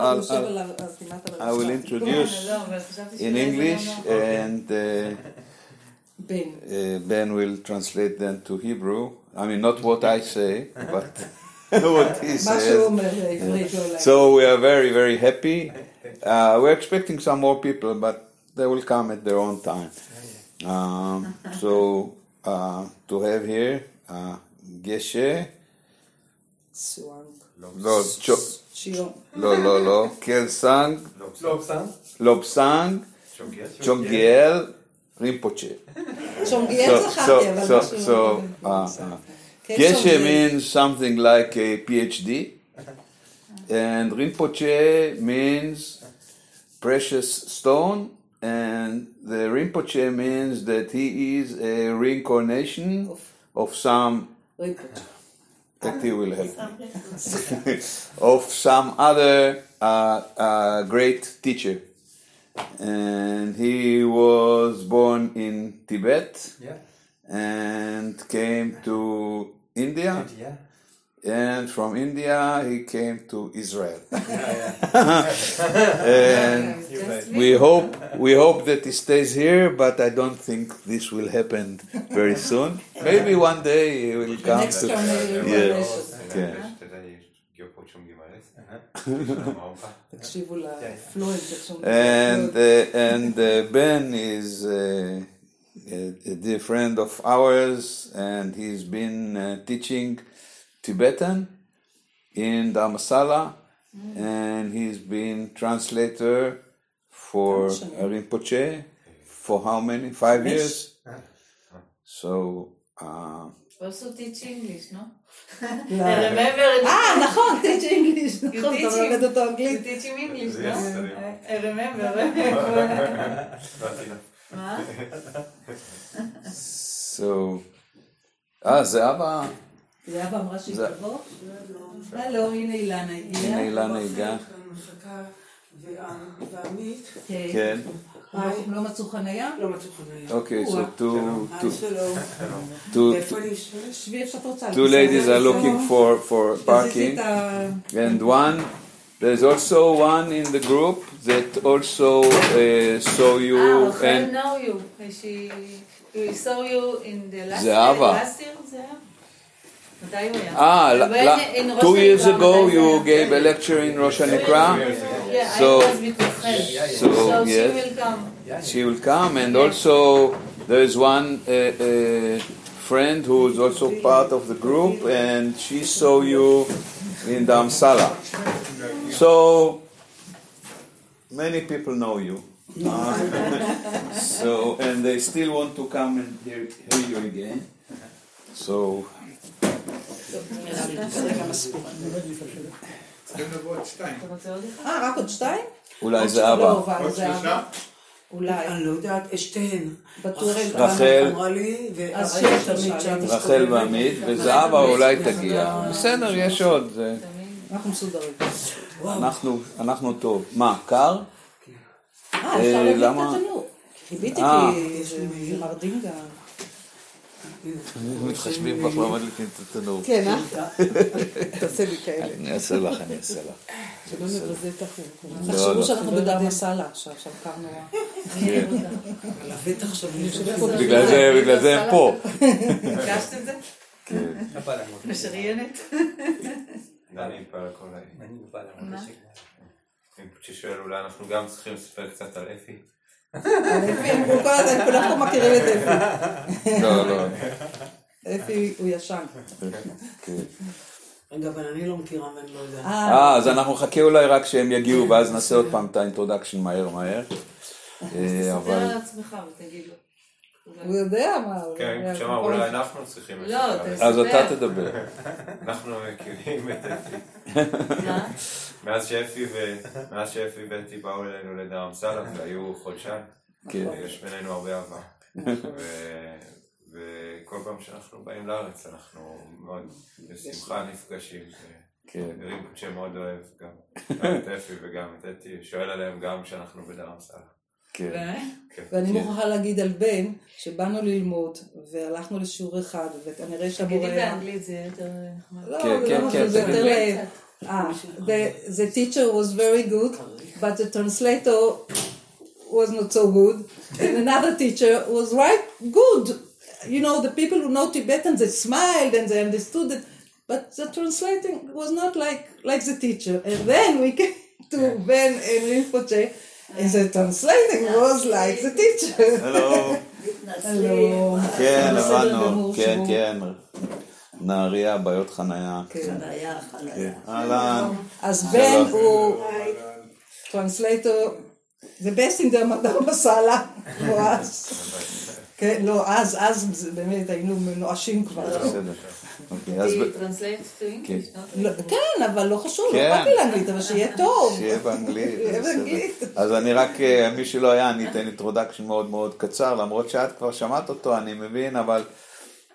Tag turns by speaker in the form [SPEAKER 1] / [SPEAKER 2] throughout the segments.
[SPEAKER 1] I'll, I'll, I'll, I will introduce in English and uh,
[SPEAKER 2] Ben.
[SPEAKER 1] Uh, ben will translate then to Hebrew. I mean, not what I say, but what he says. so we are very, very happy. Uh, we're expecting some more people, but they will come at their own time. Um, so uh, to have here, uh, Geshe,
[SPEAKER 2] Lord,
[SPEAKER 1] לא, צ'ו-
[SPEAKER 2] שיום.
[SPEAKER 1] לא, לא, לא, קלסנג,
[SPEAKER 3] לובסן,
[SPEAKER 1] לובסנג,
[SPEAKER 3] צ'ונגיאל,
[SPEAKER 1] צ'ונגיאל, רימפוצ'ה.
[SPEAKER 2] שומגיאל
[SPEAKER 1] So,
[SPEAKER 2] זכרתי,
[SPEAKER 1] so,
[SPEAKER 2] אבל
[SPEAKER 1] so,
[SPEAKER 2] משהו...
[SPEAKER 1] so, uh, uh, Geshe means something like a PhD, and Rinpoche means precious stone, and the Rinpoche means that he is a reincarnation of some, that he will help me, of some other uh, uh, great teacher. And he was born in Tibet
[SPEAKER 3] yeah,
[SPEAKER 1] and came to India,
[SPEAKER 3] yeah,
[SPEAKER 1] and from India he came to Israel. and we hope we hope that he stays here, but I don't think this will happen very soon. Maybe one day he will come to.
[SPEAKER 2] Yes.
[SPEAKER 1] And uh, and uh, Ben is uh, a, a dear friend of ours, and he's been uh, teaching Tibetan in Dharmasala, and he's been translator for Rinpoche for how many? Five years. So. Uh,
[SPEAKER 4] Also teach English, no?
[SPEAKER 2] לא.
[SPEAKER 4] I remember
[SPEAKER 2] אה, נכון, teach English,
[SPEAKER 4] You
[SPEAKER 2] נכון, אתה
[SPEAKER 4] teach
[SPEAKER 2] מלמד
[SPEAKER 4] him.
[SPEAKER 2] אותו
[SPEAKER 4] you
[SPEAKER 2] אנגלית.
[SPEAKER 4] teach him English,
[SPEAKER 3] Yes,
[SPEAKER 4] no? I remember. מה?
[SPEAKER 1] so. אה, זהבה,
[SPEAKER 2] זהבה אמרה שהיא
[SPEAKER 1] זה-
[SPEAKER 2] תבוא? הלו, הנה אילנה הגיעה.
[SPEAKER 1] הנה אילנה הגיעה.
[SPEAKER 5] מחכה ועמית,
[SPEAKER 1] כן.
[SPEAKER 2] הם לא מצאו חניה?
[SPEAKER 5] לא מצאו חניה.
[SPEAKER 1] Okay, so two,
[SPEAKER 5] היי,
[SPEAKER 1] two,
[SPEAKER 5] שלום.
[SPEAKER 1] two,
[SPEAKER 5] איפה אני יושבת?
[SPEAKER 2] שבי איפה שאת רוצה.
[SPEAKER 1] two ladies are looking for, for
[SPEAKER 2] תזיזי
[SPEAKER 1] parking.
[SPEAKER 2] את ה...
[SPEAKER 1] And one, there's also one in the group that also uh, saw
[SPEAKER 4] אה,
[SPEAKER 1] you
[SPEAKER 4] רחל
[SPEAKER 1] and
[SPEAKER 4] know you. She we saw you in the last
[SPEAKER 1] זהבה.
[SPEAKER 4] last year,
[SPEAKER 1] Ah, la, la, two years ago you gave a lecture in Rosh
[SPEAKER 4] Hashanah.
[SPEAKER 1] So, so yes, she will come, and also there is one uh, uh, friend who is also part of the group, and she saw you in Damsala. So many people know you. Uh, so and they still want to come and hear, hear you again. So
[SPEAKER 2] אה, רק עוד שתיים?
[SPEAKER 1] אולי זה
[SPEAKER 2] לא,
[SPEAKER 1] אבא.
[SPEAKER 6] עוד. שלושה?
[SPEAKER 2] אולי.
[SPEAKER 5] אני לא יודעת, שתיהן.
[SPEAKER 1] רחל. רחל. ועמית, וזהבה אולי תגיע. בסדר, יש עוד. זה-
[SPEAKER 2] אנחנו מסודרים.
[SPEAKER 1] אנחנו, טוב. מה, קר?
[SPEAKER 2] אה, אפשר
[SPEAKER 1] אה,
[SPEAKER 2] להביא את
[SPEAKER 1] למה?
[SPEAKER 2] התנור. חיביתי
[SPEAKER 1] אה.
[SPEAKER 2] כי זה מרדינגה.
[SPEAKER 1] מתחשבים בך, לא מדליקים את התנור.
[SPEAKER 2] כן, אה? תעשה לי כאלה.
[SPEAKER 1] אני אעשה לך, אני אעשה לך.
[SPEAKER 2] שלא נבזה את החור.
[SPEAKER 1] לא,
[SPEAKER 2] תחשבו
[SPEAKER 1] לא.
[SPEAKER 2] שאנחנו בדר מסאלה עכשיו, שם קר נורא.
[SPEAKER 1] כן.
[SPEAKER 5] לבטח שם
[SPEAKER 1] בגלל זה, בגלל זה הם פה.
[SPEAKER 4] הרגשת את זה?
[SPEAKER 1] כן.
[SPEAKER 4] משריינת?
[SPEAKER 3] אני שואל, אולי אנחנו גם צריכים לספר קצת על אפי?
[SPEAKER 2] אפי אמרו כל הזמן, כולם פה מכירים את אפי.
[SPEAKER 1] לא, לא.
[SPEAKER 2] אפי הוא ישן.
[SPEAKER 1] כן.
[SPEAKER 5] רגע, אבל אני לא מכירה ואני לא יודעת.
[SPEAKER 1] אה, אז אנחנו נחכה אולי רק שהם יגיעו, ואז נעשה עוד פעם את ה introduction מהר מהר. אה,
[SPEAKER 4] תספר
[SPEAKER 1] אבל...
[SPEAKER 4] על עצמך ותגיד לו.
[SPEAKER 2] הוא יודע מה.
[SPEAKER 3] כן, שמע, אולי אנחנו צריכים
[SPEAKER 4] לא, תספר.
[SPEAKER 1] אז אתה תדבר.
[SPEAKER 3] אנחנו מכירים את אפי.
[SPEAKER 4] מה?
[SPEAKER 3] מאז שאפי ו... מאז שאפי ואתי באו אלינו לדרם סלאם, זה היו חודשיים.
[SPEAKER 1] כן.
[SPEAKER 3] יש בינינו הרבה אהבה. ו- וכל פעם שאנחנו באים לארץ, אנחנו מאוד בשמחה נפגשים.
[SPEAKER 1] כן.
[SPEAKER 3] רימפוצ'ה מאוד אוהב גם גם את אפי וגם את אתי, שואל עליהם גם כשאנחנו בדרם סלאם.
[SPEAKER 1] כן.
[SPEAKER 2] ואני
[SPEAKER 1] כן.
[SPEAKER 2] מוכרחה להגיד על בן, שבאנו ללמוד, והלכנו לשיעור אחד, וכנראה שהמורה...
[SPEAKER 4] תגידי באנגלית זה יותר נחמד.
[SPEAKER 2] לא,
[SPEAKER 1] כן,
[SPEAKER 2] זה
[SPEAKER 1] כן,
[SPEAKER 2] לא
[SPEAKER 1] כן,
[SPEAKER 2] משהו, זה
[SPEAKER 1] תגידי.
[SPEAKER 2] יותר Ah, the teacher was very good, but the translator was not so good. And another teacher was right good. You know, the people who know Tibetan, they smiled and they understood it, but the translating was not like, like the teacher. And then we came to Ben and Rinpoche, and the translating was like the teacher.
[SPEAKER 1] הלו.
[SPEAKER 2] Hello.
[SPEAKER 1] כן, הבנו, כן. כן. נהריה, בעיות חנייה.
[SPEAKER 2] כן.
[SPEAKER 5] חניה, חניה.
[SPEAKER 1] אהלן.
[SPEAKER 2] אז בן. הוא translator, the best in the מדע אז. כן, לא, אז, אז באמת היינו נואשים כבר.
[SPEAKER 1] בסדר. אוקיי, כן.
[SPEAKER 2] לא, כן, אבל לא חשוב, לא
[SPEAKER 1] כן.
[SPEAKER 2] לי לאנגלית, אבל שיהיה טוב.
[SPEAKER 1] שיהיה באנגלית. אז אני רק, אה, מי שלא היה, אני אתן introduction מאוד מאוד קצר, למרות שאת כבר שמעת אותו, אני מבין, אבל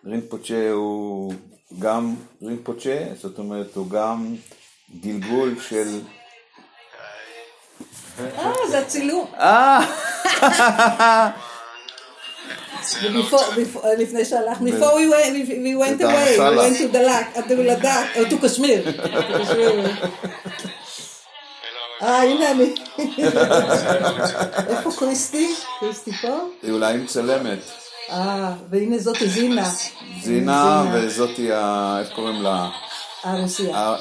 [SPEAKER 1] רינפוצ'ה הוא גם רינפוצ'ה, זאת אומרת, הוא גם גלגול של...
[SPEAKER 2] אה, זה הצילום.
[SPEAKER 1] אה!
[SPEAKER 2] Before- before- לפני שהלכנו, before we went, away, we went to the לדק, to קשמיר. to קשמיר. אה, הנה אני. איפה קריסטי? קריסטי פה?
[SPEAKER 1] היא אולי מצלמת.
[SPEAKER 2] אה, והנה זאתי זינה.
[SPEAKER 1] זינה, וזאתי, ה- איך קוראים לה?
[SPEAKER 2] הרוסיה.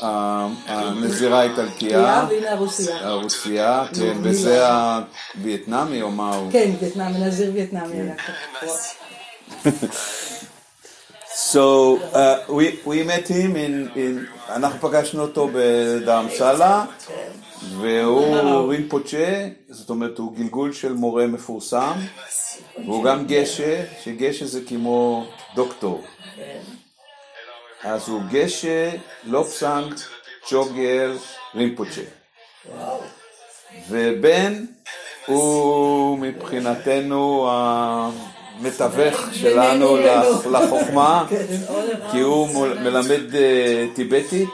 [SPEAKER 1] הנזירה האיטלקייה.
[SPEAKER 2] והנה הרוסיה.
[SPEAKER 1] הרוסיה, כן, וזה הווייטנאמי או מה הוא?
[SPEAKER 2] כן, וייטנאמי, נזיר וייטנאמי.
[SPEAKER 1] So uh, we, we met him in, in, אנחנו פגשנו אותו בדאמסלה והוא רינפוצ'ה, זאת אומרת הוא גלגול של מורה מפורסם והוא גם גשה, שגשה זה כמו דוקטור. אז הוא גשה, לופסנג, צ'וגל, רינפוצ'ה. ובן הוא מבחינתנו המתווך שלנו לח- לחוכמה, כי הוא מלמד אה, טיבטית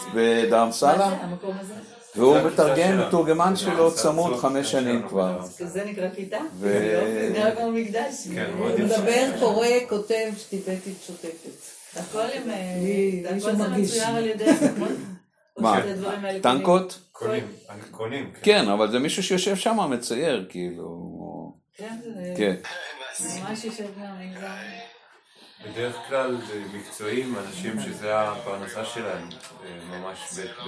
[SPEAKER 4] הזה?
[SPEAKER 1] והוא מתרגם, מתורגמן שלו צמוד חמש שנים כבר.
[SPEAKER 4] זה נקרא כיתה?
[SPEAKER 1] ו-
[SPEAKER 4] נראה כמו מקדש.
[SPEAKER 3] כן, מאוד
[SPEAKER 2] הוא
[SPEAKER 3] יפה.
[SPEAKER 2] מדבר, קורא, כותב, טיבטית שוטפת.
[SPEAKER 4] הכל עם... אה,
[SPEAKER 2] מי-
[SPEAKER 4] הכל זה. מצויר על ידי, נכון?
[SPEAKER 1] מה? טנקות?
[SPEAKER 3] קונים, קונים.
[SPEAKER 1] כן, אבל זה מישהו שיושב שם מצייר, כאילו.
[SPEAKER 4] כן, זה
[SPEAKER 1] כן.
[SPEAKER 4] ממש יושב מהמגזר.
[SPEAKER 3] בדרך כלל זה מקצועים, אנשים שזה הפרנסה שלהם, אה, ממש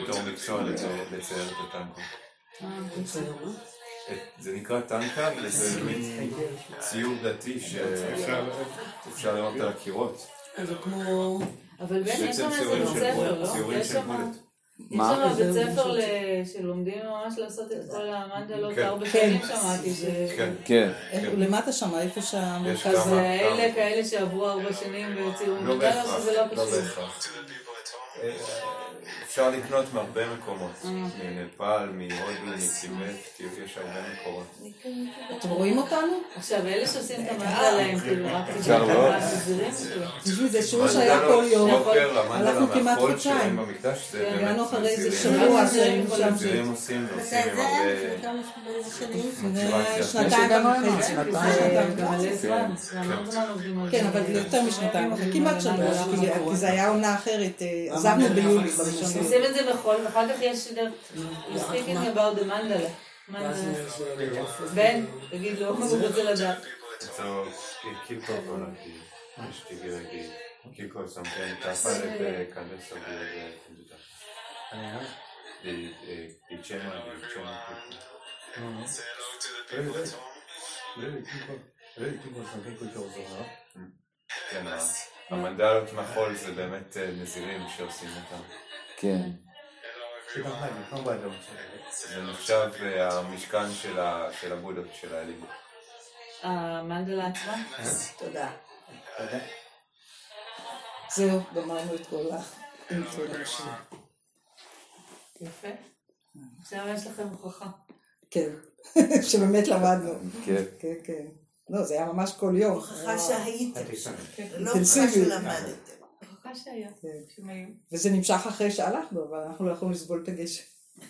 [SPEAKER 3] בתור מקצוע לצ- לצייר את הטנקות. זה נקרא טנקה, וזה מין ציור דתי שאפשר לראות על הקירות.
[SPEAKER 5] זה כמו...
[SPEAKER 4] אבל בן יש
[SPEAKER 3] בעצם
[SPEAKER 4] שם איזה בית ספר, לא? יש
[SPEAKER 3] של
[SPEAKER 4] שם... יש? שם בית ספר שלומדים ממש לעשות את כל המנדלות
[SPEAKER 3] כן.
[SPEAKER 4] ארבע
[SPEAKER 2] כן.
[SPEAKER 4] שנים שמעתי. ש-
[SPEAKER 3] כן,
[SPEAKER 1] כן.
[SPEAKER 2] למטה שם, איפה שהמרכז...
[SPEAKER 3] כמה.
[SPEAKER 4] זה האלה כאלה שעברו ארבע שנים בציורים
[SPEAKER 3] לא בהכרח,
[SPEAKER 4] שזה לא
[SPEAKER 3] לא
[SPEAKER 4] קשור.
[SPEAKER 3] אה, אפשר לקנות מהרבה מקומות, מנפאל, מהודו, מטיבט, יש הרבה מקורות.
[SPEAKER 2] אתם רואים אותנו?
[SPEAKER 4] עכשיו, אלה שעושים את המנדלה הם כאילו רק
[SPEAKER 1] אפשר לא?
[SPEAKER 4] רק מזירים? כאילו.
[SPEAKER 2] בשביל זה שיעור שהיה כל יום. הלכנו כמעט חודשיים.
[SPEAKER 3] זה
[SPEAKER 4] כן,
[SPEAKER 2] הגענו אחרי איזה. שבוע
[SPEAKER 4] רק מזירים
[SPEAKER 2] שם.
[SPEAKER 3] נזירים עושים ועושים עם הרבה.
[SPEAKER 2] שנתיים וחצי. שנתיים
[SPEAKER 3] כן.
[SPEAKER 4] עובדים על
[SPEAKER 2] כן. אבל יותר משנתיים כמעט שלוש, כי- כי זה היה עונה אחרת, אה, עזבנו ביולי בראשון.
[SPEAKER 4] עושים את זה בחול, ואחר כך יש דרך, you speaking about the mandala.
[SPEAKER 5] ואז
[SPEAKER 4] mandala.
[SPEAKER 5] זה יופי.
[SPEAKER 4] בן, תגיד לו, הוא רוצה לדעת.
[SPEAKER 3] So, aquí. כן, המנדלות מחול זה באמת אה, נזירים שעושים אותם.
[SPEAKER 1] כן.
[SPEAKER 3] זה נחשב אה, המשכן של הבודות, של האלים.
[SPEAKER 4] המנדלה עצמה?
[SPEAKER 2] תודה. זהו, גמרנו את כל ה introduction.
[SPEAKER 4] יפה. עכשיו יש לכם הוכחה.
[SPEAKER 2] כן, שבאמת למדנו.
[SPEAKER 1] כן.
[SPEAKER 2] כן, כן. לא, זה היה ממש כל יום.
[SPEAKER 7] הוכחה שהייתם, לא הוכחה
[SPEAKER 2] אינטנסיבי.
[SPEAKER 4] הוכחה שהיה.
[SPEAKER 2] כן. וזה נמשך אחרי שהלכנו, אבל אנחנו לא יכולנו לסבול את הגשם.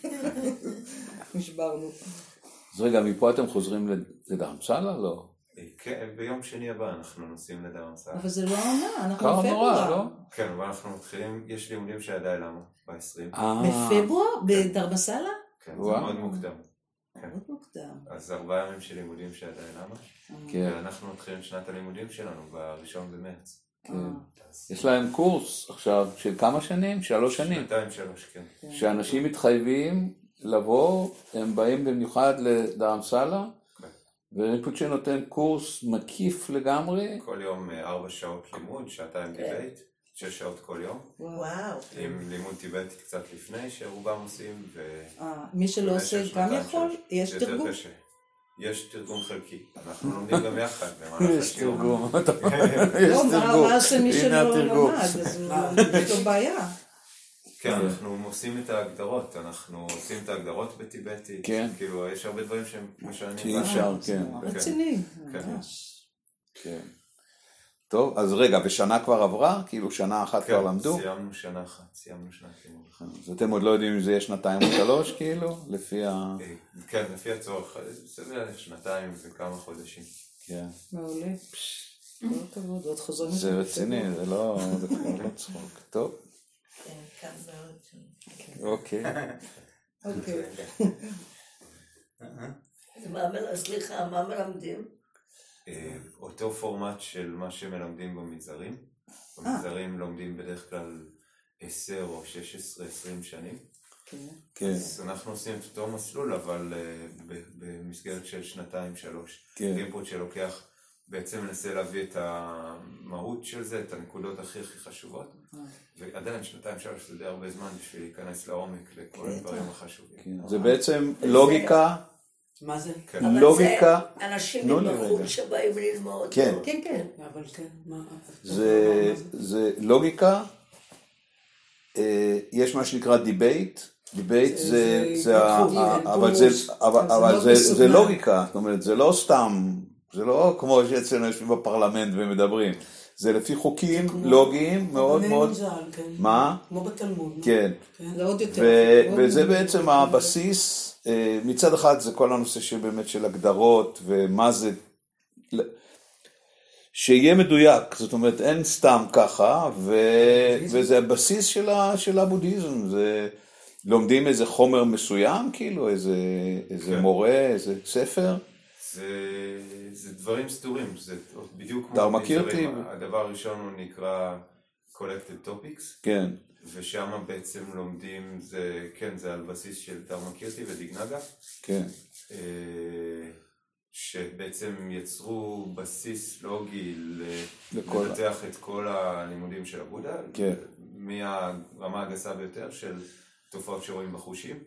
[SPEAKER 2] נשברנו.
[SPEAKER 1] אז רגע, מפה אתם חוזרים לדאמסלה? לא.
[SPEAKER 3] אה, כן, ביום שני הבא אנחנו נוסעים לדרמסה.
[SPEAKER 2] אבל זה לא העונה, אנחנו
[SPEAKER 1] קר נורא,
[SPEAKER 2] בפברואר.
[SPEAKER 1] לא?
[SPEAKER 3] כן, אבל אנחנו מתחילים, יש לימודים של עדיין למה? ב-20.
[SPEAKER 1] אה,
[SPEAKER 2] בפברואר? בדרמסלה?
[SPEAKER 3] כן, זה. מאוד מוקדם. כן.
[SPEAKER 2] מאוד מוקדם.
[SPEAKER 3] אז ארבעה ימים של לימודים של עדיין למה?
[SPEAKER 1] כן,
[SPEAKER 3] ואנחנו מתחילים שנת הלימודים שלנו בראשון במרץ.
[SPEAKER 1] כן.
[SPEAKER 3] אז
[SPEAKER 1] יש להם קורס עכשיו של כמה שנים? שלוש שנים.
[SPEAKER 3] שנתיים, שלוש, כן.
[SPEAKER 1] שאנשים מתחייבים לבוא, הם באים במיוחד לדרמסלה,
[SPEAKER 3] כן.
[SPEAKER 1] ורינפוצ'ה נותן קורס מקיף לגמרי,
[SPEAKER 3] כל יום אה, ארבע שעות לימוד, שעתיים debate, שש שעות כל יום,
[SPEAKER 7] וואו.
[SPEAKER 3] עם לימוד טיבטי קצת לפני, שרובם עושים, ו...
[SPEAKER 2] אה, מי שלא עושה גם יכול? יש תרגום?
[SPEAKER 3] יש תרגום חלקי. אנחנו לומדים גם יחד במהלך
[SPEAKER 1] יש. תרגום, יש
[SPEAKER 2] לא,
[SPEAKER 1] תרגום,
[SPEAKER 2] מי
[SPEAKER 1] הנה התרגום.
[SPEAKER 2] יש לו בעיה.
[SPEAKER 3] כן, אנחנו עושים את ההגדרות, אנחנו עושים את ההגדרות בטיבטית.
[SPEAKER 1] כן.
[SPEAKER 3] כאילו, יש הרבה דברים שהם משנים.
[SPEAKER 1] שאי אפשר,
[SPEAKER 2] זה
[SPEAKER 1] כן.
[SPEAKER 3] כן.
[SPEAKER 2] רציני.
[SPEAKER 3] כן.
[SPEAKER 2] ממש.
[SPEAKER 1] כן. טוב, אז רגע, ושנה כבר עברה? כאילו שנה אחת כבר
[SPEAKER 3] כן,
[SPEAKER 1] למדו?
[SPEAKER 3] סיימנו שנה אחת, סיימנו שנת לימוד.
[SPEAKER 1] אז אתם עוד לא יודעים אם זה יהיה שנתיים או שלוש, כאילו? לפי ה...
[SPEAKER 3] אה, כן, לפי הצורך, זה בערך שנתיים וכמה חודשים.
[SPEAKER 1] כן.
[SPEAKER 2] מעולה.
[SPEAKER 1] זה רציני. זה לא זה כבר לא צחוק. טוב,
[SPEAKER 7] כן.
[SPEAKER 1] אוקיי.
[SPEAKER 2] אוקיי.
[SPEAKER 5] סליחה, מה מלמדים?
[SPEAKER 3] אה, אותו פורמט של מה שמלמדים במגזרים. במגזרים לומדים בדרך כלל 10 או 16, 20 שנים.
[SPEAKER 2] כן.
[SPEAKER 1] כן,
[SPEAKER 3] אז אנחנו עושים את אותו מסלול, אבל אה, ב- במסגרת של שנתיים, שלוש.
[SPEAKER 1] כן.
[SPEAKER 3] אימפוט שלוקח, בעצם מנסה להביא את המהות של זה, את הנקודות הכי הכי חשובות. ועדיין שנתיים, שלוש זה די הרבה זמן בשביל להיכנס לעומק לכל הדברים החשובים.
[SPEAKER 1] כן. זה בעצם לוגיקה,
[SPEAKER 5] מה זה?
[SPEAKER 3] כן.
[SPEAKER 5] אבל
[SPEAKER 1] לוגיקה,
[SPEAKER 5] זה אנשים מבחוץ. שבאים ללמוד.
[SPEAKER 1] כן.
[SPEAKER 2] כן, כן.
[SPEAKER 5] אבל כן, מה?
[SPEAKER 1] זה, זה לוגיקה, אה, יש מה שנקרא debate, debate
[SPEAKER 2] זה-
[SPEAKER 1] אבל זה,
[SPEAKER 2] פירוש.
[SPEAKER 1] אבל,
[SPEAKER 2] אבל זה
[SPEAKER 1] אבל
[SPEAKER 2] לא
[SPEAKER 1] זה. לוגיקה, זאת אומרת זה לא סתם, זה לא כמו שאצלנו יושבים בפרלמנט ומדברים, זה לפי חוקים לוגיים מאוד מאוד,
[SPEAKER 5] כן.
[SPEAKER 1] מה?
[SPEAKER 5] כמו בתלמוד.
[SPEAKER 1] כן,
[SPEAKER 5] כן.
[SPEAKER 1] וזה. בעצם הבסיס, מצד אחד זה כל הנושא של באמת של הגדרות ומה זה, שיהיה מדויק, זאת אומרת אין סתם ככה, ו, וזה הבסיס של, ה, של הבודהיזם, זה לומדים איזה חומר מסוים, כאילו איזה, איזה
[SPEAKER 3] כן.
[SPEAKER 1] מורה, איזה ספר,
[SPEAKER 3] זה, זה דברים סדורים, זה בדיוק
[SPEAKER 1] אתה מכיר. אותי?
[SPEAKER 3] הדבר הראשון הוא נקרא collected topics,
[SPEAKER 1] כן,
[SPEAKER 3] ושם בעצם לומדים, זה, כן, זה על בסיס של דרמקירטי ודיגנגה,
[SPEAKER 1] כן,
[SPEAKER 3] אה, שבעצם יצרו בסיס לוגי
[SPEAKER 1] לכל-
[SPEAKER 3] לנתח את כל הלימודים של הבודה,
[SPEAKER 1] כן.
[SPEAKER 3] מהרמה הגסה ביותר של תופעות שרואים בחושים,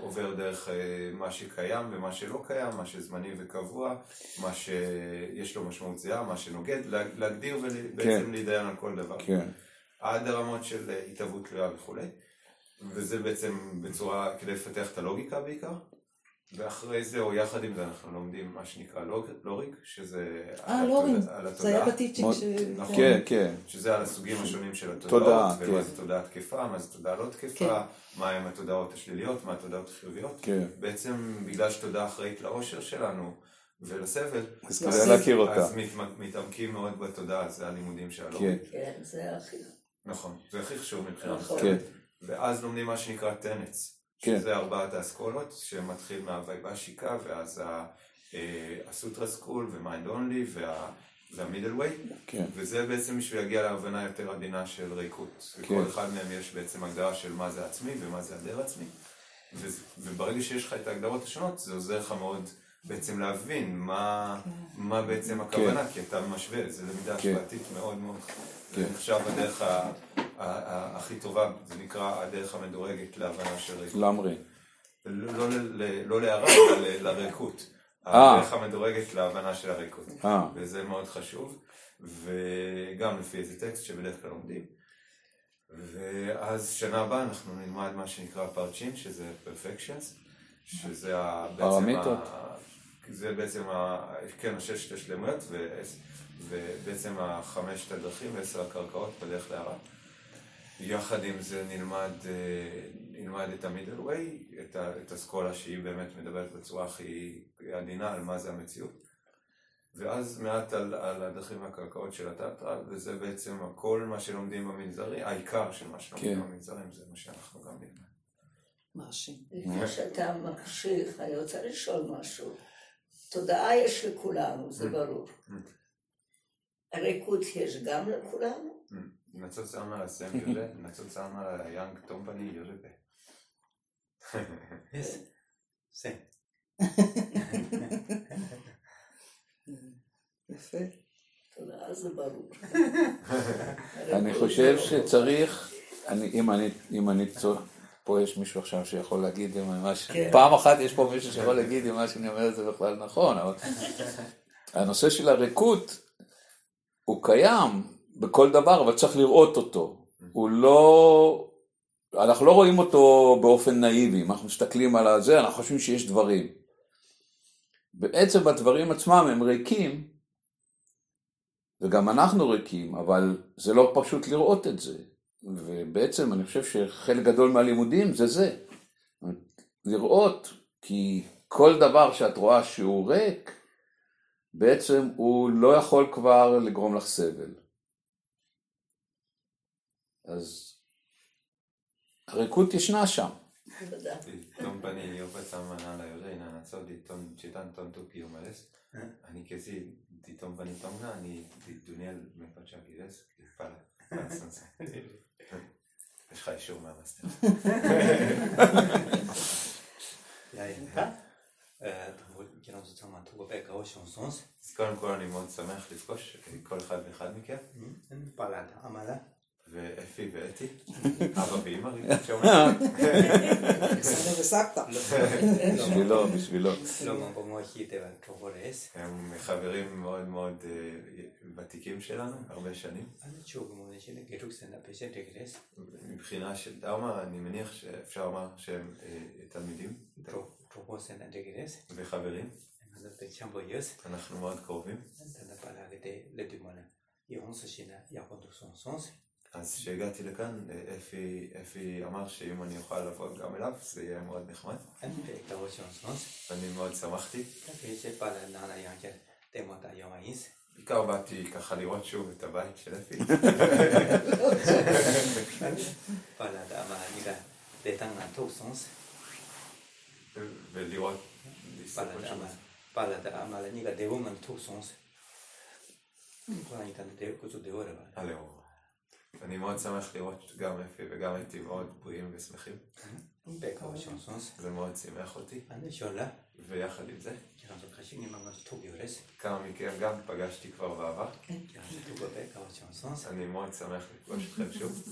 [SPEAKER 3] עובר דרך אה, מה שקיים ומה שלא קיים, מה שזמני וקבוע, מה שיש לו משמעות זהה, מה שנוגד, לה- להגדיר ובעצם להתדיין על כל דבר.
[SPEAKER 1] כן,
[SPEAKER 3] עד הרמות של אה, התהוות תלויה וכולי, וזה בעצם בצורה, כדי לפתח את הלוגיקה בעיקר, ואחרי זה, או יחד עם זה, אנחנו לומדים מה שנקרא לוג- לוריק, שזה
[SPEAKER 2] אה,
[SPEAKER 3] על
[SPEAKER 2] זה היה בטיצ'ינג ש...
[SPEAKER 3] נכון.
[SPEAKER 1] כן, כן,
[SPEAKER 3] שזה על הסוגים השונים של התודעות, ומה
[SPEAKER 1] כן.
[SPEAKER 3] זה תודעה תקפה, מה זה תודעה לא תקפה,
[SPEAKER 2] כן.
[SPEAKER 3] מה הם התודעות השליליות, מה התודעות החיוביות.
[SPEAKER 1] כן.
[SPEAKER 3] בעצם בגלל שתודעה אחראית לאושר שלנו ולסבל,
[SPEAKER 1] אז כדאי להכיר אותה,
[SPEAKER 3] אז מת- מתעמקים מאוד בתודעה, זה הלימודים של.
[SPEAKER 1] כן,
[SPEAKER 5] כן, זה הכי...
[SPEAKER 3] נכון, זה הכי חשוב מבחינה
[SPEAKER 5] נכון.
[SPEAKER 1] כן.
[SPEAKER 3] ואז לומדים מה שנקרא טנץ,
[SPEAKER 1] כן.
[SPEAKER 3] שזה ארבעת האסכולות, שמתחיל מהוויבאשיקה, ואז אה, הסוטרה school, ו mind only, וה middle way,
[SPEAKER 1] כן,
[SPEAKER 3] וזה בעצם בשביל להגיע להבנה יותר עדינה של ריקות.
[SPEAKER 1] כן.
[SPEAKER 3] לכל אחד מהם יש בעצם הגדרה של מה זה עצמי ומה זה העדר עצמי, וברגע שיש לך את ההגדרות השונות, זה עוזר לך מאוד בעצם להבין מה, מה בעצם הכוונה, כי אתה משווה, זה למידה
[SPEAKER 1] כן.
[SPEAKER 3] השוואתית מאוד מאוד, זה
[SPEAKER 1] כן.
[SPEAKER 3] נחשב הדרך הכי טובה, זה נקרא הדרך המדורגת להבנה של ריקות.
[SPEAKER 1] למרי,
[SPEAKER 3] לא, לא, ל- לא להערה, אלא לריקות.
[SPEAKER 1] אה.
[SPEAKER 3] הדרך המדורגת להבנה של הריקות.
[SPEAKER 1] אה.
[SPEAKER 3] וזה מאוד חשוב, וגם לפי איזה טקסט שבדרך כלל לומדים. ואז שנה הבאה אנחנו נלמד מה שנקרא פרצ'ין, שזה פרפקשנס, שזה בעצם
[SPEAKER 1] פרמיטות.
[SPEAKER 3] זה בעצם, ה- כן, הששת השלמויות, ו- ובעצם החמשת הדרכים ועשר הקרקעות בדרך להערה. יחד עם זה נלמד, אה, נלמד את המידל ווי, את, ה- את אסכולה שהיא באמת מדברת בצורה הכי עדינה על מה זה המציאות. ואז מעט על, על הדרכים והקרקעות של התיאטרל, וזה בעצם כל מה שלומדים במנזרי, העיקר של מה שלומדים
[SPEAKER 1] כן.
[SPEAKER 3] במנזרים, זה מה שאנחנו גם נלמד.
[SPEAKER 2] מרשים.
[SPEAKER 5] לפני שאתה ממשיך, אני רוצה לשאול משהו. תודעה יש לכולנו, זה ברור. הריקות יש גם לכולנו?
[SPEAKER 3] 夏さんなら全部で、夏さんならヤングトンパニーよるべ。
[SPEAKER 8] Yes. Same.
[SPEAKER 2] יפה.
[SPEAKER 5] תודעה זה ברור.
[SPEAKER 1] אני חושב שצריך, אני, אם אני, אם אני צור... פה יש מישהו עכשיו שיכול להגיד אם מה ש...
[SPEAKER 5] כן.
[SPEAKER 1] פעם אחת יש פה מישהו שיכול להגיד אם מה שאני אומר זה בכלל נכון, אבל הנושא של הריקות הוא קיים בכל דבר, אבל צריך לראות אותו. הוא לא... אנחנו לא רואים אותו באופן נאיבי, אם אנחנו מסתכלים על הזה, אנחנו חושבים שיש דברים. בעצם הדברים עצמם הם ריקים, וגם אנחנו ריקים, אבל זה לא פשוט לראות את זה. ובעצם אני חושב שחלק גדול מהלימודים זה זה. לראות, כי כל דבר שאת רואה שהוא ריק, בעצם הוא לא יכול כבר לגרום לך סבל. אז הריקות ישנה שם.
[SPEAKER 5] Tom
[SPEAKER 3] Panini, io pensavo a una Eugenia, non so, di Tom, c'è tanto tanto più, ma adesso, anche se di Tom Panini Tom Nani, di Duniel mi faccio anche adesso, che parla. אני כסי די טום פני טומנה, אני די דוניאל מפצ'ה גירס, פאלה, פאלה סנסה. יש לך אישור מהמאסטר.
[SPEAKER 8] יאללה. תבוא, כאילו זאת אומרת, תבוא בקרו שומסונס.
[SPEAKER 3] אז קודם כל אני מאוד שמח לפגוש כל אחד ואחד מכם,
[SPEAKER 8] פלט, עמלה.
[SPEAKER 3] ואפי ואתי, אבא.
[SPEAKER 2] סבא וסבתא.
[SPEAKER 1] בשבילו, בשבילו.
[SPEAKER 8] לא.
[SPEAKER 3] הם חברים מאוד מאוד אה, ותיקים שלנו, הרבה שנים. מבחינה של דרמה, אני מניח שאפשר לומר שהם אה, תלמידים. וחברים. אנחנו מאוד קרובים. אז כשהגעתי לכאן, אפי, אפי אמר שאם אני אוכל לבוא גם אליו, זה יהיה מאוד נחמד.
[SPEAKER 8] אני
[SPEAKER 3] מאוד שמחתי.
[SPEAKER 8] יום האיס.
[SPEAKER 3] בעיקר באתי ככה לראות שוב את הבית של אפי. ולראות,
[SPEAKER 8] פלה
[SPEAKER 3] אני מאוד שמח לראות גם אפי וגם את מאוד בריאים ושמחים. זה מאוד שימח אותי. ויחד עם זה, כמה מכם גם פגשתי כבר בעבר. אני מאוד שמח לפגוש אתכם שוב.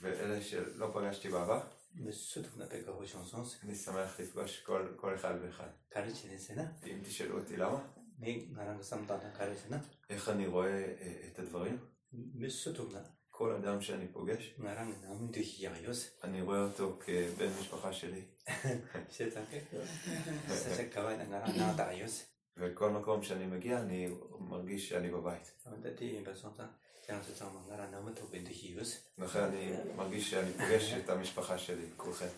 [SPEAKER 3] ואלה שלא פגשתי בעבר, אני שמח לפגוש כל אחד ואחד. אם תשאלו אותי למה, איך אני רואה אה, את הדברים,
[SPEAKER 8] מסתובב.
[SPEAKER 3] כל אדם שאני פוגש, אני רואה אותו כבן משפחה שלי. וכל מקום שאני מגיע, אני מרגיש שאני בבית. לכן אני מרגיש שאני פוגש את המשפחה שלי, כולכם.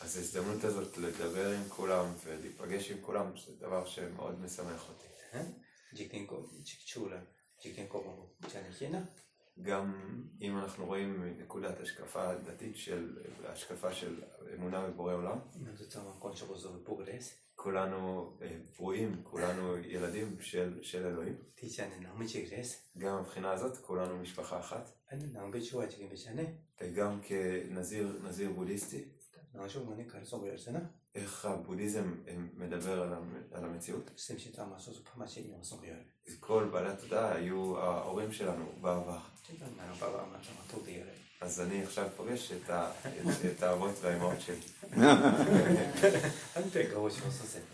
[SPEAKER 3] אז ההזדמנות הזאת לדבר עם כולם ולהיפגש עם כולם זה דבר שמאוד משמח אותי. גם אם אנחנו רואים נקודת השקפה דתית של, השקפה של אמונה בבורא עולם, כולנו אה, פרועים, כולנו ילדים של, של אלוהים. גם מבחינה הזאת כולנו משפחה אחת. וגם כנזיר נזיר בודהיסטי.
[SPEAKER 8] רשום, אני כרצון ולרצנה.
[SPEAKER 3] איך הבודהיזם מדבר על המציאות? כל בעלי התודעה היו ההורים שלנו בעבר. אז אני עכשיו פוגש את האבות והאימהות שלי.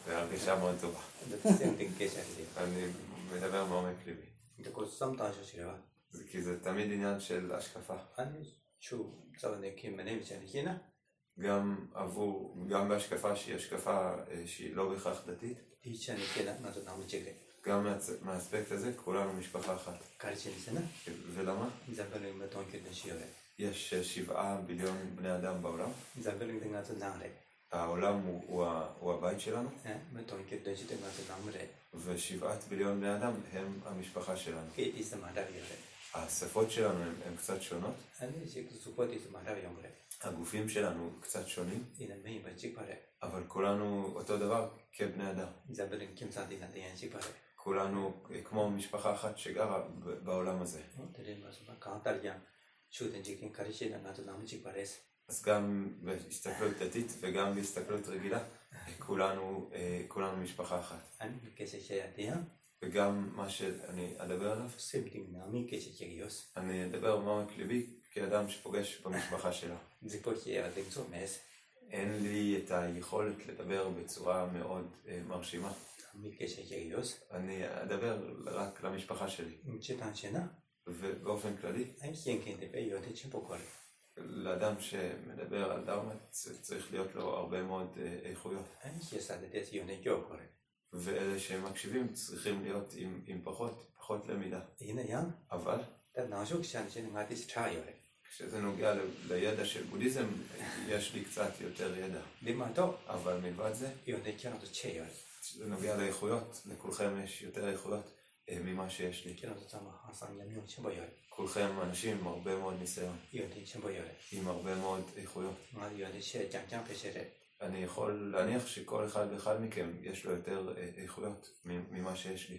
[SPEAKER 8] זה
[SPEAKER 3] הרגישה מאוד טובה. אני מדבר מעומק ליבי. כי זה תמיד עניין של השקפה.
[SPEAKER 8] שוב, צריך להקים מנהים שאני קינה.
[SPEAKER 3] גם עבור, גם בהשקפה שהיא השקפה אה, שהיא לא בהכרח דתית. גם מהאספקט הזה, כולנו משפחה אחת.
[SPEAKER 8] כן,
[SPEAKER 3] ולמה? יש אה, שבעה ביליון בני אדם בעולם. העולם הוא, הבית שלנו. ושבעת ביליון בני אדם הם המשפחה שלנו. השפות שלנו הן קצת שונות. הגופים שלנו קצת שונים, אבל כולנו אותו דבר כבני אדם. כולנו אה, כמו משפחה אחת שגרה בעולם הזה. אז גם בהסתכלות דתית וגם בהסתכלות רגילה, כולנו, כולנו משפחה אחת. וגם מה שאני אדבר עליו, אני אדבר מעומק ליבי כאדם שפוגש במשפחה שלו.
[SPEAKER 8] ציפות שיהיה, אבל תגידו, מאיזה?
[SPEAKER 3] אין לי את היכולת לדבר בצורה מאוד אה, מרשימה.
[SPEAKER 8] מי קשר
[SPEAKER 3] אני אדבר רק למשפחה שלי.
[SPEAKER 8] מצ'טן שינה?
[SPEAKER 3] ובאופן כללי?
[SPEAKER 8] האם כן כן תדבר יותר צ'יפוקול?
[SPEAKER 3] לאדם שמדבר על דאומט צריך להיות לו הרבה מאוד אה, איכויות.
[SPEAKER 8] האם שיסדת את יוני ג'וקול?
[SPEAKER 3] ואלה שמקשיבים צריכים להיות עם פחות, פחות למידה.
[SPEAKER 8] הנה ים?
[SPEAKER 3] אבל?
[SPEAKER 8] תנאז'וק שאנשים נגעתי סטריורי.
[SPEAKER 3] כשזה נוגע לידע של בודהיזם, יש לי קצת יותר ידע.
[SPEAKER 8] לימדו.
[SPEAKER 3] אבל מלבד זה, זה נוגע לאיכויות, לכולכם יש יותר איכויות אה, ממה שיש לי. כולכם אנשים עם הרבה מאוד ניסיון, עם הרבה מאוד איכויות. אני יכול להניח שכל אחד ואחד מכם יש לו יותר אה, איכויות ממה שיש לי.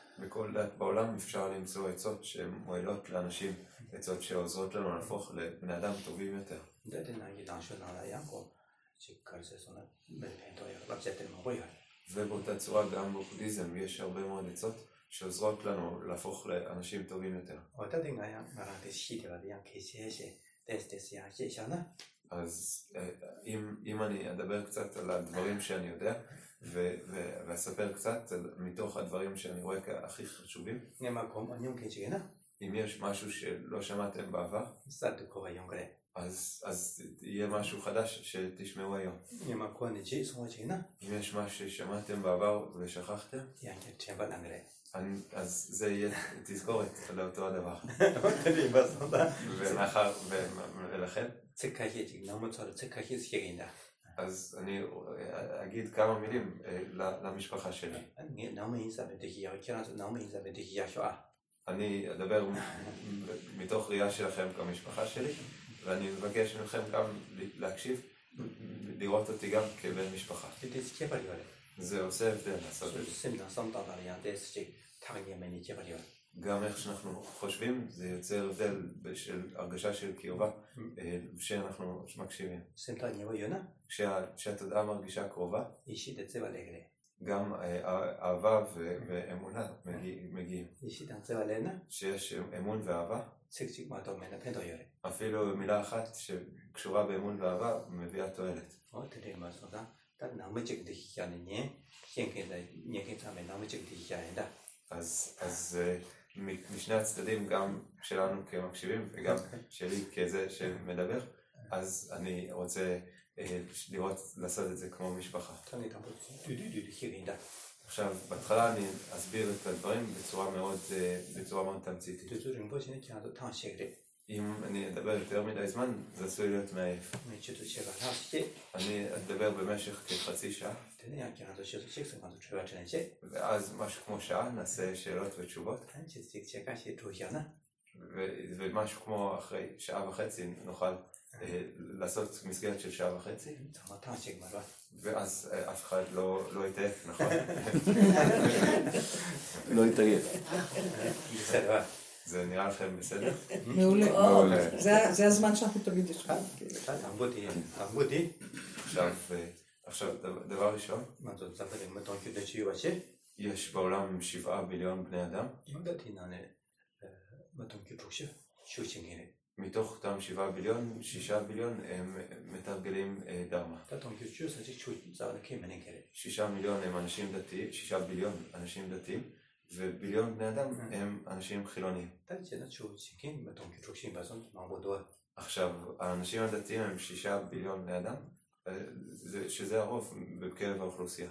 [SPEAKER 3] בכל דת בעולם אפשר למצוא עצות שהן מועילות לאנשים, עצות שעוזרות לנו להפוך לבני אדם טובים יותר. ובאותה צורה גם בבודהיזם יש הרבה מאוד עצות שעוזרות לנו להפוך לאנשים טובים יותר. אז אה, אם, אם אני אדבר קצת על הדברים שאני יודע, ו, ו, ואספר קצת על, מתוך הדברים שאני רואה כהכי חשובים. אם יש משהו שלא שמעתם בעבר, אז, אז יהיה משהו חדש שתשמעו היום. אם יש משהו ששמעתם בעבר ושכחתם, אז זה יהיה תזכורת לאותו הדבר.
[SPEAKER 8] אוקיי,
[SPEAKER 3] ומאחר, ולכן? אז אני אגיד כמה מילים אה, למשפחה שלי. אני אדבר מתוך ראייה שלכם כמשפחה שלי, ואני מבקש מכם גם להקשיב, לראות אותי גם כבן משפחה.
[SPEAKER 8] זהו,
[SPEAKER 3] זה.
[SPEAKER 8] ההבדל,
[SPEAKER 3] גם איך שאנחנו חושבים, זה יוצר הבדל של הרגשה של קרבה, אה, כשאנחנו מקשיבים. כשהתודעה מרגישה קרובה, גם אה, אה, אהבה ואמונה מגיעים. שיש אמון ואהבה. אפילו מילה אחת שקשורה באמון ואהבה מביאה תועלת.
[SPEAKER 8] 어떻게 맞서다 딱 너무 지금 되기 하는 예 현게다 년게 참에 너무 지금 되기 한다
[SPEAKER 3] אז, אז אה, מ- משני הצדדים, גם שלנו כמקשיבים וגם שלי כזה שמדבר, אז אני רוצה אה, לראות, לעשות את זה כמו משפחה.
[SPEAKER 8] 전에 다 두두두두 희긴다
[SPEAKER 3] עכשיו, בהתחלה אני אסביר את הדברים בצורה מאוד, אה, בצורה מאוד תמציתית. אם אני אדבר יותר מדי זמן, זה עשוי להיות מעייף. אני אדבר במשך כחצי שעה. ואז משהו כמו שעה נעשה שאלות ותשובות. ומשהו כמו אחרי שעה וחצי נוכל אה, לעשות מסגרת של שעה וחצי. ואז אה, אף אחד לא, לא יתעייף, נכון?
[SPEAKER 1] לא יתעייף.
[SPEAKER 8] בסדר.
[SPEAKER 3] זה נראה לכם בסדר?
[SPEAKER 2] מעולה. זה הזמן שאנחנו תמיד יושבים.
[SPEAKER 8] תרבות היא.
[SPEAKER 3] עכשיו, אה, דבר ראשון.
[SPEAKER 8] מה זאת אומרת? מה אתה יודע שיהיו אשר?
[SPEAKER 3] יש בעולם שבעה ביליון בני אדם. מתוך אותם שבעה ביליון, שישה ביליון הם מתרגלים אה, דרמה. שישה מיליון הם אנשים דתיים, שישה ביליון אנשים דתיים. וביליון בני אדם הם אנשים
[SPEAKER 8] חילונים.
[SPEAKER 3] עכשיו, האנשים הדתיים הם שישה ביליון בני אדם, אה, שזה הרוב בקרב האוכלוסייה.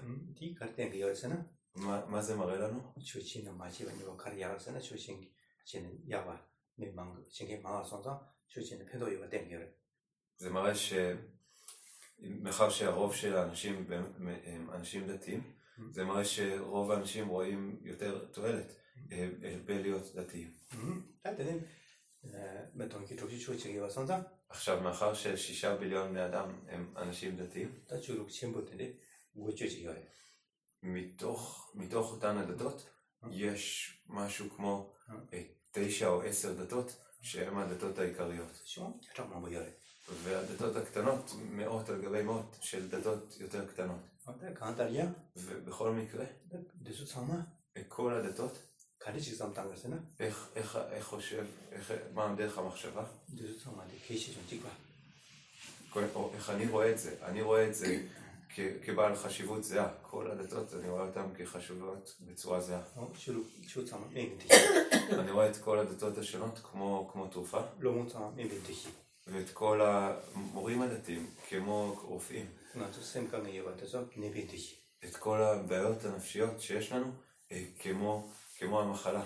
[SPEAKER 3] מה זה מראה לנו? זה מראה שמאחר שהרוב של האנשים הם אנשים דתיים, זה מראה שרוב האנשים רואים יותר תועלת אה, אה, בלהיות דתיים. עכשיו, מאחר ששישה ביליון בני אדם הם אנשים דתיים, מתוך, מתוך אותן הדתות יש משהו כמו אה, תשע או עשר דתות שהן הדתות העיקריות. והדתות הקטנות, מאות על גבי מאות של דתות יותר קטנות.
[SPEAKER 8] קראת עלייה?
[SPEAKER 3] ובכל מקרה?
[SPEAKER 8] דשות סמה?
[SPEAKER 3] כל הדתות?
[SPEAKER 8] קדישי סמטן לסנה?
[SPEAKER 3] איך חושב, מה דרך המחשבה?
[SPEAKER 8] דשות סמה, דקשי של
[SPEAKER 3] תקווה. איך אני רואה את זה, אני רואה את זה כבעל חשיבות זהה, כל הדתות, אני רואה אותן כחשובות בצורה זהה. אני רואה את כל הדתות השונות כמו תרופה. ואת כל המורים הדתיים כמו רופאים. את כל הבעיות הנפשיות שיש לנו, אה, כמו, כמו המחלה.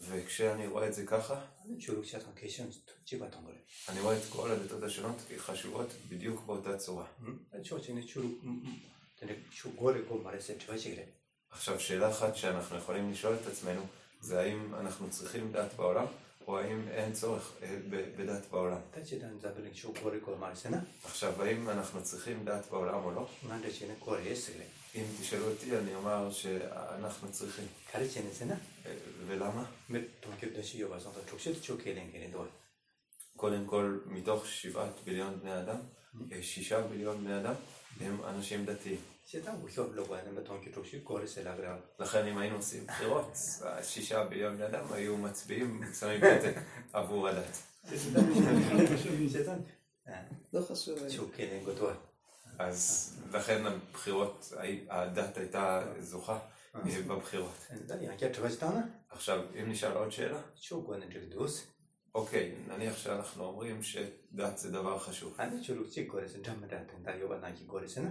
[SPEAKER 3] וכשאני רואה את זה ככה, אני רואה את כל הדתות השונות כחשובות בדיוק באותה צורה. עכשיו שאלה אחת שאנחנו יכולים לשאול את עצמנו זה האם אנחנו צריכים דת בעולם? או האם אין צורך אה, בדת בעולם? עכשיו, האם אנחנו צריכים דת בעולם או לא? אם תשאלו אותי, אני אומר שאנחנו צריכים. ולמה? קודם כל, מתוך שבעת ביליון בני אדם, אה, שישה ביליון בני אדם הם אנשים דתיים.
[SPEAKER 8] שגם לא, לא בעניין בטון כתושי, כל השאלה גדולה.
[SPEAKER 3] לכן אם היינו עושים בחירות, השישה ביום לאדם היו מצביעים, שמים פתק עבור הדת.
[SPEAKER 2] לא חשוב.
[SPEAKER 8] שהוא כן גדול.
[SPEAKER 3] אז לכן הבחירות, הדת הייתה זוכה בבחירות. עכשיו, אם נשאל עוד שאלה.
[SPEAKER 8] שהוא גונן ג'רדוס.
[SPEAKER 3] אוקיי, נניח שאנחנו אומרים שדת זה דבר חשוב.
[SPEAKER 8] אני
[SPEAKER 3] שואל אותי גורס, דם דת, דת
[SPEAKER 8] יובה נקי גורס, נה?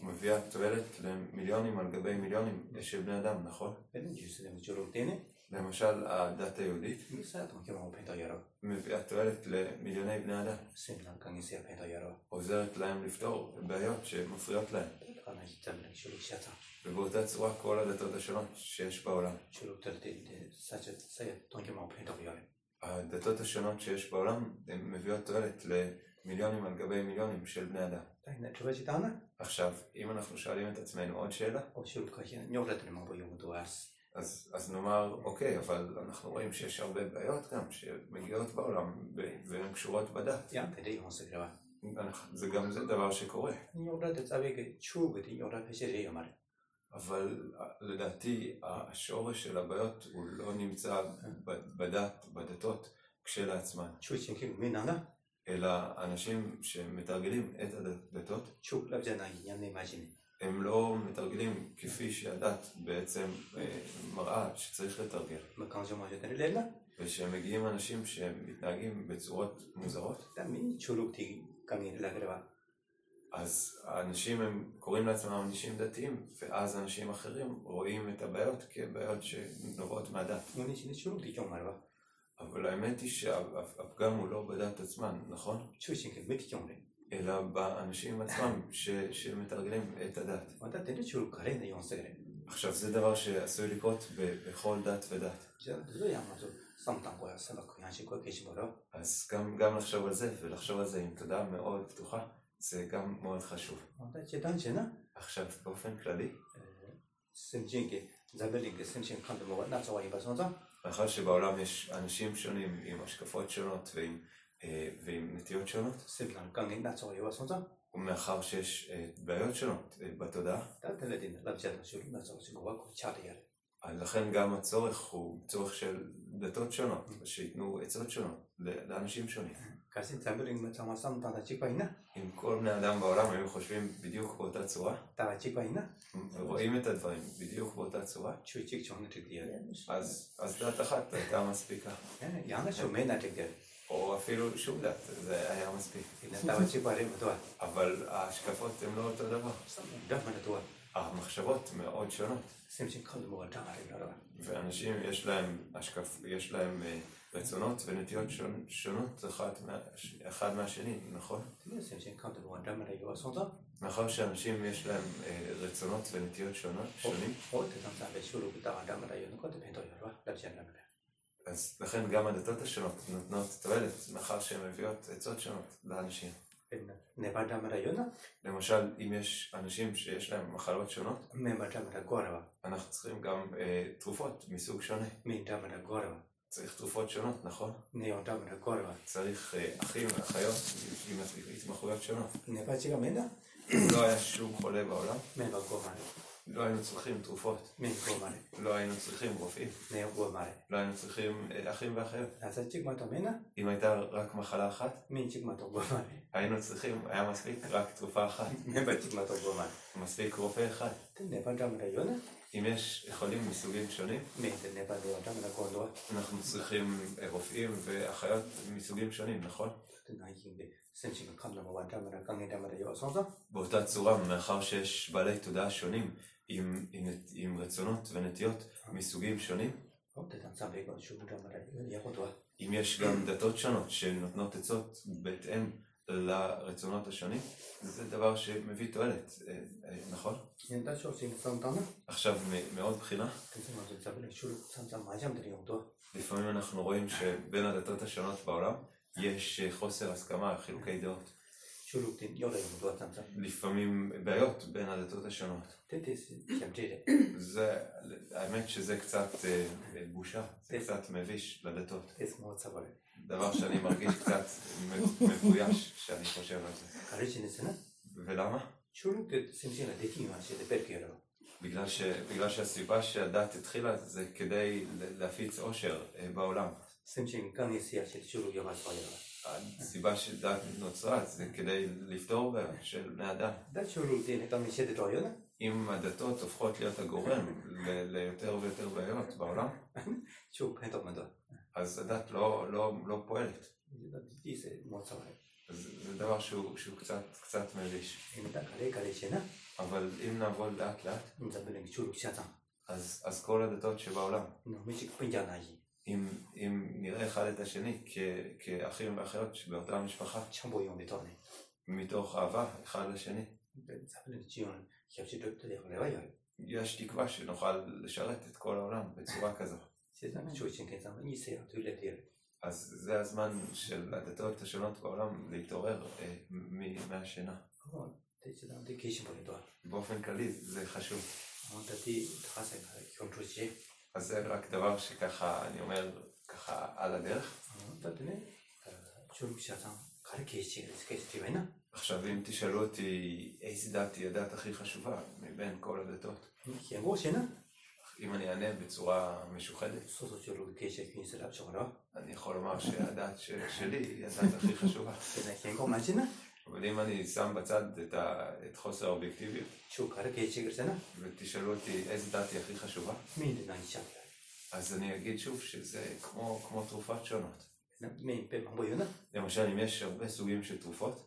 [SPEAKER 3] מביאה תועלת למיליונים על גבי מיליונים של בני אדם, נכון? למשל, הדת היהודית מביאה תועלת למיליוני בני אדם. עוזרת להם לפתור בעיות שמפריעות להם. ובאותה צורה כל הדתות השונות שיש בעולם. הדתות השונות שיש בעולם מביאות תועלת ל... מיליונים על גבי מיליונים של בני אדם. עכשיו, אם אנחנו שואלים את עצמנו עוד שאלה, אז, אז נאמר, אוקיי, אבל אנחנו רואים שיש הרבה בעיות גם שמגיעות בעולם והן קשורות בדת. זה גם זה דבר שקורה. אבל אה, לדעתי השורש של הבעיות הוא לא נמצא בדת, בדתות כשלעצמן. אלא אנשים שמתרגלים את הדתות,
[SPEAKER 8] שוב,
[SPEAKER 3] הם לא מתרגלים כפי שהדת בעצם אה, מראה שצריך לתרגל.
[SPEAKER 8] מקום מגיעים
[SPEAKER 3] לילה. אנשים שמתנהגים בצורות מוזרות.
[SPEAKER 8] תמיד
[SPEAKER 3] אז האנשים הם קוראים לעצמם אנשים דתיים, ואז אנשים אחרים רואים את הבעיות כבעיות שנובעות מהדת. אבל האמת היא שהפגם הוא לא בדת עצמה, נכון? אלא באנשים עצמם שמתרגלים את הדת. עכשיו זה דבר שעשוי לקרות בכל דת ודת. אז גם, גם לחשוב על זה ולחשוב על זה עם תודעה מאוד פתוחה זה גם מאוד חשוב. עכשיו באופן כללי. מאחר שבעולם יש אנשים שונים עם השקפות שונות ועם, אה, ועם נטיות שונות. ומאחר שיש אה, בעיות שונות אה, בתודעה. לכן גם הצורך הוא צורך של דתות שונות, שייתנו עצות שונות לאנשים שונים.
[SPEAKER 8] כעשית סבלינג מצמה שם את הצ'יפה אינה.
[SPEAKER 3] אם כל בני אדם בעולם היו חושבים בדיוק באותה צורה.
[SPEAKER 8] את הצ'יפה אינה.
[SPEAKER 3] רואים את הדברים בדיוק באותה צורה.
[SPEAKER 8] צ'וויצ'יק צ'ונת תגיע.
[SPEAKER 3] אז דת אחת הייתה מספיקה.
[SPEAKER 8] כן, יאנה שומנה תגיע.
[SPEAKER 3] או אפילו שום דת, זה היה מספיק.
[SPEAKER 8] אתה מציב עליהם בטוח.
[SPEAKER 3] אבל ההשקפות הן לא אותו דבר. המחשבות מאוד שונות.
[SPEAKER 8] לא, לא.
[SPEAKER 3] ואנשים יש להם השקפ... יש להם... אה, נכון? נכון אה, רצונות ונטיות שונות אחד מהשני, נכון? מאחר שאנשים יש להם רצונות ונטיות שונות, שונים. אז לכן גם הדתות השונות נותנות תועלת, מאחר שהן מביאות עצות שונות לאנשים. למשל, אם יש אנשים שיש להם מחלות שונות, אנחנו צריכים גם אה, תרופות מסוג שונה.
[SPEAKER 8] גם
[SPEAKER 3] צריך תרופות שונות, נכון?
[SPEAKER 8] גם על הגורבה,
[SPEAKER 3] צריך אה, אחים ואחיות עם התמחויות שונות.
[SPEAKER 8] נאמר גם מינה,
[SPEAKER 3] לא היה שום חולה בעולם,
[SPEAKER 8] בגורמה,
[SPEAKER 3] לא היינו צריכים תרופות,
[SPEAKER 8] גורמה,
[SPEAKER 3] לא היינו צריכים רופאים,
[SPEAKER 8] גורמה,
[SPEAKER 3] לא היינו צריכים אה, אחים ואחיות.
[SPEAKER 8] ג'יגמה תו מינה,
[SPEAKER 3] אם הייתה רק מחלה אחת,
[SPEAKER 8] תו גורמה,
[SPEAKER 3] היינו צריכים, היה מספיק רק תרופה אחת,
[SPEAKER 8] גורמה,
[SPEAKER 3] מספיק רופא אחד. אם יש חולים מסוגים שונים, אנחנו צריכים אה, רופאים ואחיות מסוגים שונים, נכון? באותה צורה, מאחר שיש בעלי תודעה שונים, עם, עם, עם רצונות ונטיות מסוגים שונים, אם יש גם דתות שונות שנותנות עצות בהתאם לרצונות השונים, זה דבר שמביא תועלת, אה, אה, נכון? עכשיו, מעוד בחינה, לפעמים אנחנו רואים שבין הדתות השונות בעולם יש אה, חוסר הסכמה, חילוקי דעות. לפעמים בעיות בין הדתות השונות. זה, האמת שזה קצת בושה, זה קצת מביש לדתות. דבר שאני מרגיש קצת מבויש כשאני חושב על זה.
[SPEAKER 8] אחרי 가르치는스는?
[SPEAKER 3] ולמה?
[SPEAKER 8] 출국때 심신을 대기 마시되 뺄게요.
[SPEAKER 3] בגלל, ש, בגלל שהסיבה שהדת התחילה זה כדי להפיץ עושר אה, בעולם.
[SPEAKER 8] 심신 강의시야 של 출국 יורד בעולם.
[SPEAKER 3] הסיבה שדת נוצרה זה כדי לפתור בעיה של בני אדם. אם הדתות הופכות להיות הגורם ליותר ויותר בעיות בעולם.
[SPEAKER 8] שוב, אין טוב מדוע.
[SPEAKER 3] אז הדת לא, לא, לא פועלת.
[SPEAKER 8] לדעתי זה מאוד צורך.
[SPEAKER 3] אז זה דבר שהוא, שהוא קצת, קצת
[SPEAKER 8] מריש. אם אתה קלה קלה שינה.
[SPEAKER 3] אבל אם נעבוד לאט לאט.
[SPEAKER 8] אם זה בלגשור קשתה.
[SPEAKER 3] אז, אז כל הדתות שבעולם.
[SPEAKER 8] נו, מי שקפידה נאי.
[SPEAKER 3] אם, אם נראה אחד את השני כ, כאחים ואחיות באותה
[SPEAKER 8] המשפחה. שם בו יום בתורני.
[SPEAKER 3] מתוך אהבה אחד לשני.
[SPEAKER 8] זה בלגשור.
[SPEAKER 3] יש תקווה שנוכל לשרת את כל העולם בצורה
[SPEAKER 8] כזאת. שדן שושן קצר וניסיון תולדיר.
[SPEAKER 3] אז זה הזמן של הדתות השונות בעולם להתעורר אה, מהשינה. באופן כללי זה חשוב. אז זה רק דבר שככה, אני אומר, ככה על הדרך. עכשיו אם תשאלו אותי איזה דת היא הדת הכי חשובה מבין כל הדתות. אם אני אענה בצורה משוחדת. אני יכול לומר שהדת שלי היא הדת הכי חשובה. אבל אם אני שם בצד את, חוסר האובייקטיביות, ותשאלו אותי איזה דת היא הכי חשובה, אז אני אגיד שוב שזה כמו, כמו תרופת שונות. למשל, אם יש הרבה סוגים של תרופות,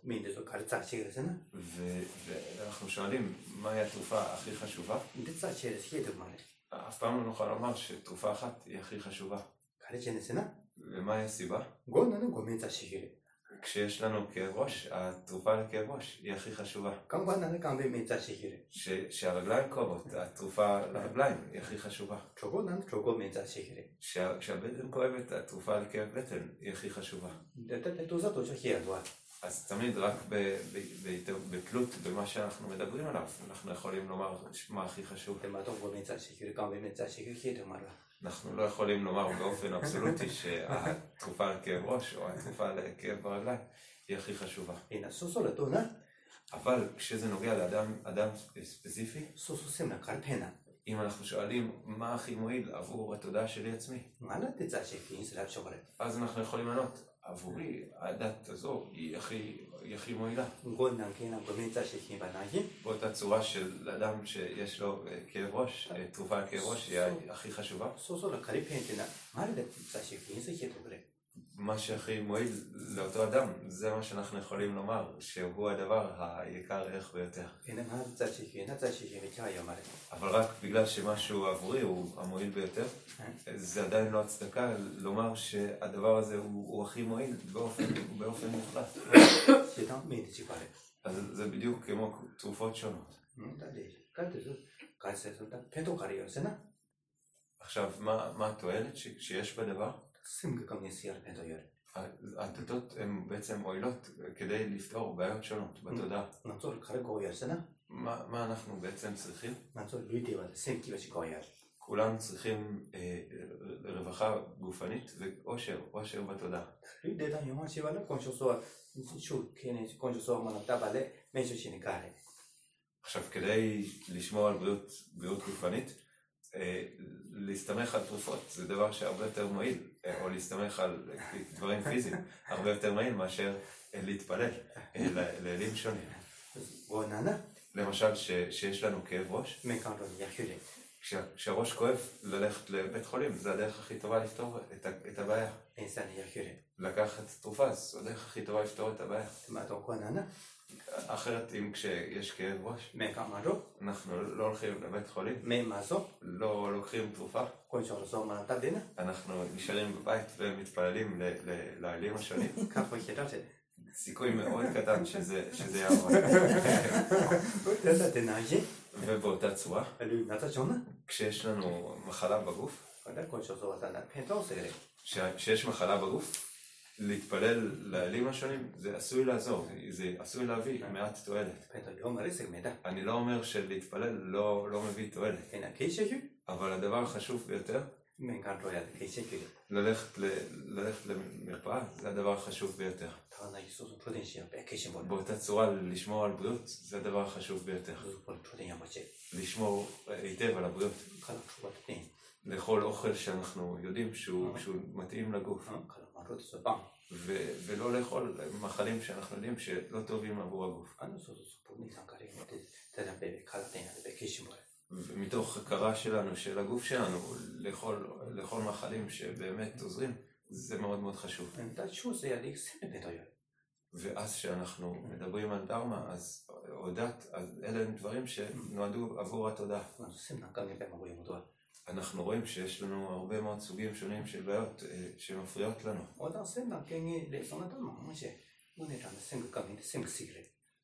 [SPEAKER 3] ואנחנו שואלים מהי התרופה הכי חשובה, אף פעם לא נוכל לומר שתרופה אחת היא הכי חשובה. ומה הסיבה? כשיש לנו כאב ראש, התרופה לכאב ראש היא הכי חשובה. ש, שהרגליים כואבות, התרופה לרגליים היא הכי חשובה. כשהבטן כואבת, התרופה לכאב בטן היא הכי חשובה. אז תמיד רק בתלות במה שאנחנו מדברים עליו, אנחנו יכולים לומר מה הכי חשוב. אנחנו לא יכולים לומר באופן אבסולוטי שהתקופה על כאב ראש או התקופה על כאב ברגליים היא הכי חשובה. אבל כשזה נוגע לאדם אדם ספציפי, אם אנחנו שואלים מה הכי מועיל עבור התודעה שלי עצמי, אז אנחנו יכולים לענות. עבורי הדת הזו היא הכי, מועילה. באותה צורה של אדם שיש לו אה, כאב ראש, אה, תרופה כאב ראש היא הכי חשובה. מה שהכי מועיל לאותו אדם, זה מה שאנחנו יכולים לומר, שהוא הדבר היקר ערך ביותר. אבל רק בגלל שמשהו עבורי הוא המועיל ביותר, זה עדיין לא הצדקה לומר שהדבר הזה הוא, הכי מועיל באופן, מוחלט. אז זה בדיוק כמו תרופות שונות. עכשיו, מה התועלת שיש בדבר?
[SPEAKER 8] מקסים גם נסייר גדול.
[SPEAKER 3] העתודות הן בעצם מועילות כדי לפתור בעיות שונות בתודעה.
[SPEAKER 8] נעצור כרגע יעשנה?
[SPEAKER 3] מה אנחנו בעצם צריכים?
[SPEAKER 8] נצור לא נעצור בידי ולסים כאילו שכוייר.
[SPEAKER 3] כולם צריכים אה, רווחה גופנית ואושר, אושר בתודעה.
[SPEAKER 8] לידי יומן שיבלה קונשוסו, שוב, כן, קונשוסו מנתה בלה, מישהו שנקרא.
[SPEAKER 3] עכשיו, כדי לשמור על בריאות גופנית, אה, להסתמך על תרופות זה דבר שהרבה יותר מועיל. או להסתמך על דברים פיזיים, הרבה יותר מהיר מאשר אה, להתפלל אה, לאלים שונים. למשל, שיש לנו כאב ראש, כשהראש כואב, ללכת לבית חולים, זה הדרך הכי טובה לפתור את הבעיה. לקחת תרופה, זו הדרך הכי טובה לפתור את הבעיה. אחרת, אם כשיש כאב ראש?
[SPEAKER 8] Medicamento.
[SPEAKER 3] אנחנו לא הולכים לבית חולים?
[SPEAKER 8] Memazo.
[SPEAKER 3] לא לוקחים תרופה?
[SPEAKER 8] כל שעור זו Consorcio דינה?
[SPEAKER 3] אנחנו נשארים בבית ומתפללים לאלים השונים?
[SPEAKER 8] ככה ידעתי.
[SPEAKER 3] סיכוי מאוד קטן שזה
[SPEAKER 8] יעבור.
[SPEAKER 3] ובאותה צורה? כשיש לנו מחלה בגוף? כשיש מחלה בגוף? להתפלל לאלים השונים, זה עשוי לעזור, זה עשוי להביא מעט תועלת. אני לא אומר שלהתפלל לא, לא מביא תועלת. אבל הדבר החשוב ביותר, ללכת, למרפאה, זה הדבר החשוב ביותר. באותה צורה, לשמור על בריאות, זה הדבר החשוב ביותר. לשמור אה, היטב על הבריאות. לכל אוכל שאנחנו יודעים שהוא מתאים לגוף. ולא לאכול מחלים שאנחנו יודעים שלא טובים עבור הגוף. ומתוך הכרה שלנו, של הגוף שלנו, לאכול מחלים שבאמת עוזרים, זה מאוד מאוד חשוב. ואז כשאנחנו מדברים על דרמה, אז הודת, אלה הם דברים שנועדו עבור התודעה. אנחנו רואים שיש לנו הרבה מאוד סוגים שונים של בעיות אה, שמפריעות לנו.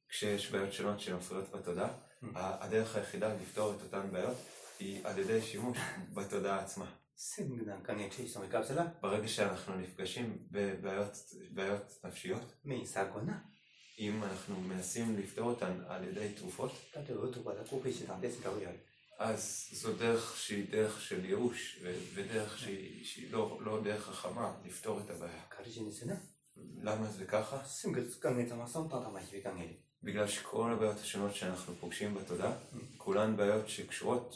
[SPEAKER 3] כשיש בעיות שונות שמפריעות בתודעה, hmm. הדרך היחידה לפתור את אותן בעיות היא על ידי שימוש בתודעה עצמה. ברגע שאנחנו נפגשים בבעיות נפשיות, אם אנחנו מנסים לפתור אותן על ידי תרופות, אז זו דרך שהיא דרך של ייאוש, ודרך שהיא, שהיא לא, לא דרך חכמה לפתור את הבעיה. למה זה ככה? בגלל שכל הבעיות השונות שאנחנו פוגשים בתודעה, כולן בעיות שקשורות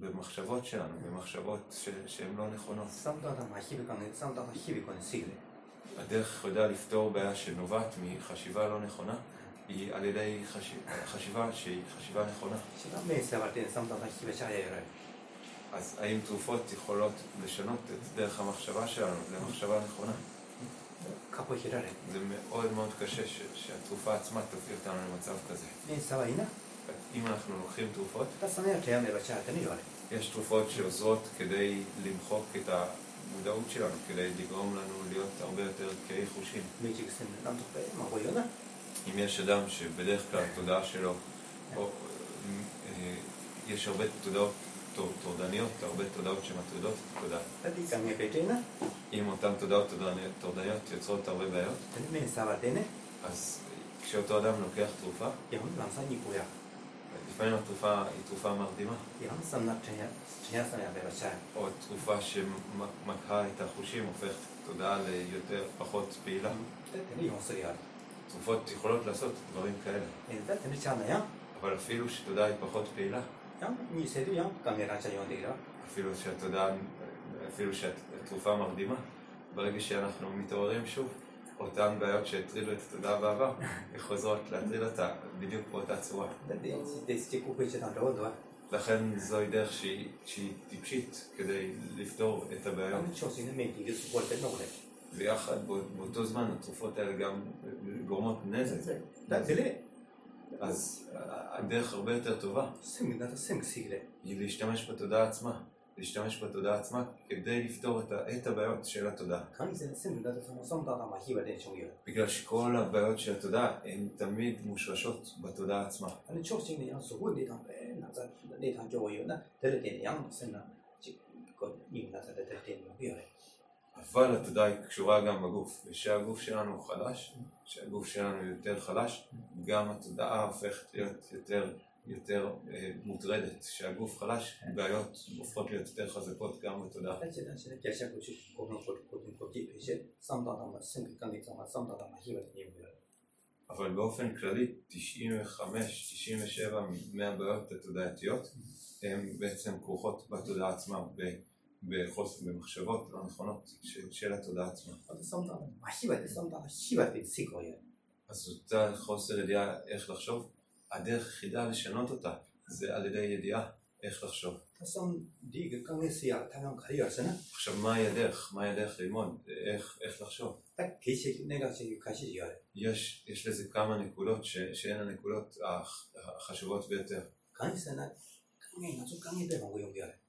[SPEAKER 3] במחשבות שלנו, במחשבות שהן לא נכונות. הדרך יודע לפתור בעיה שנובעת מחשיבה לא נכונה. היא על ידי חשיבה שהיא חשיבה נכונה. אז האם תרופות יכולות לשנות את דרך המחשבה שלנו למחשבה נכונה? זה מאוד מאוד קשה שהתרופה עצמה תביא אותנו למצב כזה. אם אנחנו לוקחים תרופות, יש תרופות שעוזרות כדי למחוק את המודעות שלנו, כדי לגרום לנו להיות הרבה יותר קרי חושים. אם יש אדם שבדרך כלל התודעה שלו, או, אה, יש הרבה תודעות טורדניות, הרבה תודעות שמטרידות את התודעה. אם אותן תודעות טורדניות יוצרות הרבה בעיות, אז כשאותו אדם לוקח תרופה, לפעמים התרופה היא תרופה מרדימה. או תרופה שמקהה את החושים, הופכת תודעה ליותר פחות פעילה.
[SPEAKER 8] 때때는 용서야
[SPEAKER 3] תרופות יכולות לעשות דברים כאלה,
[SPEAKER 8] 때때는 잖아요
[SPEAKER 3] אבל אפילו שתודעה היא פחות פעילה,
[SPEAKER 8] 양 미세도 양 강렬한 자연들이라
[SPEAKER 3] אפילו שהתודעה, אפילו שהתרופה מרדימה, ברגע שאנחנו מתעוררים שוב, אותן בעיות שהטרידו את התודעה בעבר, חוזרות להטריד אותה בדיוק באותה צורה.
[SPEAKER 8] 근데 데스티 코코이치단 로도와
[SPEAKER 3] לכן זוהי דרך שהיא, שהיא טיפשית כדי לפתור את הבעיות. ויחד באותו זמן התרופות האלה גם גורמות נזק.
[SPEAKER 8] תראי,
[SPEAKER 3] אז הדרך הרבה יותר טובה. היא להשתמש בתודעה עצמה. להשתמש בתודעה עצמה כדי לפתור את הבעיות של התודעה. בגלל שכל הבעיות של התודעה הן תמיד מושרשות בתודעה עצמה. אבל התודעה היא קשורה גם בגוף. וכשהגוף שלנו חלש, כשהגוף שלנו יותר חלש, גם התודעה הופכת להיות יותר, יותר אה, מוטרדת. כשהגוף חלש, בעיות הופכות להיות יותר חזקות גם בתודעה.
[SPEAKER 8] 但是但是假设过去我们或者或者或者有些上到他们生跟那种嘛上到他们hiva的业务
[SPEAKER 3] אבל באופן כללי, 95-97 מהבעיות התודעתיות הן בעצם כרוכות בתודעה עצמה, ב- בחוסר, במחשבות לא נכונות של התודעה עצמה.
[SPEAKER 8] אתה שמת עליו, השיבה אתה שמת עליו, השיבה תפסיק רגע.
[SPEAKER 3] אז אותה חוסר ידיעה איך לחשוב, הדרך היחידה לשנות אותה זה על ידי ידיעה איך לחשוב. עכשיו מהי הדרך? מהי הדרך ללמוד? איך, איך לחשוב? יש, יש לזה כמה נקודות ש, שהן הנקודות החשובות ביותר.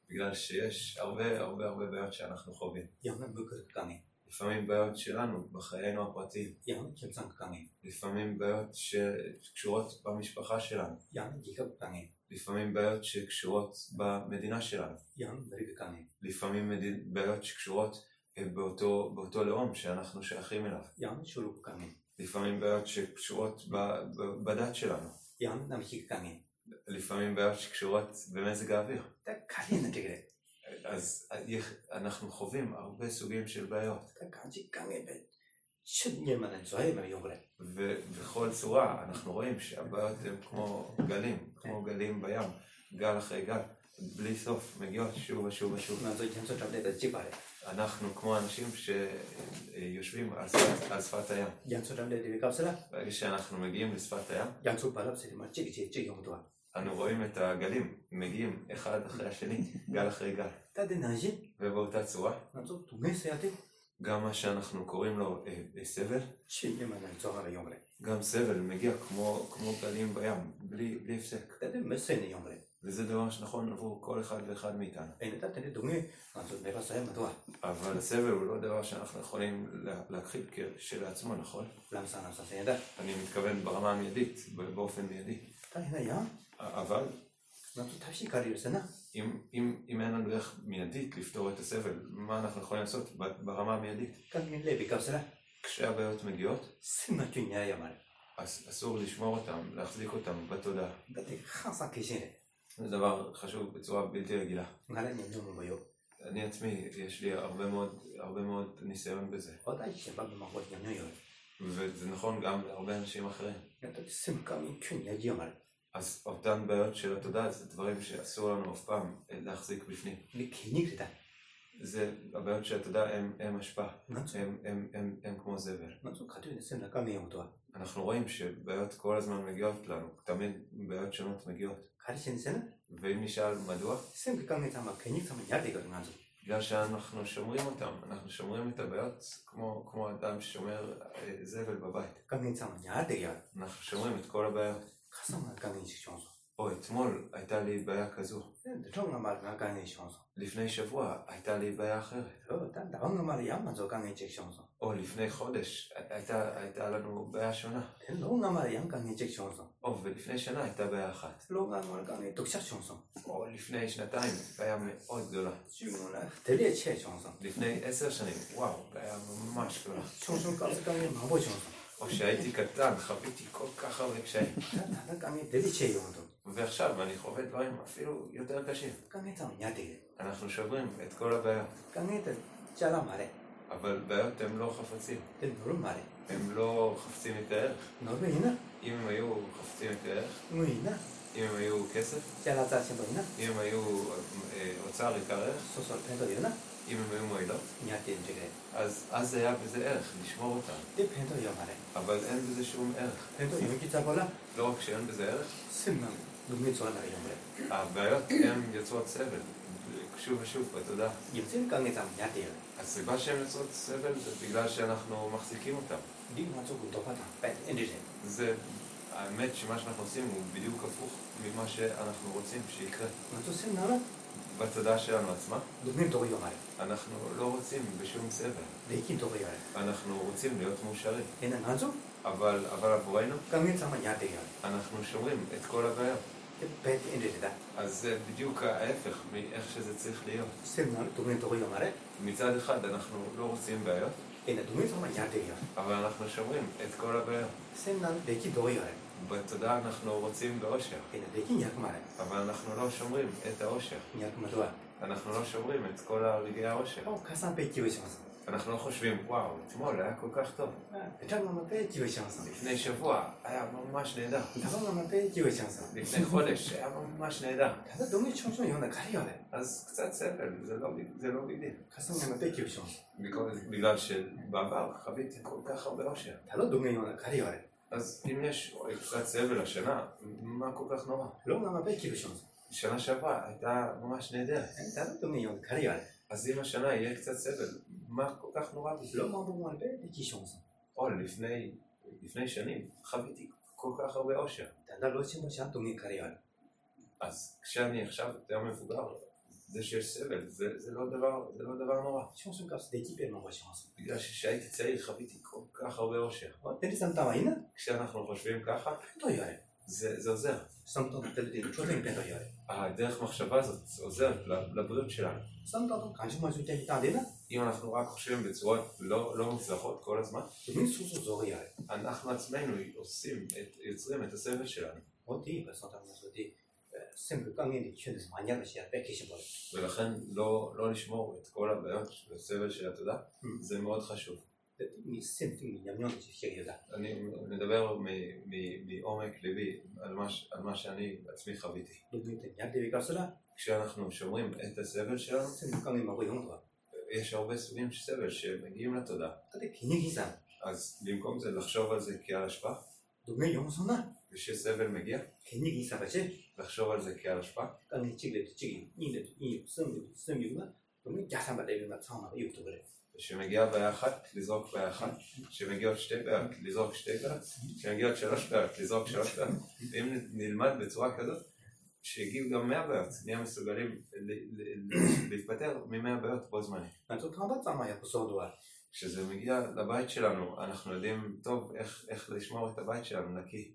[SPEAKER 3] בגלל שיש הרבה הרבה הרבה בעיות שאנחנו חווים. לפעמים בעיות שלנו, בחיינו הפרטיים. לפעמים בעיות שקשורות במשפחה שלנו. לפעמים בעיות שקשורות במדינה שלנו. לפעמים בעיות שקשורות אה, באותו, באותו לאום שאנחנו שייכים אליו. לפעמים בעיות שקשורות בדת שלנו. לפעמים בעיות שקשורות במזג האוויר.
[SPEAKER 8] קלים תגיד.
[SPEAKER 3] אז אנחנו חווים הרבה סוגים של בעיות. ובכל צורה אנחנו רואים שהבעיות הן כמו גלים, כמו גלים בים, גל אחרי גל, בלי סוף מגיעות שוב ושוב ושוב. אנחנו כמו אנשים שיושבים על שפת הים. ברגע שאנחנו מגיעים לשפת הים, אנו רואים את הגלים מגיעים אחד אחרי השני, גל אחרי גל. ובאותה צורה, גם מה שאנחנו קוראים לו אה, אה, סבל, גם סבל מגיע כמו, גלים בים, בלי הפסק. וזה דבר שנכון עבור כל אחד ואחד מאיתנו. אבל הסבל הוא לא דבר שאנחנו יכולים להכחיל כשלעצמו, נכון? אני מתכוון ברמה המיידית, באופן מיידי. אבל...
[SPEAKER 8] אנחנו תמשיך קריירה זנה.
[SPEAKER 3] אם אין לנו דרך מיידית לפתור את הסבל, מה אנחנו יכולים לעשות ברמה המיידית? כשהבעיות מגיעות, אסור לשמור אותם, להחזיק אותם בתודעה. זה דבר חשוב בצורה בלתי רגילה. אני עצמי, יש לי הרבה מאוד, הרבה מאוד ניסיון בזה. וזה נכון גם להרבה אנשים אחרים. אז אובדן בעיות של התודעה זה דברים שאסור לנו אף פעם אה, להחזיק בפנים. זה הבעיות של התודעה הם השפעה. הם כמו זבל. אנחנו רואים שבעיות כל הזמן מגיעות לנו, תמיד בעיות שונות מגיעות. ואם נשאל מדוע? בגלל שאנחנו שומרים אותם, אנחנו שומרים את הבעיות כמו אדם ששומר אה, זבל בבית. אנחנו שומרים את כל הבעיות.
[SPEAKER 8] חסם הגני שישונזו.
[SPEAKER 3] או אתמול הייתה לי בעיה כזו.
[SPEAKER 8] דלון אמר גני שישונזו.
[SPEAKER 3] לפני שבוע הייתה לי בעיה אחרת.
[SPEAKER 8] לא, דלון אמר ימה זו גני שישונזו.
[SPEAKER 3] או לפני חודש הייתה לנו בעיה שונה.
[SPEAKER 8] דלון אמר ים גני שישונזו.
[SPEAKER 3] או ולפני שנה הייתה בעיה אחת.
[SPEAKER 8] לא אמר גני דוקשה שישונזו.
[SPEAKER 3] או לפני שנתיים בעיה מאוד גדולה. לפני עשר שנים, וואו, בעיה ממש גדולה.
[SPEAKER 8] שישונזו גני מבוא שישונזו.
[SPEAKER 3] או שהייתי קטן, חוויתי כל כך הרבה קשיים. ועכשיו אני חווה דברים אפילו יותר קשים. אנחנו שוברים את כל הבעיות. אבל בעיות הם לא חפצים. הם לא חפצים את הערך. אם הם היו חפצים את הערך, אם הם היו כסף, אם הם היו אה, אוצר יקר ערך, אם הם היו מועילות? אז, אז היה בזה ערך, לשמור
[SPEAKER 8] אותן.
[SPEAKER 3] אבל אין בזה שום ערך. לא רק שאין בזה ערך. הבעיות הן יוצרות סבל, שוב ושוב
[SPEAKER 8] בתודה.
[SPEAKER 3] הסיבה שהן יוצרות סבל זה בגלל שאנחנו מחזיקים
[SPEAKER 8] אותן.
[SPEAKER 3] זה, האמת שמה שאנחנו עושים הוא בדיוק הפוך ממה שאנחנו רוצים שיקרה. בתודה שלנו עצמה.
[SPEAKER 8] דוגמים תורי יומיים.
[SPEAKER 3] אנחנו לא רוצים בשום סבל.
[SPEAKER 8] ואיקיטוריאל.
[SPEAKER 3] אנחנו רוצים להיות מאושרים.
[SPEAKER 8] אין לנו זו?
[SPEAKER 3] אבל, אבל עבורנו?
[SPEAKER 8] גם יצא מניאטיאל.
[SPEAKER 3] אנחנו שומרים את כל
[SPEAKER 8] הבעיה. בית אין
[SPEAKER 3] אז בדיוק ההפך מאיך שזה צריך להיות.
[SPEAKER 8] סימן, דומין תורי אמרת? אה?
[SPEAKER 3] מצד אחד אנחנו לא רוצים בעיות.
[SPEAKER 8] אין הדומין תורי אמרת?
[SPEAKER 3] אבל אנחנו שומרים את כל הבעיות.
[SPEAKER 8] סימן, בקי דורי אמרת? אה?
[SPEAKER 3] בתודה אנחנו רוצים באושר.
[SPEAKER 8] אין הדקי ניאק מרת? אה?
[SPEAKER 3] אבל אנחנו לא שומרים את האושר.
[SPEAKER 8] ניאק מדוע?
[SPEAKER 3] אנחנו לא שומרים את כל הרגעי העושר.
[SPEAKER 8] を重ねていします。
[SPEAKER 3] אנחנו לא חושבים, וואו, אתמול היה כל כך טוב. לפני שבוע היה ממש נהדר. לפני חודש היה ממש נהדר. אז קצת סבל, זה לא, לא
[SPEAKER 8] בדיוק.
[SPEAKER 3] בגלל שבעבר חוויתי כל כך הרבה אושר. אז אם יש קצת סבל השנה, מה כל כך נורא?
[SPEAKER 8] לא, מה בקי בשום
[SPEAKER 3] שנה שעברה הייתה ממש נהדרת.
[SPEAKER 8] הייתה תענותומיות, קריאל.
[SPEAKER 3] אז אם השנה יהיה קצת סבל, מה כל כך נורא בשביל?
[SPEAKER 8] לא אמרנו הרבה בקישורסון.
[SPEAKER 3] או לפני, לפני שנים חוויתי כל כך הרבה אושר.
[SPEAKER 8] אתה לא שימושה דומי קריאל.
[SPEAKER 3] אז כשאני עכשיו יותר מבוגר, זה שיש סבל, זה, זה, לא, דבר, זה לא דבר נורא.
[SPEAKER 8] שימושים גם שדה קיפר נורא שימושים.
[SPEAKER 3] בגלל שכשהייתי צעיר חוויתי כל כך הרבה אושר.
[SPEAKER 8] תן לי סתם את
[SPEAKER 3] כשאנחנו חושבים ככה,
[SPEAKER 8] לא יאללה.
[SPEAKER 3] זה, זה עוזר.
[SPEAKER 8] שם אותנו תלדים, שותים פתח יד.
[SPEAKER 3] הדרך מחשבה הזאת עוזרת לבריאות שלנו.
[SPEAKER 8] שם אותנו כאנשים מה שאתה תעלינה.
[SPEAKER 3] אם אנחנו רק חושבים בצורות לא, לא מוצלחות כל הזמן, אנחנו עצמנו עושים, יוצרים את הסבל שלנו. ולכן לא, לא לשמור את כל הבעיות והסבל של
[SPEAKER 8] התודה,
[SPEAKER 3] זה מאוד חשוב.
[SPEAKER 8] מסנטים מדמיון שאפשר לדעת.
[SPEAKER 3] אני מדבר מעומק ליבי על מה שאני עצמי חוויתי. כשאנחנו שומרים את הסבל שלנו, יש הרבה סוגים של סבל שמגיעים לתודעה. אז במקום זה לחשוב על זה כעל השפעה.
[SPEAKER 8] דומה יום סונה.
[SPEAKER 3] כשסבל מגיע, לחשוב על זה כעל השפעה.
[SPEAKER 8] גם נציג לתציגים, אי לתציגים, סמי, סמי, דומה, יחסם בלב עם הצעמה, יופתו בלב.
[SPEAKER 3] כשמגיעה בעיה אחת, לזרוק בעיה אחת, כשמגיעות שתי בעיות, לזרוק שתי בעיות, כשמגיעות שלוש בעיות, לזרוק שלוש בעיות, ואם נלמד בצורה כזאת, שיגיעו גם מאה בעיות, נהיה מסוגלים להתפטר ממאה בעיות בו זמנית. כשזה מגיע לבית שלנו, אנחנו יודעים טוב איך לשמור את הבית שלנו נקי.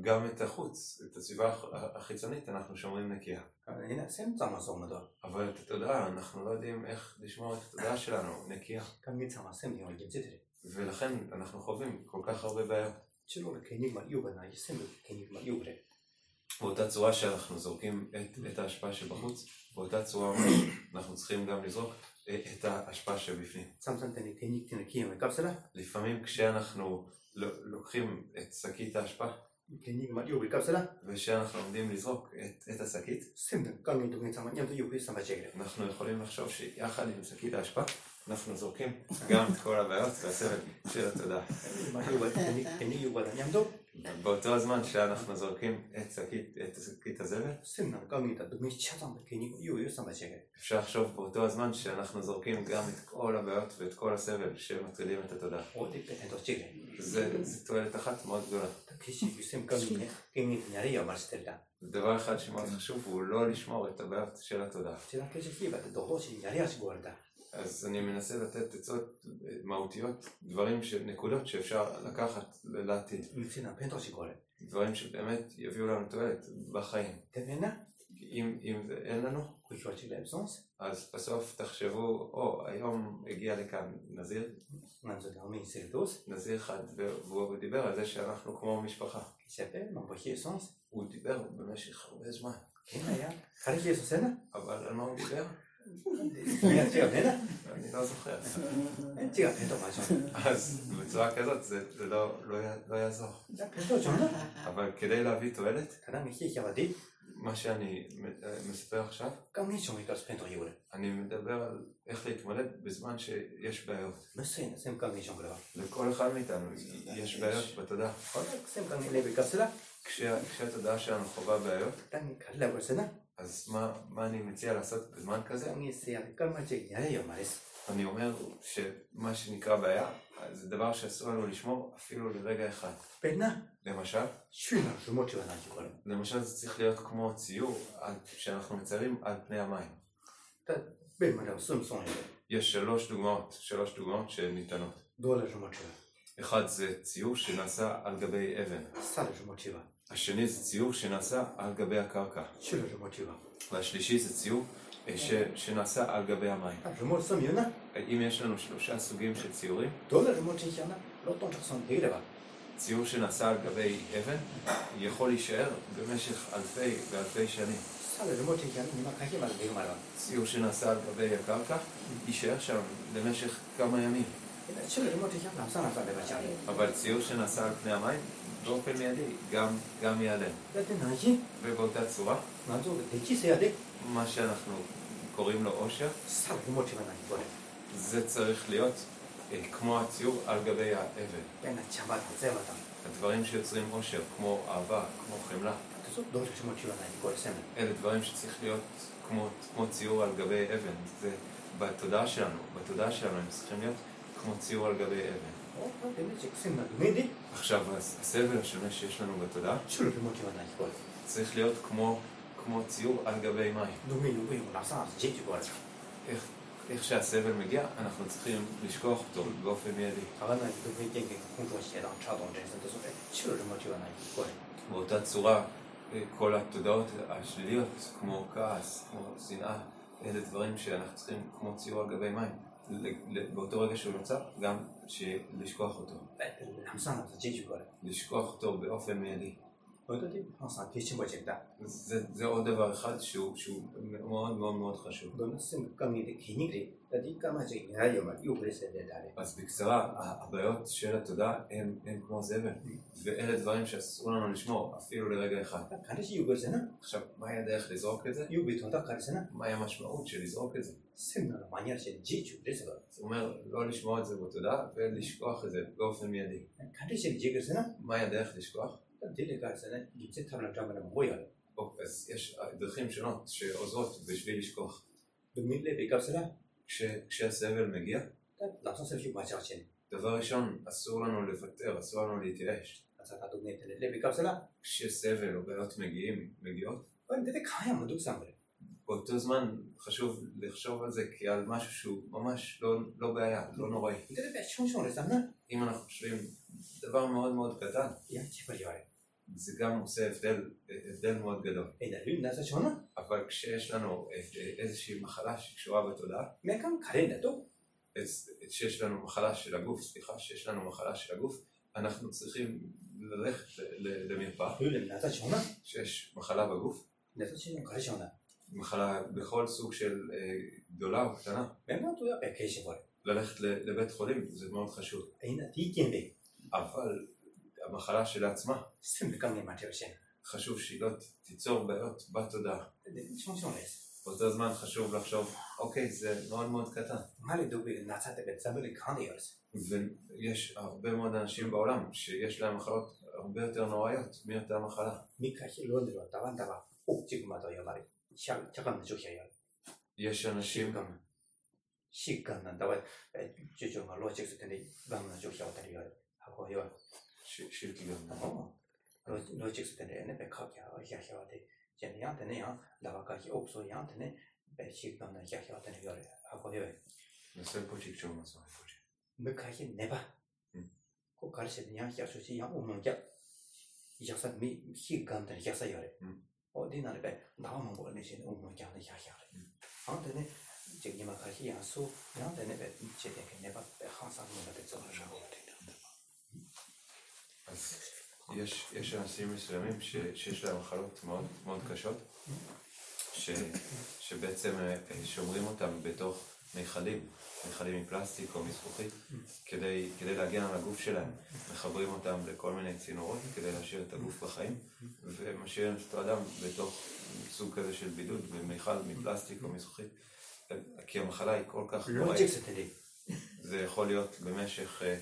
[SPEAKER 3] גם את החוץ, את הסביבה החיצונית, אנחנו שומרים נקייה.
[SPEAKER 8] הנה, שים צמא סומדו.
[SPEAKER 3] אבל את התודעה, אנחנו לא יודעים איך לשמור את התודעה שלנו נקייה. ולכן אנחנו חווים כל כך הרבה בעיות. באותה צורה שאנחנו זורקים את, את ההשפעה שבחוץ, באותה צורה אנחנו צריכים גם לזרוק את ההשפעה שבפנים. לפעמים כשאנחנו לוקחים את שקית ההשפעה
[SPEAKER 8] 괜히 막 이유를 값으라
[SPEAKER 3] ושאנחנו עומדים לזרוק את, את השקית,
[SPEAKER 8] 쌤들 깡에 동네 짱아 냠도 이유 있어 맞지 그래
[SPEAKER 3] אנחנו יכולים לחשוב שיחד עם שקית ההשפעה, אנחנו זורקים גם את כל הבעיות והסבל. של
[SPEAKER 8] תודה.
[SPEAKER 3] באותו הזמן שאנחנו זורקים את שקית הזבל, אפשר לחשוב באותו הזמן שאנחנו זורקים גם את כל הבעיות ואת כל הסבל שמטרידים את
[SPEAKER 8] התודה.
[SPEAKER 3] זה תועלת אחת מאוד גדולה. דבר אחד שמאוד חשוב הוא לא לשמור את הבעיות של
[SPEAKER 8] התודה.
[SPEAKER 3] אז אני מנסה לתת עצות אה, מהותיות, דברים, ש... נקודות שאפשר לקחת לעתיד.
[SPEAKER 8] מבחינה פטרו שקורה.
[SPEAKER 3] דברים שבאמת יביאו לנו תועלת בחיים.
[SPEAKER 8] תבינה?
[SPEAKER 3] אם, אם זה אין לנו, אז בסוף תחשבו, או היום הגיע לכאן נזיר, נזיר אחד, והוא דיבר על זה שאנחנו כמו משפחה. הוא דיבר במשך הרבה זמן.
[SPEAKER 8] כן היה.
[SPEAKER 3] אבל על מה הוא דיבר?
[SPEAKER 8] Tiga Nena
[SPEAKER 3] אני לא זוכר.
[SPEAKER 8] Tiga Peto Majon
[SPEAKER 3] אז בצורה כזאת זה, לא, יעזור. אבל כדי להביא תועלת, מה שאני מספר עכשיו, אני מדבר על איך להתמודד בזמן שיש בעיות. לכל אחד מאיתנו יש בעיות בתודעה. כשהתודעה שלנו חווה בעיות, אז מה, מה אני מציע לעשות בזמן כזה? אני אומר שמה שנקרא בעיה, זה דבר שאסור לנו לשמור אפילו לרגע אחד. למשל, למשל זה צריך להיות כמו ציור שאנחנו מציירים על פני המים. יש שלוש דוגמאות, שלוש דוגמאות שניתנות. אחד זה ציור שנעשה על גבי אבן, השני זה ציור שנעשה על גבי הקרקע, והשלישי זה ציור אה, ש, שנעשה על גבי המים.
[SPEAKER 8] Sum yona
[SPEAKER 3] אם יש לנו שלושה סוגים של ציורים,
[SPEAKER 8] ba
[SPEAKER 3] ציור שנעשה על גבי אבן יכול להישאר במשך אלפי ואלפי שנים. ציור שנעשה על גבי הקרקע יישאר שם למשך כמה ימים. אבל ציור שנעשה על פני המים באופן מיידי גם, גם ייעלם. ובאותה צורה, מה שאנחנו קוראים לו עושר, זה צריך להיות אה, כמו הציור על גבי האבן. הדברים שיוצרים עושר, כמו אהבה, כמו חמלה, אלה דברים שצריך להיות כמו, כמו ציור על גבי אבן. זה בתודעה שלנו, בתודעה שלנו הם צריכים להיות כמו ציור על גבי אבן. עכשיו, הסבל השונה שיש לנו בתודעה צריך להיות כמו, ציור על גבי מים. איך, שהסבל מגיע, אנחנו צריכים לשכוח אותו באופן מיידי. באותה צורה, אה, כל התודעות השליליות, כמו כעס, כמו שנאה, אלה דברים שאנחנו צריכים כמו ציור על גבי מים. באותו רגע שהוא נוצר, גם לשכוח אותו. לשכוח אותו באופן מיידי. זה, עוד דבר אחד שהוא, מאוד מאוד מאוד חשוב. אז בקצרה, הבעיות של התודעה הם, הם כמו זבל, ואלה דברים שאסור לנו לשמור אפילו לרגע אחד.
[SPEAKER 8] Kan shi yo kure se na
[SPEAKER 3] עכשיו, מהי הדרך לזרוק את זה?
[SPEAKER 8] Na
[SPEAKER 3] מהי המשמעות של לזרוק את זה?
[SPEAKER 8] Sem na ma ni se je jikore se ba
[SPEAKER 3] זה אומר לא לשמור את זה בתודעה ולשכוח את זה באופן מיידי.
[SPEAKER 8] Kure se na
[SPEAKER 3] מהי הדרך לשכוח?
[SPEAKER 8] Jam na mo ya
[SPEAKER 3] או, אז יש דרכים שונות שעוזרות בשביל לשכוח.
[SPEAKER 8] Na
[SPEAKER 3] כש, כשהסבל מגיע,
[SPEAKER 8] se shi ma cha chen
[SPEAKER 3] דבר ראשון, אסור לנו לוותר, אסור לנו להתייאש.
[SPEAKER 8] Te le be kare se na
[SPEAKER 3] כשסבל או בעיות מגיעים, מגיעות,
[SPEAKER 8] kaya ma du sam
[SPEAKER 3] באותו זמן חשוב לחשוב על זה כעל משהו שהוא ממש לא, לא בעיה, לא נוראי.
[SPEAKER 8] Chong le sam na
[SPEAKER 3] אם אנחנו חושבים דבר מאוד מאוד קטן, זה גם עושה הבדל, הבדל מאוד גדול. אבל כשיש לנו איזושהי מחלה שקשורה בתודעה,
[SPEAKER 8] Me kam kare da to
[SPEAKER 3] אז שיש לנו מחלה של הגוף, סליחה, שיש לנו מחלה של הגוף, אנחנו צריכים ללכת למרפאה, שיש מחלה בגוף, מחלה בכל סוג של אה, גדולה או קטנה,
[SPEAKER 8] shi bore
[SPEAKER 3] ללכת לבית חולים, זה מאוד חשוב.
[SPEAKER 8] Ken de
[SPEAKER 3] אבל המחלה שלעצמה, חשוב שהיא לא תיצור בעיות בתודעה.
[SPEAKER 8] Le
[SPEAKER 3] באותו זמן חשוב לחשוב, אוקיי, זה מאוד מאוד קטן.
[SPEAKER 8] Sa be kan de yo
[SPEAKER 3] ויש הרבה מאוד אנשים בעולם שיש להם מחלות הרבה יותר נוראיות מאותה מחלה.
[SPEAKER 8] 想这个呢就想要，也是那性格嘛，性格呢，但话诶，这种啊逻
[SPEAKER 3] 辑是
[SPEAKER 8] 肯定，那么就晓得了，还可以吧？是是这样的哦，逻逻辑是肯
[SPEAKER 3] 定，那别
[SPEAKER 8] 靠家伙下下的，像那样的那样，那个个是恶说样的呢，别性格呢下下的那个了，还可以吧？那三
[SPEAKER 3] 不七九嘛，
[SPEAKER 8] 三不七，没开
[SPEAKER 3] 心
[SPEAKER 8] 那吧？嗯，我开始那样下出去，让我们家，下山没性格的
[SPEAKER 3] 下
[SPEAKER 8] 山要的，嗯。 디 나를 배 나만 뭐 내신 오늘讲的下下来好的呢这个嘛开始样素然后呢呗这点给那把行上那个做上
[SPEAKER 3] אז יש, יש אנשים מסוימים ש, שיש להם מחלות מאוד, מאוד קשות, ש, שבעצם אה, אה, שומרים אותם בתוך מיכלים, מיכלים מפלסטיק או מזכוכית, כדי, כדי להגן על הגוף שלהם. מחברים אותם לכל מיני צינורות כדי להשאיר את הגוף בחיים, ומשאיר את אותו אדם בתוך סוג כזה של בידוד, במיכל מפלסטיק או מזכוכית, כי המחלה היא כל כך נוראית. זה יכול להיות במשך... אה,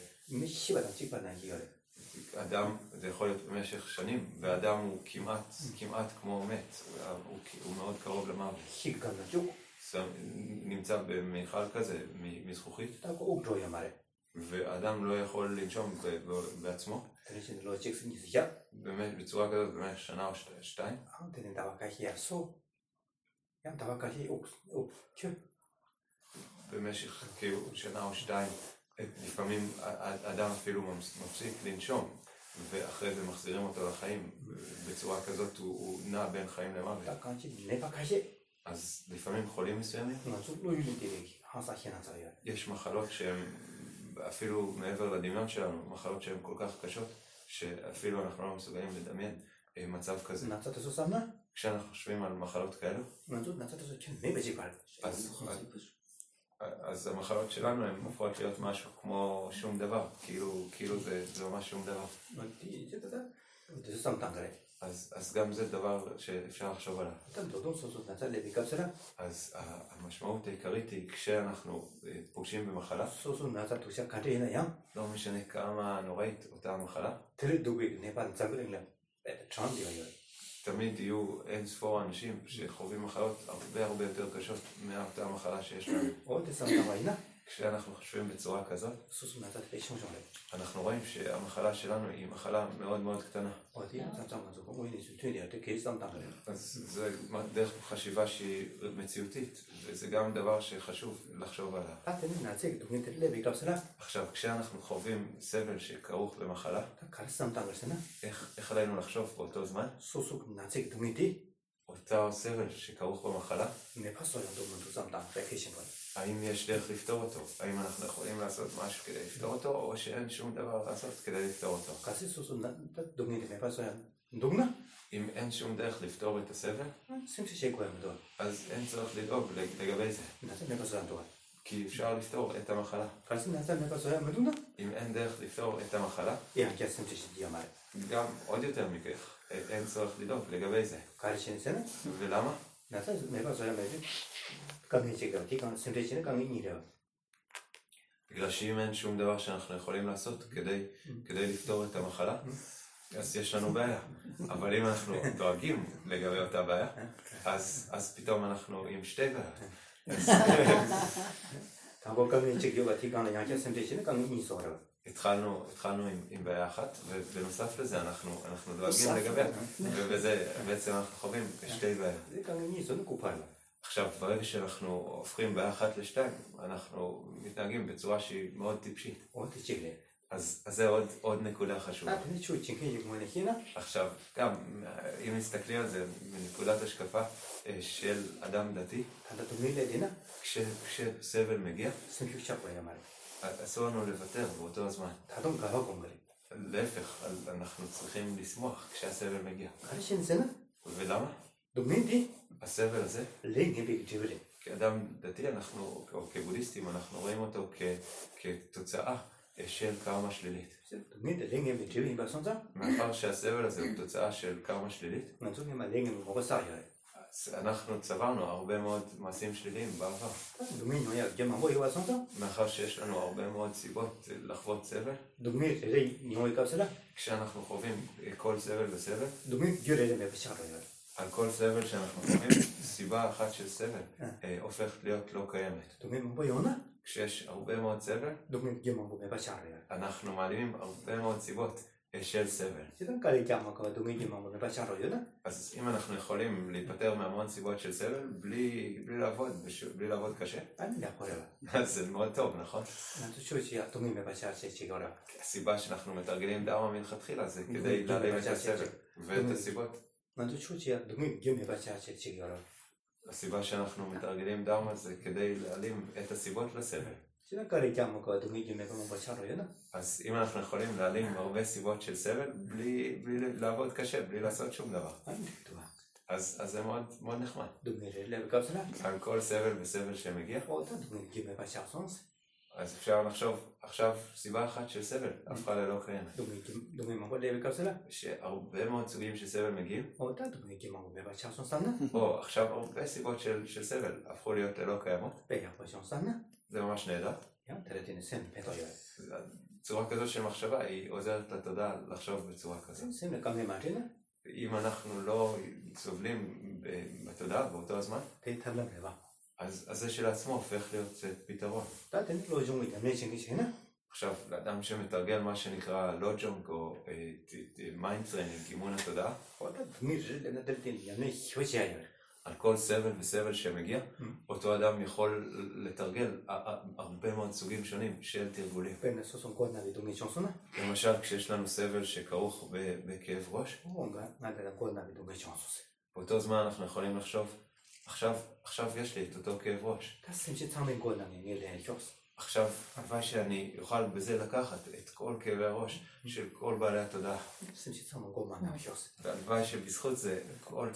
[SPEAKER 3] אדם, זה יכול להיות במשך שנים, ואדם הוא כמעט, כמעט כמו מת, הוא, הוא מאוד קרוב למוות. נמצא במיכל כזה, מזכוכית. ואדם לא יכול לנשום בעצמו. באמת, בצורה כזאת, באמת, שנה או שתיים. במשך כאילו, שנה או שתיים, לפעמים אדם אפילו מפסיק לנשום, ואחרי זה מחזירים אותו לחיים. בצורה כזאת הוא נע בין חיים למוות. אז לפעמים חולים מסוימים. יש מחלות שהן אפילו מעבר לדמיון שלנו, מחלות שהן כל כך קשות, שאפילו אנחנו לא מסוגלים לדמיין מצב כזה. כשאנחנו חושבים על מחלות כאלו, אז, אז המחלות שלנו הן מופרות להיות משהו כמו שום דבר, כאילו, זה ממש שום דבר. אז, אז גם זה דבר שאפשר לחשוב עליו. אז המשמעות העיקרית היא כשאנחנו אה, פוגשים במחלה, לא משנה כמה נוראית אותה המחלה, תמיד יהיו אין ספור אנשים שחווים מחלות הרבה הרבה יותר קשות מאותה המחלה שיש
[SPEAKER 8] להם.
[SPEAKER 3] כשאנחנו חושבים בצורה כזאת, אנחנו רואים שהמחלה שלנו היא מחלה מאוד מאוד קטנה. אז זו דרך חשיבה שהיא מציאותית, וזה גם דבר שחשוב לחשוב עליו. עכשיו, כשאנחנו חווים סבל שכרוך במחלה, איך, עלינו לחשוב באותו זמן? אותו סבל שכרוך במחלה? האם יש דרך לפתור אותו? האם אנחנו יכולים לעשות משהו כדי לפתור אותו, או שאין שום דבר לעשות כדי לפתור אותו? אם אין שום דרך לפתור את הסבל, אז אין צורך לדאוג לגבי זה. כי אפשר לפתור את המחלה. אם אין דרך לפתור את המחלה, גם עוד יותר מכך, אה, אין צורך לדאוג לגבי זה. ולמה?
[SPEAKER 8] קאמי שגם, כי כאן סמלי שני
[SPEAKER 3] בגלל שאם אין שום דבר שאנחנו יכולים לעשות כדי, כדי לפתור את המחלה, אז יש לנו בעיה. אבל אם אנחנו דואגים לגבי אותה בעיה, אז, אז פתאום אנחנו עם שתי בעיות. התחלנו, התחלנו עם, עם בעיה אחת, ובנוסף לזה אנחנו, אנחנו דואגים לגביה, ובזה בעצם אנחנו חווים שתי בעיות. עכשיו, ברגע שאנחנו הופכים בעיה אחת לשתיים, אנחנו מתנהגים בצורה שהיא מאוד טיפשית.
[SPEAKER 8] מאוד טיפשית.
[SPEAKER 3] אז, אז זה עוד, עוד נקודה חשובה. עכשיו, גם אם נסתכלי על זה מנקודת השקפה אה, של אדם דתי, כש, כשסבל מגיע, אסור לנו לוותר באותו הזמן. להפך, אנחנו צריכים לשמוח כשהסבל מגיע. ולמה?
[SPEAKER 8] דומים לי.
[SPEAKER 3] הסבל הזה?
[SPEAKER 8] לי, בלתי ולי.
[SPEAKER 3] כאדם דתי אנחנו, או כבודהיסטים, אנחנו רואים אותו כ, כתוצאה של קרמה שלילית. מאחר שהסבל הזה הוא תוצאה של קרמה שלילית, אנחנו צברנו הרבה מאוד מעשים שליליים בעבר. מאחר שיש לנו הרבה מאוד סיבות לחוות סבל, כשאנחנו חווים כל סבל וסבל, על כל סבל שאנחנו חווים, סיבה אחת של סבל כן. אה, הופכת להיות לא קיימת.
[SPEAKER 8] דומים הרבה יונה?
[SPEAKER 3] כשיש הרבה מאוד סבל,
[SPEAKER 8] דומים גם הרבה בשעריה. אה.
[SPEAKER 3] אנחנו מעלימים הרבה מאוד סיבות אה, של סבל. אז אם אנחנו יכולים להיפטר מהמון סיבות של סבל בלי, לעבוד, בלי לעבוד קשה,
[SPEAKER 8] אני לא יכול
[SPEAKER 3] אז זה מאוד טוב, נכון?
[SPEAKER 8] אני חושב שהדומים בבשריה שגורם.
[SPEAKER 3] הסיבה שאנחנו מתרגלים דאמה מלכתחילה זה כדי להרים את הסבל ואת הסיבות.
[SPEAKER 8] 나도 초지야 너무 겸해 봐야 제 지금 여러
[SPEAKER 3] הסיבה שאנחנו מתרגלים דרמה זה כדי להעלים את הסיבות לסבל.
[SPEAKER 8] 지난까지 그냥 그 너무 겸해 보면 뭐 차로요 나
[SPEAKER 3] אז אם אנחנו יכולים להעלים הרבה סיבות של סבל בלי, בלי לעבוד קשה, בלי לעשות שום דבר,
[SPEAKER 8] 아니 또
[SPEAKER 3] אז, אז זה מאוד, מאוד נחמד.
[SPEAKER 8] 동네를 레벨 값으로
[SPEAKER 3] על כל סבל וסבל שמגיע, אז אפשר לחשוב עכשיו סיבה אחת של סבל, הפכה ללא קיימת.
[SPEAKER 8] דומים מאוד יש
[SPEAKER 3] הרבה מאוד סוגים של סבל מגיעים.
[SPEAKER 8] אותה דומים הרבה בצ'אנסון סנה.
[SPEAKER 3] או עכשיו הרבה סיבות של סבל הפכו להיות ללא קיימות.
[SPEAKER 8] בצ'אנסון סנה.
[SPEAKER 3] זה ממש נהדר. צורה כזו של מחשבה היא עוזרת לתודעה לחשוב בצורה כזו.
[SPEAKER 8] כן,
[SPEAKER 3] אם אנחנו לא סובלים בתודעה באותו הזמן. אז, אז זה שלעצמו הופך להיות אה, פתרון.
[SPEAKER 8] אתה תן לוג'ונג מתאמן שני שנה.
[SPEAKER 3] עכשיו, לאדם שמתרגל מה שנקרא לוג'ונג או אה, mind training, אימון התודעה, על כל סבל וסבל שמגיע, אותו אדם יכול לתרגל אה, הרבה מאוד סוגים שונים של תרגולים. למשל, כשיש לנו סבל שכרוך בכאב ראש, באותו זמן אנחנו יכולים לחשוב עכשיו, עכשיו יש לי את אותו כאב ראש. עכשיו, הלוואי שאני אוכל בזה לקחת את כל כאבי הראש של כל בעלי התודעה. והלוואי שבזכות זה כל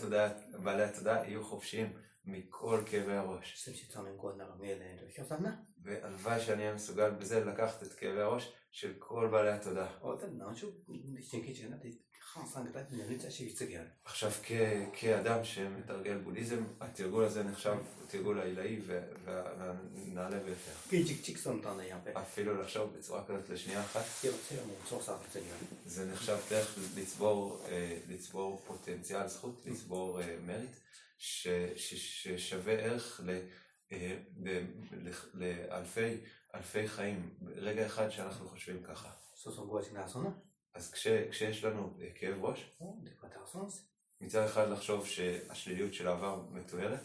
[SPEAKER 3] בעלי התודעה יהיו חופשיים מכל כאבי הראש. והלוואי שאני אהיה מסוגל בזה לקחת את כאבי הראש של כל בעלי התודעה. עכשיו כאדם שמתרגל בודהיזם, התרגול הזה נחשב תרגול העילאי והנעלה ביותר. אפילו לחשוב בצורה כזאת לשנייה אחת, זה נחשב דרך לצבור אה, פוטנציאל זכות, לצבור אה, מריט, ששווה ערך אה, לאלפי חיים, רגע אחד שאנחנו חושבים ככה. אז כשיש לנו אה, כאב ראש, מצד אחד לחשוב שהשליליות של העבר מתוארת,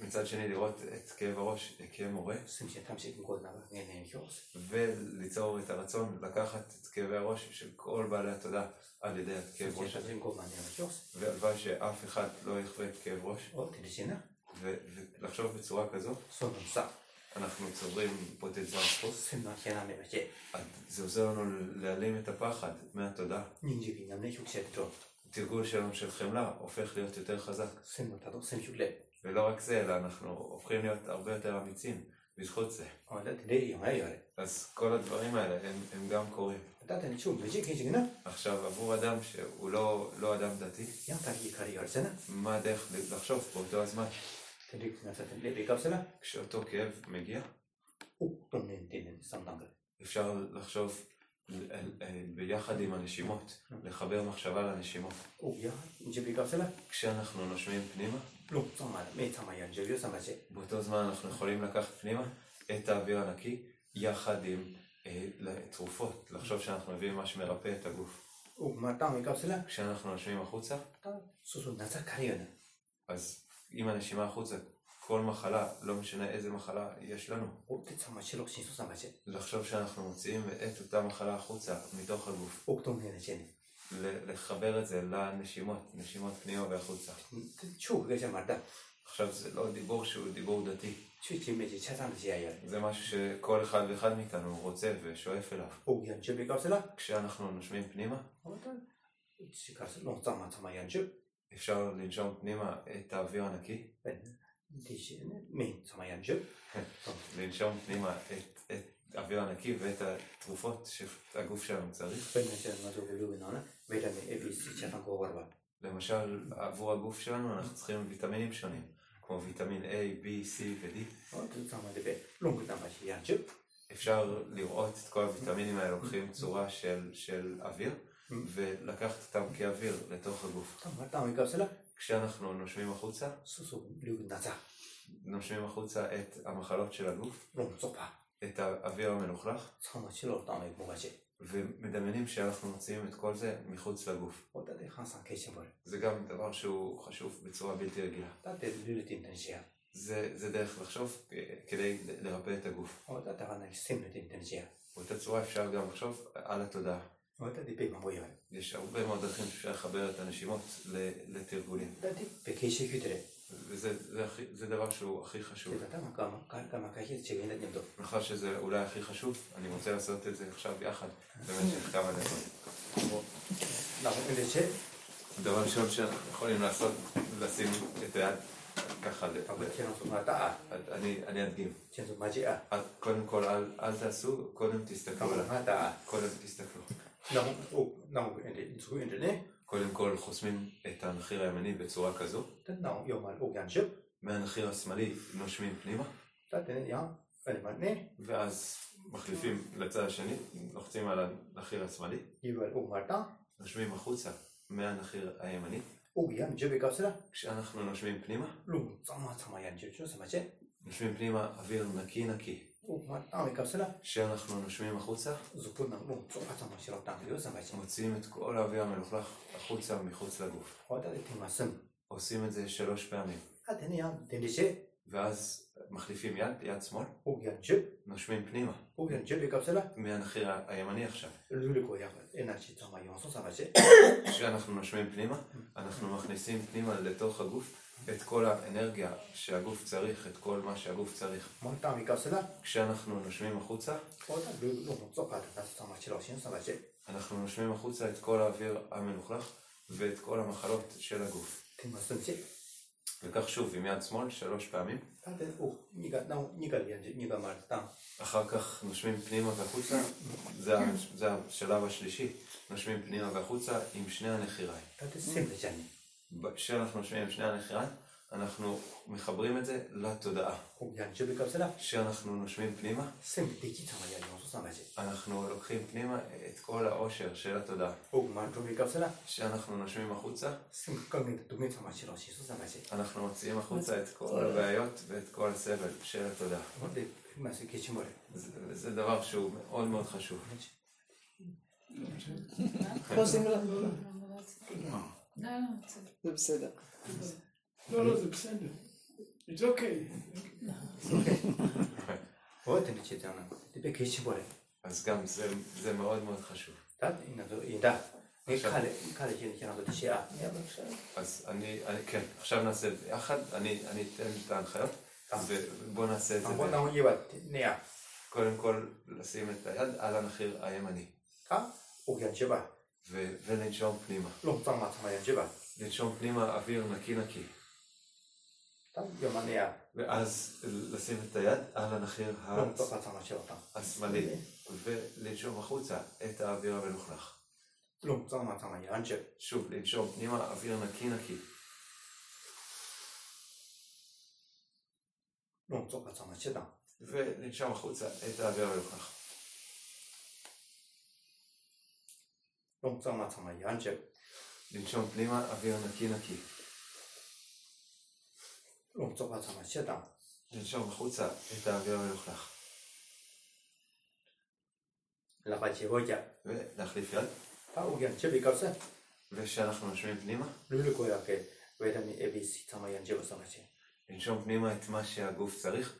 [SPEAKER 3] מצד שני לראות את כאב הראש אה, כמורה, וליצור את הרצון לקחת את כאבי הראש של כל בעלי התודה על ידי כאב ראש והלוואי שאף אחד לא יחווה כאב ראש, ולחשוב בצורה כזו, אנחנו צוברים פוטנציאל
[SPEAKER 8] חוס.
[SPEAKER 3] זה עוזר לנו להעלים את הפחד
[SPEAKER 8] מהתודה.
[SPEAKER 3] תרגול שלום של חמלה הופך להיות יותר חזק. ולא רק זה, אלא אנחנו הופכים להיות הרבה יותר אמיצים בזכות זה. אז כל הדברים האלה הם, הם גם קורים. עכשיו, עבור אדם שהוא לא, לא אדם דתי, מה הדרך לחשוב באותו הזמן?
[SPEAKER 8] בדיוק נעשיתם לבדיקה שלה?
[SPEAKER 3] כשאותו כאב מגיע? אפשר לחשוב ביחד עם הנשימות, לחבר מחשבה לנשימות. כשאנחנו נושמים פנימה, באותו זמן אנחנו יכולים לקחת פנימה את האוויר הנקי יחד עם אה, תרופות, לחשוב שאנחנו מביאים מה שמרפא את הגוף. כשאנחנו נושמים החוצה, אז עם הנשימה החוצה. כל מחלה, לא משנה איזה מחלה יש לנו. לחשוב שאנחנו מוציאים את אותה מחלה החוצה, מתוך הגוף. לחבר את זה לנשימות, נשימות פנימה והחוצה. עכשיו זה לא דיבור שהוא דיבור דתי. זה משהו שכל אחד ואחד מאיתנו רוצה ושואף אליו. כשאנחנו נושמים פנימה, אפשר לנשום פנימה את האוויר הנקי?
[SPEAKER 8] כן.
[SPEAKER 3] לנשום פנימה את האוויר הנקי ואת התרופות שהגוף שלנו צריך? למשל, עבור הגוף שלנו אנחנו צריכים ויטמינים שונים, כמו ויטמין A, B, C ו-D. אפשר לראות את כל הוויטמינים האלה לוקחים צורה של, אוויר. ולקחת אותם כאוויר לתוך הגוף.
[SPEAKER 8] מה אתה המקרא שלה?
[SPEAKER 3] כשאנחנו נושמים החוצה, נושמים החוצה את המחלות של הגוף, את האוויר המלוכלך, ומדמיינים שאנחנו מוציאים את כל זה מחוץ לגוף. זה גם דבר שהוא חשוב בצורה בלתי רגילה. זה, זה דרך לחשוב אה, כדי לרפא את הגוף. באותה צורה אפשר גם לחשוב על התודעה.
[SPEAKER 8] מאוד טיפים אמורים.
[SPEAKER 3] יש הרבה מאוד דרכים שאפשר לחבר את הנשימות לתרגולים. וזה דבר שהוא הכי חשוב. מאחר שזה אולי הכי חשוב, אני רוצה לעשות את זה עכשיו יחד, במשך כמה דקות. דבר ראשון שיכולים לעשות, לשים את היד ככה, אני אדגים. קודם כל אל תעשו, קודם תסתכלו. קודם תסתכלו. קודם כל חוסמים את הנחיר הימני בצורה כזו. מהנחיר השמאלי נושמים פנימה. ואז מחליפים לצד השני, לוחצים על הנחיר השמאלי. נושמים החוצה מהנחיר הימני. כשאנחנו נושמים פנימה. נושמים פנימה אוויר נקי נקי.
[SPEAKER 8] מעט מקפסולה.
[SPEAKER 3] אה, שאנחנו נושמים החוצה. מוציאים את כל האוויר המלוכלך החוצה ומחוץ לגוף. עושים את זה שלוש פעמים. ואז מחליפים יד, יד שמאל. נושמים פנימה. מהנחיר הימני עכשיו. כשאנחנו נושמים פנימה, אנחנו מכניסים פנימה לתוך הגוף. את כל האנרגיה שהגוף צריך, את כל מה שהגוף צריך. כשאנחנו נושמים החוצה, אנחנו נושמים החוצה את כל האוויר המלוכלך ואת כל המחלות של הגוף. וכך שוב עם יד שמאל שלוש פעמים. אחר כך נושמים פנימה והחוצה, זה, זה השלב השלישי, נושמים פנימה והחוצה עם שני הנחיריים. שאנחנו משמיעים לפני הנחירה, אנחנו מחברים את זה לתודעה. שאנחנו נושמים פנימה, אנחנו לוקחים פנימה את כל העושר של התודעה. שאנחנו נושמים החוצה, אנחנו מוציאים החוצה את כל הבעיות ואת כל הסבל של התודעה. זה דבר שהוא מאוד מאוד חשוב.
[SPEAKER 4] אה,
[SPEAKER 2] זה בסדר.
[SPEAKER 6] לא, לא, זה בסדר.
[SPEAKER 8] זה אוקיי. Вот или читана. Тебе кичи боле.
[SPEAKER 3] אז גם זה מאוד מאוד חשוב.
[SPEAKER 8] ידע.
[SPEAKER 3] אז אני, כן, עכשיו נעשה את זה יחד, אני אתן את ההנחיות, ובוא נעשה את זה.
[SPEAKER 8] בוא נעשה את זה.
[SPEAKER 3] קודם כל, לשים את היד על הנחיר הימני.
[SPEAKER 8] אוקיי, שבא.
[SPEAKER 3] ו- ולנשום פנימה. לנשום פנימה אוויר נקי נקי. ואז לשים את היד על הנחיר השמאלי, ולנשום החוצה את האוויר המלוכלך. שוב, לנשום פנימה אוויר נקי נקי. ולנשום החוצה את האוויר המלוכלך.
[SPEAKER 8] לנשום לעצמה ינשב.
[SPEAKER 3] לנשום פנימה אוויר נקי נקי.
[SPEAKER 8] לנשום לעצמה שטה.
[SPEAKER 3] לנשום החוצה את האוויר המלוכלך.
[SPEAKER 8] להחליף רגע.
[SPEAKER 3] ולהחליף יד.
[SPEAKER 8] הוא ינשב בקרסה.
[SPEAKER 3] ושאנחנו נושמים פנימה?
[SPEAKER 8] לא לקרוא לה, כן. ואתה מאביס איתם ינשב עשרה
[SPEAKER 3] לנשום פנימה את מה שהגוף צריך.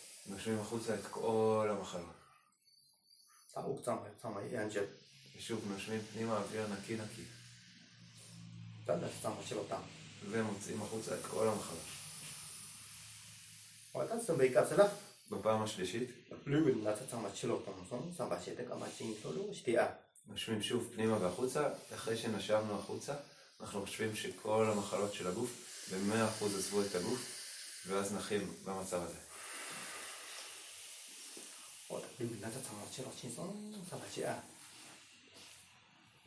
[SPEAKER 3] נושמים החוצה את כל המחלות. ושוב נושמים פנימה אוויר נקי נקי. ומוצאים החוצה את כל המחלות. בפעם השלישית? נושמים שוב פנימה והחוצה, אחרי שנשמנו החוצה, אנחנו חושבים שכל המחלות של הגוף במאה אחוז עזבו את הגוף, ואז נחים במצב הזה.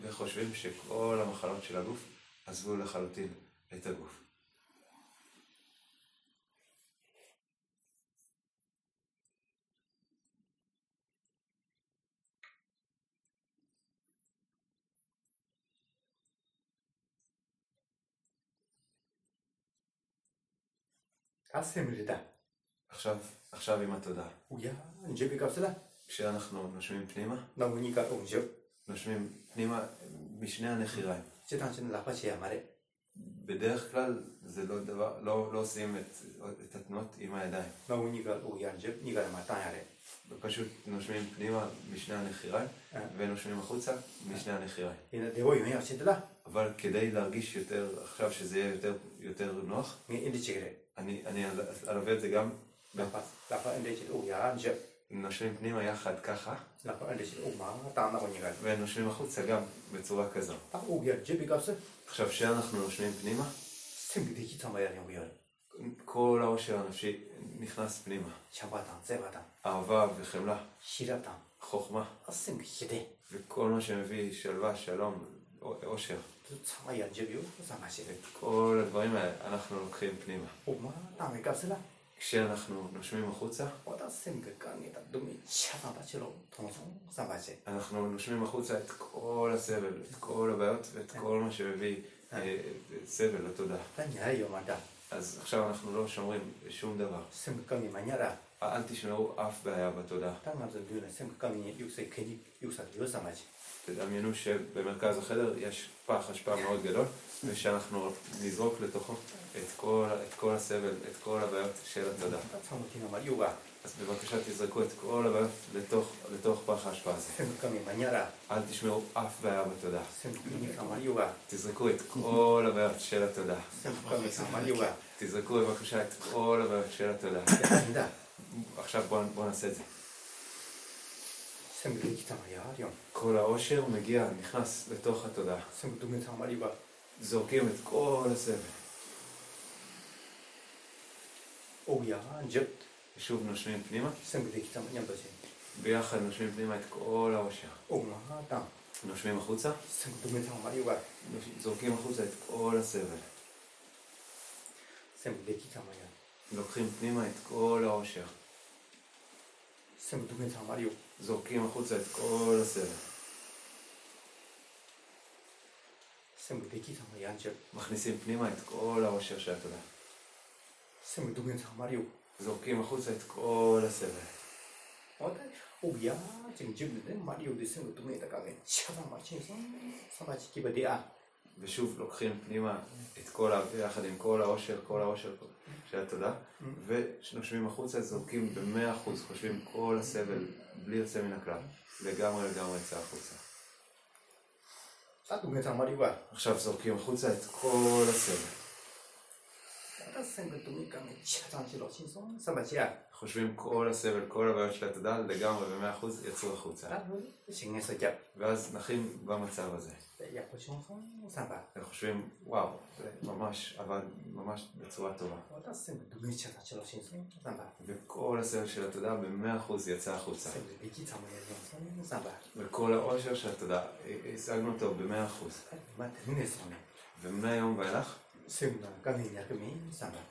[SPEAKER 3] וחושבים שכל המחלות של הגוף עזבו לחלוטין את הגוף.
[SPEAKER 8] קאסם לידה.
[SPEAKER 3] עכשיו, עכשיו עם
[SPEAKER 8] בקפסלה.
[SPEAKER 3] כשאנחנו נושמים פנימה. נושמים פנימה משני הנחיריים. בדרך כלל זה לא דבר, לא, לא עושים את, את התנועות עם הידיים. פשוט נושמים פנימה משני הנחיריים,
[SPEAKER 8] אה.
[SPEAKER 3] ונושמים החוצה משני הנחיריים. אבל כדי להרגיש יותר, עכשיו שזה יהיה יותר, יותר נוח. אני, אני אל- אלווה את זה גם,
[SPEAKER 8] אנחנו
[SPEAKER 3] נושמים פנימה יחד ככה, ונושמים החוצה גם בצורה כזו. עכשיו כשאנחנו נושמים פנימה, כל העושר הנפשי נכנס פנימה. אהבה וחמלה. חוכמה. וכל מה שמביא שלווה, שלום, עושר. כל הדברים האלה אנחנו לוקחים פנימה. כשאנחנו נושמים החוצה,
[SPEAKER 8] כל הסמגגני, הדומים, שבבצ'לו, תומסון, סבבצ'ה.
[SPEAKER 3] אנחנו נושמים החוצה את כל הסבל, את כל הבעיות ואת כל מה שמביא אה, סבל לתודעה. אז עכשיו אנחנו לא שומרים שום דבר. אל תשמרו אף בעיה בתודעה. תדמיינו שבמרכז החדר יש פח אשפה מאוד גדול, ושאנחנו נזרוק לתוכו את כל, את כל הסבל, את כל הבעיות של
[SPEAKER 8] התודה.
[SPEAKER 3] אז בבקשה תזרקו את כל הבעיות לתוך, לתוך פח האשפה הזה. אל תשמעו אף בעיה
[SPEAKER 8] בתודה.
[SPEAKER 3] תזרקו את כל הבעיות של
[SPEAKER 8] התודה.
[SPEAKER 3] תזרקו בבקשה את כל הבעיות של
[SPEAKER 8] התודה.
[SPEAKER 3] עכשיו בואו בוא נעשה את זה. כל העושר מגיע, נכנס לתוך התודעה. זורקים את כל הסבל. ושוב נושמים פנימה. ביחד נושמים פנימה את כל העושר. נושמים החוצה. זורקים החוצה את כל הסבל. לוקחים פנימה את כל העושר.
[SPEAKER 8] 생각동에 참 말이요.
[SPEAKER 3] זורקים החוצה את כל הסבל.
[SPEAKER 8] 생각이 참아야 이제
[SPEAKER 3] מכניסים פנימה את כל העושר של התודעה.
[SPEAKER 8] 생각동에 참 말이요.
[SPEAKER 3] זורקים החוצה את כל הסבל.
[SPEAKER 8] 어다 오야 지금 지금 말이요 생각동에 다가게 차다 마치서 사바지 기버디아.
[SPEAKER 3] ושוב לוקחים פנימה את כל ה... יחד עם כל העושר, כל העושר של התודה, וכשנושבים החוצה, זורקים במאה אחוז, חושבים כל הסבל, בלי יוצא מן הכלל, לגמרי לגמרי יצא החוצה. עכשיו זורקים החוצה את כל הסבל. חושבים כל הסבל, כל הבעיות של התודעה, לגמרי במאה אחוז יצאו החוצה.
[SPEAKER 8] כן.
[SPEAKER 3] ואז נחים במצב הזה.
[SPEAKER 8] הם
[SPEAKER 3] חושבים, וואו, זה ממש עבד, ממש בצורה טובה. וכל הסבל של התודעה במאה אחוז יצא החוצה. וכל העושר של התודעה, השגנו אותו במאה אחוז. ומהיום ואילך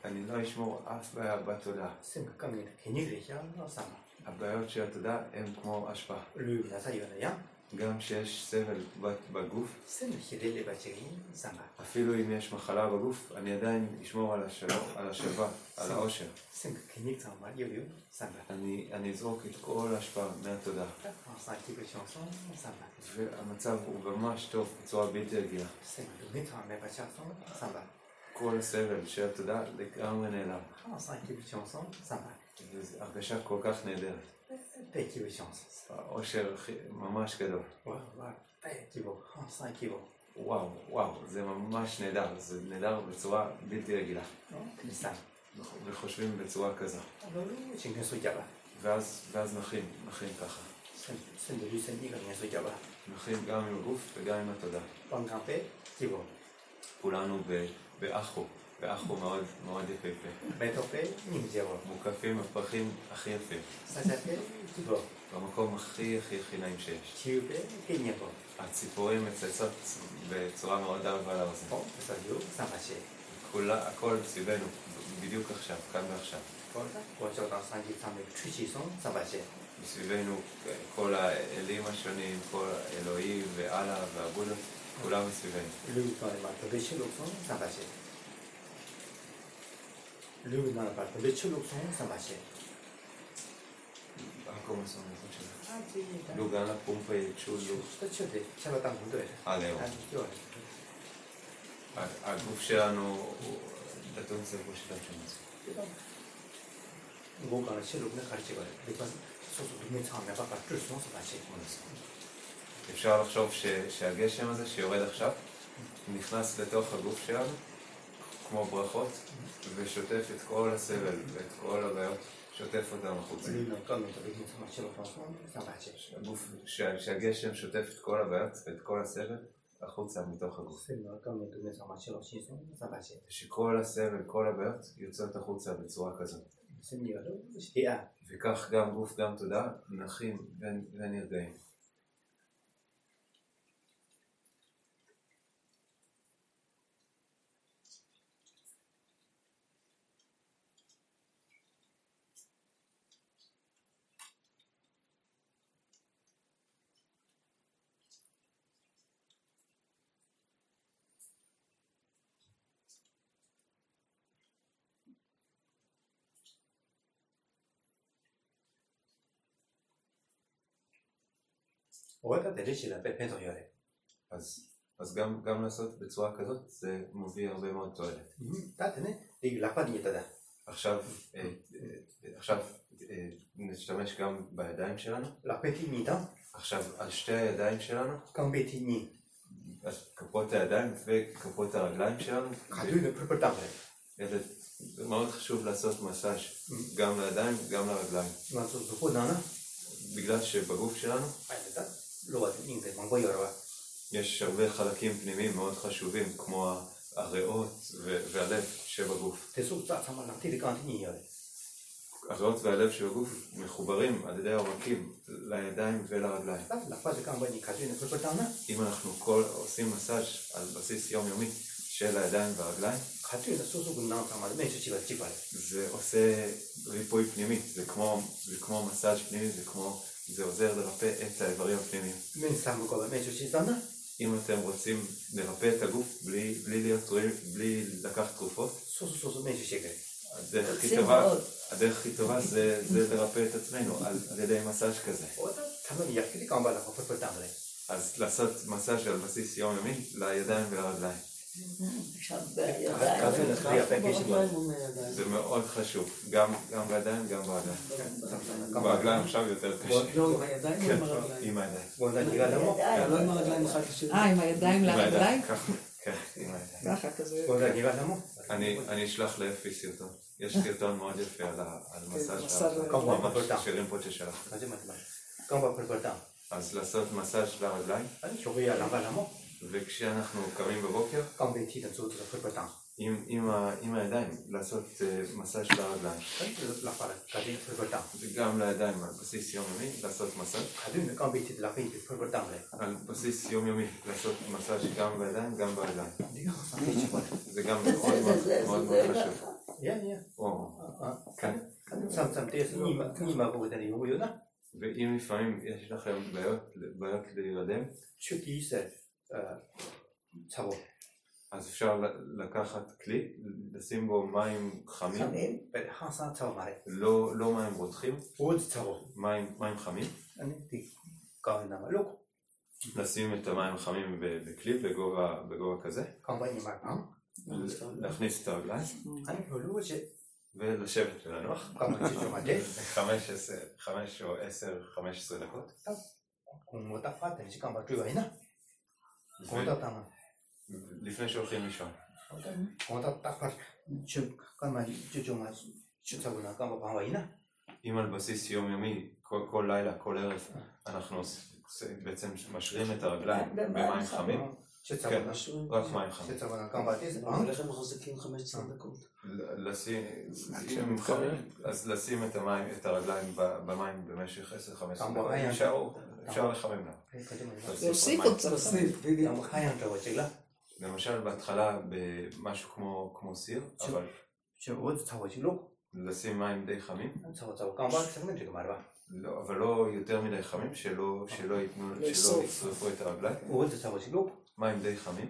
[SPEAKER 3] אני לא אשמור אף בעיה
[SPEAKER 8] בתודה.
[SPEAKER 3] הבעיות של התודה הן כמו
[SPEAKER 8] אשפה.
[SPEAKER 3] גם כשיש סבל בגוף, אפילו אם יש מחלה בגוף, אני עדיין אשמור על השלווה, על העושר. אני אזרוק את כל ההשפעה
[SPEAKER 8] מהתודה.
[SPEAKER 3] והמצב הוא ממש טוב בצורה בלתי רגילה. כל סבל שאתה יודע, לגמרי נעלם.
[SPEAKER 8] עושה קיבוצ'ון סון, סבבה.
[SPEAKER 3] זו הרגשה כל כך נהדרת.
[SPEAKER 8] קיבוצ'ון
[SPEAKER 3] סון. אושר ממש גדול.
[SPEAKER 8] וואו, וואו,
[SPEAKER 3] וואו, וואו, זה ממש נהדר, זה נהדר בצורה בלתי רגילה. וחושבים בצורה כזו. ואז, ואז נכין נחים ככה. נכין גם עם הגוף וגם עם
[SPEAKER 8] התודה.
[SPEAKER 3] כולנו ב... באחו, באחו מאוד, מאוד יפהפה.
[SPEAKER 8] בית אופל?
[SPEAKER 3] מוקפים הפרחים הכי יפים. במקום הכי הכי הכי נעים שיש. הציפורים מצייצות בצורה מאוד אהובה על האוזן. כולה, הכל סביבנו, בדיוק עכשיו, כאן ועכשיו. מסביבנו כל האלים השונים, כל האלוהים ואללה והבודות. 뭐라고 쓰면
[SPEAKER 8] 루이 파리 마트 베실록송 사바시. 루이 나라 마트 베실록송 사바시. 방금에서 무슨
[SPEAKER 3] 루가나 봄페이 출루
[SPEAKER 8] 스타치데 제가 당 본도에
[SPEAKER 3] 아 네요
[SPEAKER 8] 아
[SPEAKER 3] 아국시아노 다동세 보시다 좀
[SPEAKER 8] 뭐가 실록네 가르치고 그래서 소소 동네 처음에 바깥 줄 송서 다시.
[SPEAKER 3] 보냈어 אפשר לחשוב ש, שהגשם הזה שיורד עכשיו, נכנס לתוך הגוף שלנו, כמו ברכות, ושוטף את כל הסבל ואת כל הבעיות, שוטף אותם החוצה. שהגשם שוטף את כל הבעיות ואת כל הסבל החוצה מתוך הגוף. שכל הסבל, כל הבעיות יוצאות החוצה בצורה כזאת. וכך גם גוף, גם תודה, נחים ונרגעים.
[SPEAKER 8] רואה את הדלית של הפטר יורד.
[SPEAKER 3] אז, אז גם, גם לעשות בצורה כזאת זה מביא הרבה מאוד תועלת. עכשיו, אה, אה, אה, עכשיו נשתמש גם בידיים שלנו. עכשיו על שתי הידיים שלנו. כפות הידיים וכפות הרגליים שלנו. זה מאוד חשוב לעשות מסאז' גם לידיים וגם לרגליים. בגלל שבגוף שלנו
[SPEAKER 8] לא רק אם זה מנגויור.
[SPEAKER 3] יש הרבה חלקים פנימיים מאוד חשובים, כמו הריאות והלב שבגוף. הריאות והלב שבגוף מחוברים על ידי העורקים לידיים ולרגליים. אם אנחנו כל עושים מסאז' על בסיס יומיומי של הידיים והרגליים, זה עושה ריפוי פנימי, זה כמו, זה כמו מסאז' פנימי, זה כמו... זה עוזר לרפא את האיברים הפנימיים.
[SPEAKER 8] מי שם בכל המישהו שהזדמנה?
[SPEAKER 3] אם אתם רוצים לרפא את הגוף בלי, בלי להיות טועים, בלי לקחת תרופות.
[SPEAKER 8] סוס סוס סוס מישהו שקל.
[SPEAKER 3] הדרך הכי טובה, הדרך הכי טובה זה, זה לרפא את עצמנו על, על ידי מסאז' כזה.
[SPEAKER 8] לא
[SPEAKER 3] אז לעשות מסאז' על בסיס יום ימין לידיים ולרגליים. זה מאוד חשוב, גם בידיים, גם בידיים. ברגליים עכשיו יותר קשה.
[SPEAKER 9] לא, עם הידיים או עם כן, הרגליים?
[SPEAKER 3] עם הידיים.
[SPEAKER 2] אה, עם הידיים לרגליים?
[SPEAKER 3] כן, עם הידיים. אני אשלח לאפי סרטון. יש סרטון מאוד יפה על מסאז' שירים פה ששלחת. אז לעשות מסע מסאז' לרגליים? וכשאנחנו קמים בבוקר, עם, הידיים, לעשות אה,
[SPEAKER 8] מסע של הרגליים.
[SPEAKER 3] וגם לידיים, על בסיס יומיומי, לעשות
[SPEAKER 8] מסע.
[SPEAKER 3] על בסיס יומיומי, לעשות מסע שגם בידיים, גם
[SPEAKER 8] בידיים.
[SPEAKER 3] זה גם מאוד מאוד חשוב. ואם לפעמים יש לכם בעיות להירדם,
[SPEAKER 8] צרות.
[SPEAKER 3] אז אפשר לקחת כלי, לשים בו מים חמים.
[SPEAKER 5] חמים?
[SPEAKER 8] חסה צהוב הרי.
[SPEAKER 3] לא, לא מים רותחים.
[SPEAKER 8] עוד צהוב.
[SPEAKER 3] מים חמים. לשים את המים החמים בכלי בגובה כזה. להכניס את הרגליים. ולשבת ולנוח. חמש עשר, חמש או עשר, חמש עשרה דקות. לפני שהולכים לישון. אם על בסיס יומיומי, כל, כל לילה, כל ערב, אנחנו בעצם משרים את הרגליים במים חמים.
[SPEAKER 8] כן,
[SPEAKER 3] רק מים חמים.
[SPEAKER 9] אבל איך הם מחזיקים 15 דקות?
[SPEAKER 3] אז לשים את הרגליים במים במשך 10-15 דקות,
[SPEAKER 8] יישארו.
[SPEAKER 3] אפשר לכוון לה.
[SPEAKER 2] להוסיף עוד קצת.
[SPEAKER 9] בדיוק.
[SPEAKER 3] למשל בהתחלה במשהו כמו סיר, אבל...
[SPEAKER 8] שעוד צהוב שלו?
[SPEAKER 3] לשים מים די חמים. לא, אבל לא יותר מדי חמים, שלא יצרפו את הרגליים. מים די חמים.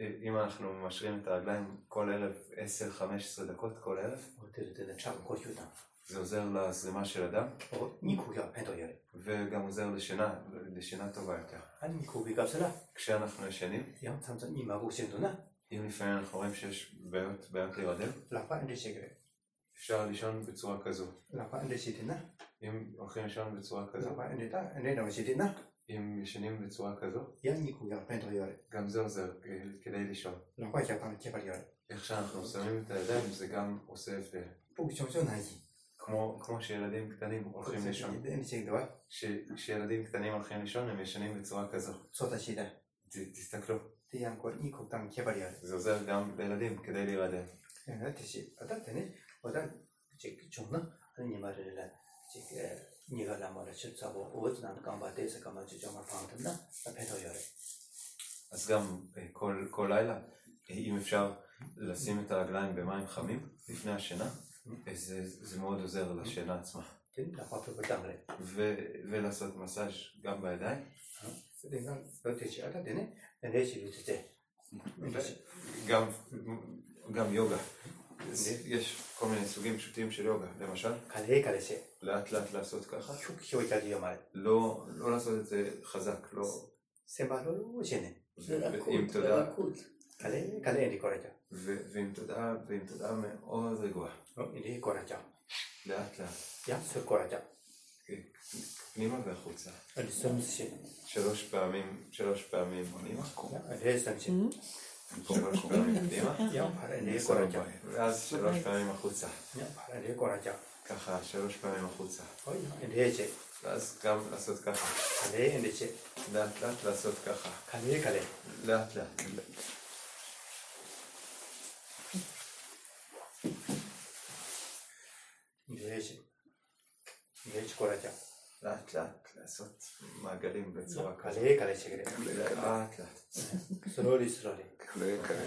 [SPEAKER 3] אם אנחנו משרים את הרגליים כל אלף, 10-15 דקות כל
[SPEAKER 8] אלף,
[SPEAKER 3] זה עוזר לזרימה של הדם, וגם עוזר לשינה, לשינה טובה יותר. כשאנחנו ישנים, אם לפעמים אנחנו רואים שיש בעיות, בעיות להירדם, אפשר לישון בצורה כזו. אם הולכים לישון בצורה כזו, אם ישנים בצורה כזו?
[SPEAKER 8] יניקויה פנטריורי.
[SPEAKER 3] גם זה עוזר אה, כדי לישון.
[SPEAKER 8] לחווי כפר כפריורי.
[SPEAKER 3] איך שאנחנו שמים את הידיים זה גם עושה הבדל. כמו שילדים קטנים הולכים לישון. כשילדים קטנים הולכים לישון הם ישנים בצורה כזו. תסתכלו. זה עוזר גם לילדים כדי להירדם.
[SPEAKER 8] אתה תשאיר, אתה תשאיר, אתה תשאיר, אתה תשאיר, אתה תשאיר, 제 좋나 하는 말을 이제 니가 라마를 실수하고 어디나 감바데서 감아주 정말 방든다 배도열
[SPEAKER 3] אז גם אה, כל, כל לילה, אה, אם אפשר לשים את הרגליים במים חמים לפני השינה, אה, זה, זה מאוד עוזר לשינה עצמה.
[SPEAKER 8] 된다 앞에 보장을
[SPEAKER 3] ו, ולעשות מסאז' גם בידיים,
[SPEAKER 8] 내가 어떻게 하다 되네 내시 이제
[SPEAKER 3] גם, גם יוגה. יש כל מיני סוגים פשוטים של יוגה, למשל. לאט לאט לעשות ככה. לא, לא לעשות את זה חזק, לא... עם תודעה. ועם תודעה, ועם תודעה מאוד רגועה. לאט לאט.
[SPEAKER 8] כן,
[SPEAKER 3] פנימה והחוצה. שלוש פעמים, שלוש פעמים פנימה. ואז שלוש פעמים החוצה. ככה, שלוש פעמים החוצה. ואז גם לעשות ככה. לאט לאט לעשות ככה. לאט לאט. לאט לאט. לעשות מעגלים בצורה
[SPEAKER 8] לא, כזאת. קלה קלה שגרה.
[SPEAKER 3] לאט לאט.
[SPEAKER 8] סלולי סלולי. קלה קלה.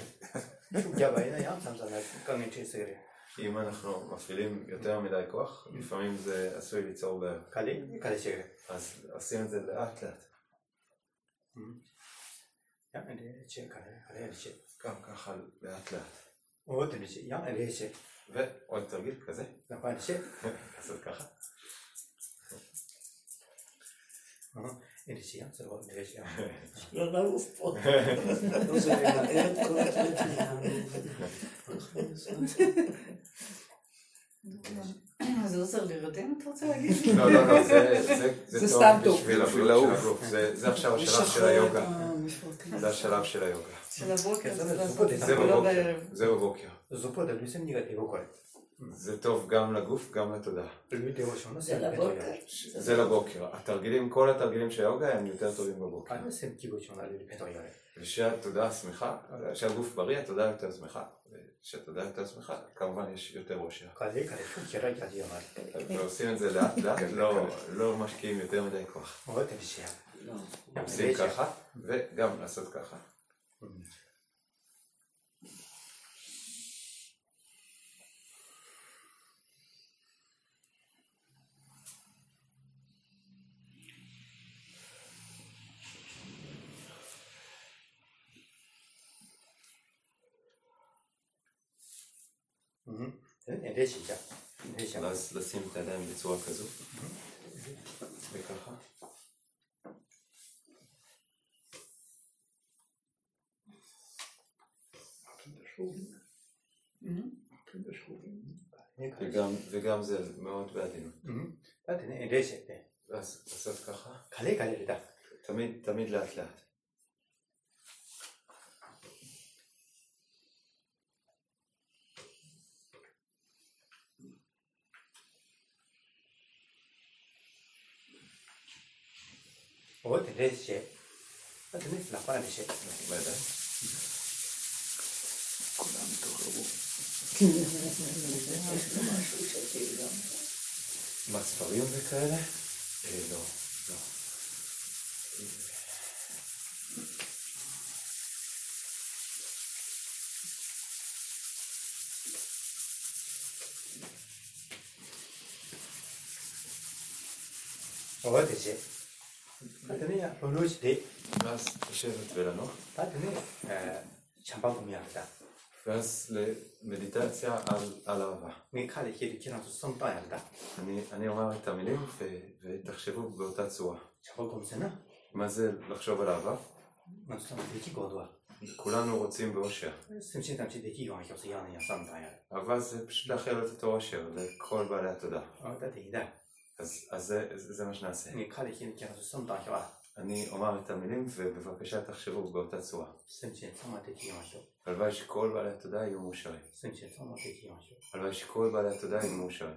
[SPEAKER 8] שוגע בעיניים, סמסם, קמינצ'י סגרה.
[SPEAKER 3] אם אנחנו מפעילים יותר מדי כוח, לפעמים זה עשוי ליצור
[SPEAKER 8] בעיה. קלה קלה שגרה.
[SPEAKER 3] אז עושים את זה לאט לאט.
[SPEAKER 8] Mm-hmm.
[SPEAKER 3] גם ככה לאט לאט.
[SPEAKER 8] עוד
[SPEAKER 3] ועוד תרגיל כזה. לעשות ככה.
[SPEAKER 8] אלישיהו
[SPEAKER 5] לא נעוף פה.
[SPEAKER 9] זה מערער את
[SPEAKER 4] זה להירדם, אתה רוצה להגיד?
[SPEAKER 3] לא, לא, לא, זה טוב בשביל
[SPEAKER 1] לעוף.
[SPEAKER 3] זה עכשיו השלב של היוגה. זה השלב של היוגה.
[SPEAKER 4] של הבוקר,
[SPEAKER 8] זה בבוקר.
[SPEAKER 3] זה בבוקר.
[SPEAKER 8] זו פודה, מי זה נראה
[SPEAKER 3] זה טוב גם לגוף, גם לתודעה.
[SPEAKER 5] זה לבוקר?
[SPEAKER 3] זה התרגילים, כל התרגילים של יוגה הם יותר טובים בבוקר. ושהתודעה שמחה, כשהגוף בריא, התודעה יותר שמחה. כשהתודעה יותר שמחה, כמובן יש יותר אושר. ועושים את זה לאט לאט, כן, לא-, כן. לא משקיעים יותר מדי כוח.
[SPEAKER 5] לא.
[SPEAKER 3] עושים ככה, וגם לעשות ככה.
[SPEAKER 8] ريشيكا
[SPEAKER 3] ريشيكا لازم لازم تعلم بسوا كذو بكرها וגם, וגם זה מאוד בעדינות.
[SPEAKER 8] בעדינות, רשת.
[SPEAKER 3] אז את ככה?
[SPEAKER 8] קלה קלה לדעת.
[SPEAKER 3] תמיד לאט לאט.
[SPEAKER 8] وقلت ليه الشيء قلت مثل أخوانا الشيء ماذا؟ كل عام تهربوا ما تستطيعون
[SPEAKER 3] ذكرى
[SPEAKER 1] إيه لا
[SPEAKER 5] لا 覚え
[SPEAKER 3] てるし תתניע, לא
[SPEAKER 8] שתי.
[SPEAKER 3] ואז לשבת ולנוח.
[SPEAKER 8] תתניע. שמפן ומייחדה.
[SPEAKER 3] ואז למדיטציה על אהבה.
[SPEAKER 8] מכאן לכאילו כאילו סומפן ילדה.
[SPEAKER 3] אני אומר את המילים ותחשבו באותה צורה. מה זה לחשוב על אהבה? כולנו רוצים באושר. אבל זה פשוט לאחל את אותו אושר לכל בעלי התודה. אז, אז זה, זה מה שנעשה. אני אומר את המילים ובבקשה תחשבו באותה צורה. הלוואי שכל בעלי התודעה יהיו מאושרים. הלוואי שכל בעלי התודעה יהיו מאושרים.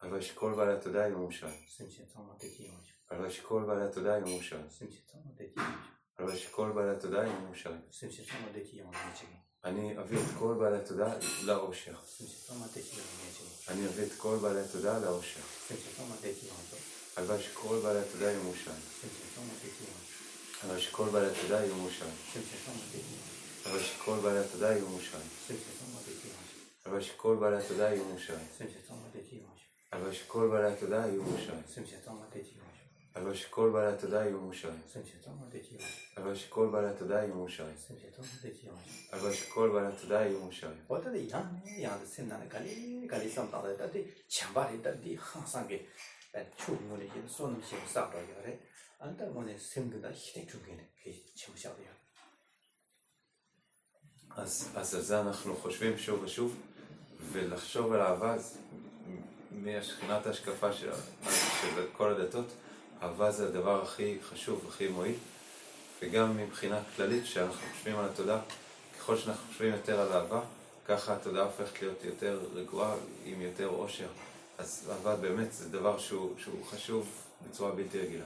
[SPEAKER 3] הלוואי שכל בעלי התודעה יהיו מאושרים. הלוואי שכל בעלי התודעה יהיו מאושרים. הלוואי שכל בעלי התודעה יהיו מאושרים. אני אביא את כל בעלי התודה לאושר. אני אביא את כל בעלי התודה לאושר. הלוואי שכל בעלי התודה יהיו
[SPEAKER 8] מושלם.
[SPEAKER 3] הלוואי שכל בעלי התודה יהיו
[SPEAKER 8] מושלם.
[SPEAKER 3] הלוואי שכל בעלי התודה יהיו
[SPEAKER 8] מושלם.
[SPEAKER 3] הלוואי שכל בעלי התודה יהיו
[SPEAKER 8] מושלם.
[SPEAKER 3] הלוואי שכל בעלי התודה יהיו
[SPEAKER 8] מושלם.
[SPEAKER 3] אבל שכל בעלי התודה יהיו מאושרים. אבל שכל בעלי התודה יהיו מאושרים. אבל שכל בעלי התודה יהיו מאושרים. אז, אז על זה אנחנו חושבים שוב ושוב, ולחשוב על אהבה מהשכינת ההשקפה של, של כל הדתות. אהבה זה הדבר הכי חשוב, הכי מועיל, וגם מבחינה כללית, כשאנחנו חושבים על התודה, ככל שאנחנו חושבים יותר על אהבה, ככה התודעה הופכת להיות יותר רגועה, עם יותר עושר. אז אהבה באמת זה דבר שהוא, שהוא חשוב בצורה בלתי רגילה.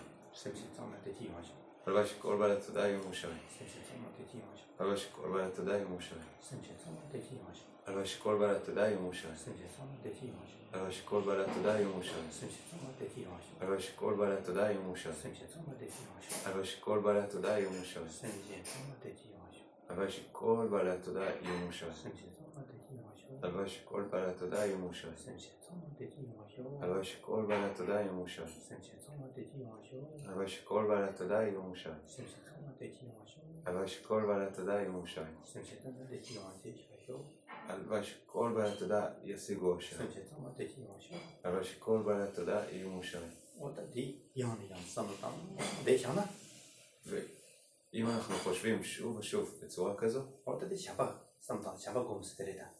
[SPEAKER 3] הלוואי שכל בעלי התודה יהיו מאושרים. הלוואי שכל בעלי התודה יהיו מאושרים. הלוואי שכל בעלי התודה יהיו מאושרים. הלוואי שכל בעלי התודה יהיו מאושרים. הלוואי שכל בעלי התודה יהיו מאושרים. הלוואי שכל בעלי התודה יהיו מאושרים. הלוואי שכל בעלי התודה יהיו מאושרים. הלוואי שכל בעל התודה
[SPEAKER 8] יהיה מאושר.
[SPEAKER 3] הלוואי שכל בעל התודה
[SPEAKER 8] יהיה מאושר.
[SPEAKER 3] הלוואי שכל בעל התודה
[SPEAKER 8] יהיה מאושר.
[SPEAKER 3] הלוואי שכל בעל התודה
[SPEAKER 8] יהיה מאושר.
[SPEAKER 3] הלוואי שכל בעל התודה ישיגו אושר. הלוואי שכל בעל התודה יהיו
[SPEAKER 8] מאושר.
[SPEAKER 3] ואם אנחנו חושבים שוב ושוב בצורה כזו,
[SPEAKER 8] 我的想法，上当想
[SPEAKER 3] 法公司的嘞的。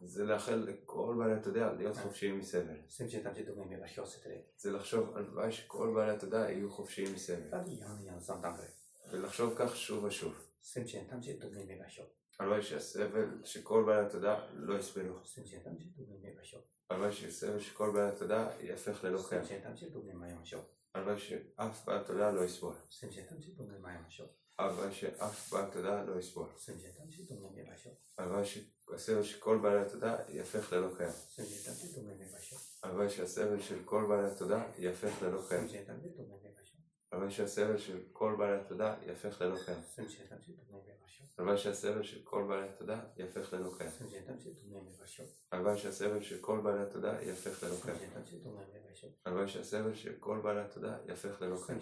[SPEAKER 3] זה לאחל לכל בעלי התודעה להיות חופשיים מסבל. זה לחשוב, הלוואי שכל בעלי התודעה יהיו חופשיים מסבל. ולחשוב כך שוב ושוב. הלוואי שהסבל שכל בעלי התודעה לא יסבלו. הלוואי שהסבל שכל בעלי התודעה יהפך ללא
[SPEAKER 8] חיים.
[SPEAKER 3] הלוואי שאף בעל התודעה לא יסבול. אבל שאף בעל תודה לא יסבול. הלוואי שהסבל של כל בעלי התודה יהפך ללא קיים. הלוואי שהסבל של כל בעלי התודה יהפך ללא קיים. הלוואי שהסבל של כל בעלי התודה יהפך ללא קיים. הלוואי שהסבל של כל בעלי התודה יהפך ללא קיים. הלוואי שהסבל של כל בעלי התודה יהפך ללא קיים. הלוואי שהסבל של כל בעלי התודה יהפך ללא קיים.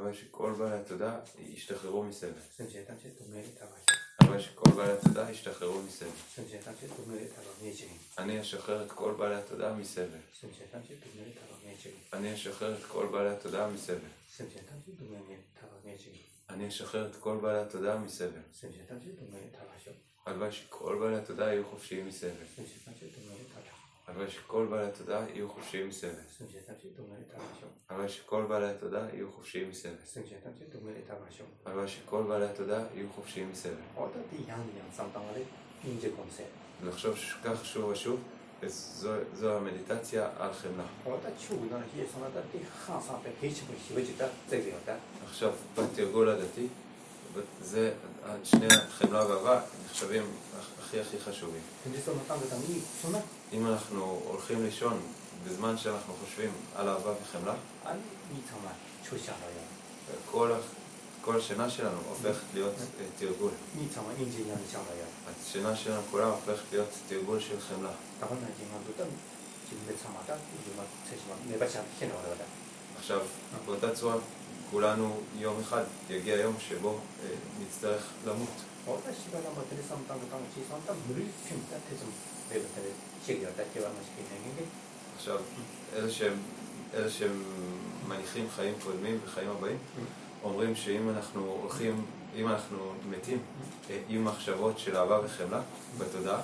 [SPEAKER 3] אבל שכל בעלי התודה ישתחררו מסבל. אבל שכל בעלי התודה ישתחררו מסבל. אני אשחרר את כל בעלי התודה מסבל. אני אשחרר את כל בעלי התודה מסבל. אני אשחרר את כל בעלי התודה מסבל. הלוואי שכל בעלי התודה יהיו חופשיים מסבל. אבל שכל בעלי התודעה יהיו חופשיים מסבל. אבל שכל בעלי התודעה יהיו חופשיים מסבל. אבל שכל בעלי התודעה יהיו חופשיים מסבל. לחשוב כך שוב ושוב, זו, המדיטציה על חמלה. עכשיו, בתרגול הדתי, זה שני החמלה והאהבה נחשבים הכי הכי חשובים. אם אנחנו הולכים לישון בזמן שאנחנו חושבים על אהבה וחמלה, כל, השינה שלנו הופכת להיות אה, תרגול. השינה שלנו כולה הופכת להיות תרגול של חמלה. עכשיו, באותה צורה, כולנו יום אחד, יגיע יום שבו אה, נצטרך למות.
[SPEAKER 8] שלי, אותה תשובה משקיעים נגד.
[SPEAKER 3] עכשיו, אלה שהם, אלה שהם מניחים חיים קודמים וחיים הבאים, אומרים שאם אנחנו הולכים, אם אנחנו מתים אה, עם מחשבות של אהבה וחמלה בתודעה,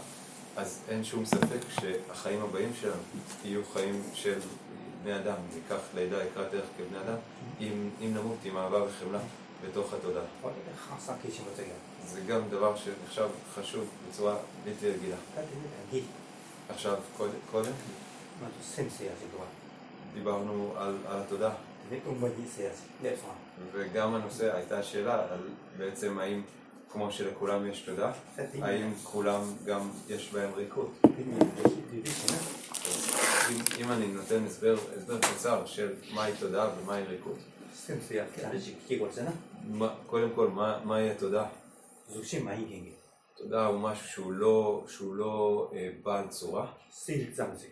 [SPEAKER 3] אז אין שום ספק שהחיים הבאים שלנו יהיו חיים של בני אדם, ניקח לידה לקראת ערך כבני אדם, אם, אם נמות עם אהבה וחמלה בתוך התודעה. זה גם דבר שנחשב חשוב בצורה בלתי רגילה. עכשיו, קודם, קודם? דיברנו על, על
[SPEAKER 8] התודה.
[SPEAKER 3] וגם הנושא, הייתה שאלה על בעצם האם, כמו שלכולם יש
[SPEAKER 8] תודה,
[SPEAKER 3] האם כולם גם יש בהם ריקות. אם, אם אני נותן הסבר, הסבר קצר של מהי תודה ומהי ריקות. קודם כל, מהי
[SPEAKER 8] התודה? זו שמאי גנגל.
[SPEAKER 3] תודה הוא משהו שהוא לא, שהוא לא אה, בעל צורה. סילצמצי.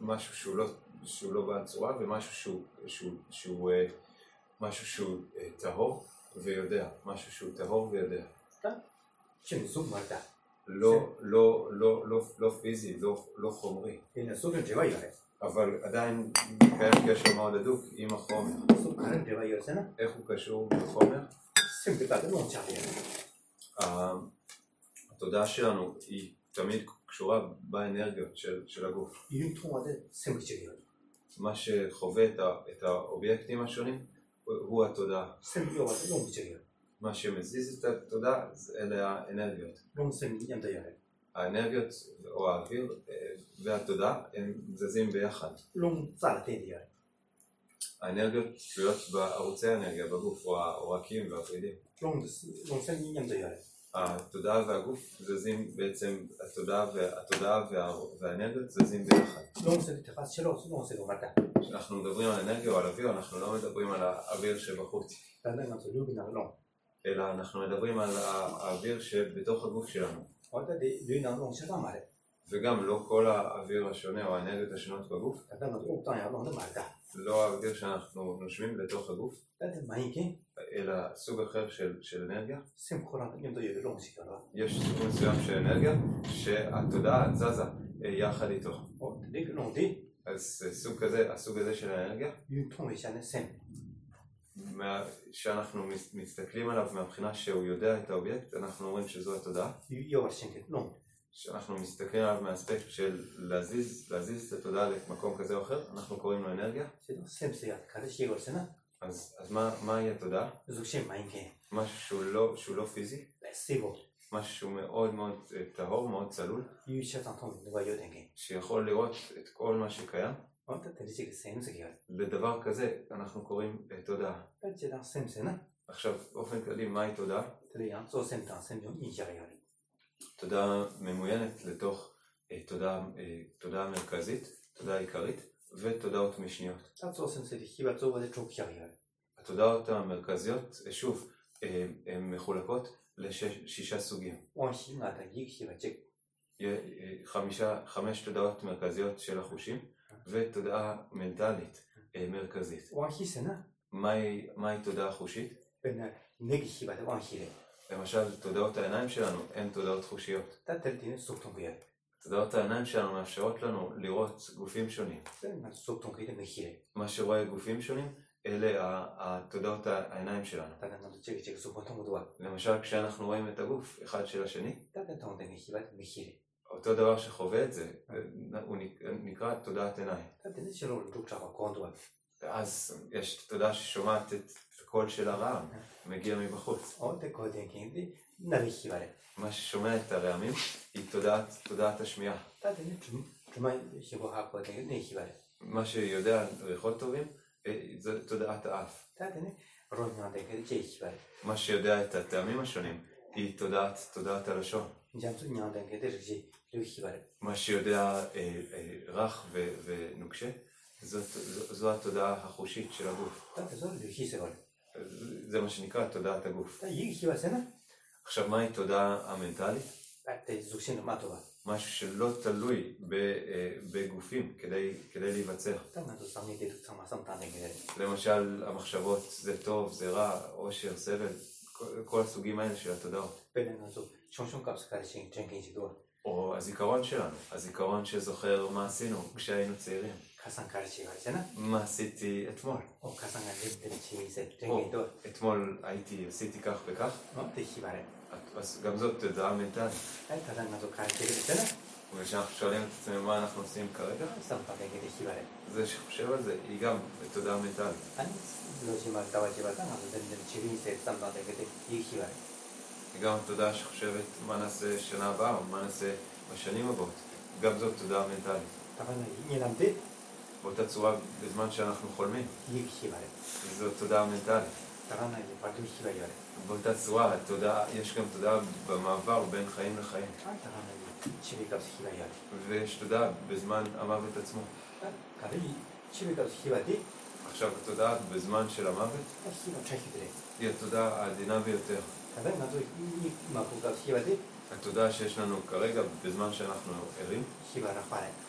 [SPEAKER 3] משהו שהוא לא, שהוא לא בעל צורה ומשהו שהוא, שהוא, שהוא, אה, משהו שהוא אה, טהור ויודע. משהו שהוא טהור ויודע.
[SPEAKER 8] כן. שם שמסוג מדע.
[SPEAKER 3] לא, לא, לא, לא, לא פיזי, לא, לא חומרי.
[SPEAKER 8] הנה, סוג הג'ווה יחד.
[SPEAKER 3] אבל עדיין קיים קשר מאוד הדוק עם החומר.
[SPEAKER 8] אה?
[SPEAKER 3] איך הוא קשור לחומר? התודעה שלנו היא תמיד קשורה באנרגיות של, של הגוף. מה שחווה את, את האובייקטים השונים הוא התודעה. מה שמזיז את התודעה אלה האנרגיות. האנרגיות או האוויר אה, והתודעה הם זזים ביחד. האנרגיות תלויות בערוצי האנרגיה בגוף או העורקים
[SPEAKER 8] והפרידים.
[SPEAKER 3] התודעה והגוף זזים בעצם, התודעה והאנרגיות זזים ביחד. כשאנחנו מדברים על אנרגיה או על אוויר, אנחנו לא מדברים על האוויר שבחוץ. אלא אנחנו מדברים על האוויר שבתוך הגוף שלנו. וגם לא כל האוויר השונה או האנרגיות השונות בגוף. לא ההרגל שאנחנו נושמים לתוך הגוף, אלא סוג אחר של, של אנרגיה. יש סוג מסוים של אנרגיה שהתודעה זזה אה, יחד איתו. אז אה, סוג כזה, הסוג הזה של האנרגיה, כשאנחנו מסתכלים עליו מהבחינה שהוא יודע את האובייקט, אנחנו אומרים שזו התודעה. שאנחנו מסתכלים עליו מהאספקט של להזיז, להזיז את התודעה למקום כזה או אחר, אנחנו קוראים לו אנרגיה. אז, אז מה, מהי התודעה? משהו שהוא לא, שהוא לא פיזי. משהו שהוא מאוד מאוד אה, טהור, מאוד צלול. שיכול לראות את כל מה שקיים. לדבר כזה אנחנו קוראים אה, תודעה. עכשיו, באופן כללי, מהי תודעה? תודה ממוינת לתוך אה, תודה, אה, תודה מרכזית, תודה עיקרית ותודעות משניות. התודעות המרכזיות, אה, שוב, הן מחולקות לשישה סוגים. חמישה, חמש תודעות מרכזיות של החושים ותודעה מנטלית מרכזית. מהי תודעה חושית? למשל, תודעות העיניים שלנו הן תודעות חושיות. תודעות העיניים שלנו מאפשרות לנו לראות גופים שונים. מה שרואה גופים שונים, אלה התודעות העיניים שלנו. למשל, כשאנחנו רואים את הגוף אחד של השני, אותו דבר שחווה את זה, הוא נקרא תודעת עיניים. אז יש תודעה ששומעת את הקול של הרעם, מגיע מבחוץ.
[SPEAKER 8] おで、こう電気で、なびき割れ。
[SPEAKER 3] מה ששומע את הרעמים היא תודעת, תודעת השמיעה.
[SPEAKER 8] だってね、つつまり、ひぼはこうでね、ひわれ。
[SPEAKER 3] מה שיודע ריחות טובים, אה, זו תודעת האף.
[SPEAKER 8] だってね、ロンがでけで、ちひわれ。
[SPEAKER 3] מה שיודע את הטעמים השונים היא תודעת, תודעת הלשון.
[SPEAKER 8] じゃんつにゃんでけでるし、るひわれ。
[SPEAKER 3] מה שיודע אה, אה, רך ו, ונוקשה, זאת, זו, זו התודעה החושית של הגוף.
[SPEAKER 8] だってそれるひせわれ。
[SPEAKER 3] זה מה שנקרא תודעת הגוף. עכשיו, מהי תודעה המנטלית? משהו שלא תלוי אה, בגופים כדי, כדי להיווצר. למשל, המחשבות זה טוב, זה רע, עושר, סבל, כל הסוגים האלה של התודעות. או הזיכרון שלנו, הזיכרון שזוכר מה עשינו כשהיינו צעירים.
[SPEAKER 8] حسن كارشي غازنا
[SPEAKER 3] מה עשיתי אתמול.
[SPEAKER 8] או כסן גדל צ'יניסה, או, תגיד,
[SPEAKER 3] אתמול הייתי, עשיתי כך וכך.
[SPEAKER 8] תכיברת.
[SPEAKER 3] אז גם זאת תודעה מנטלית.
[SPEAKER 8] הייתה לנו זו קרקע בסדר?
[SPEAKER 3] וכשאנחנו שואלים את עצמנו מה אנחנו עושים כרגע, זה שחושב על זה, היא גם תודעה מנטלית. היא גם תודעה שחושבת מה נעשה שנה הבאה, או מה נעשה בשנים הבאות. גם זאת תודעה מנטלית. באותה צורה בזמן שאנחנו חולמים. זו תודעה מנטלית. באותה צורה, התודעה, יש גם תודעה במעבר בין חיים לחיים. ויש תודעה בזמן המוות עצמו. עכשיו התודעה בזמן של המוות היא התודעה העדינה ביותר. התודעה שיש לנו כרגע, בזמן שאנחנו ערים,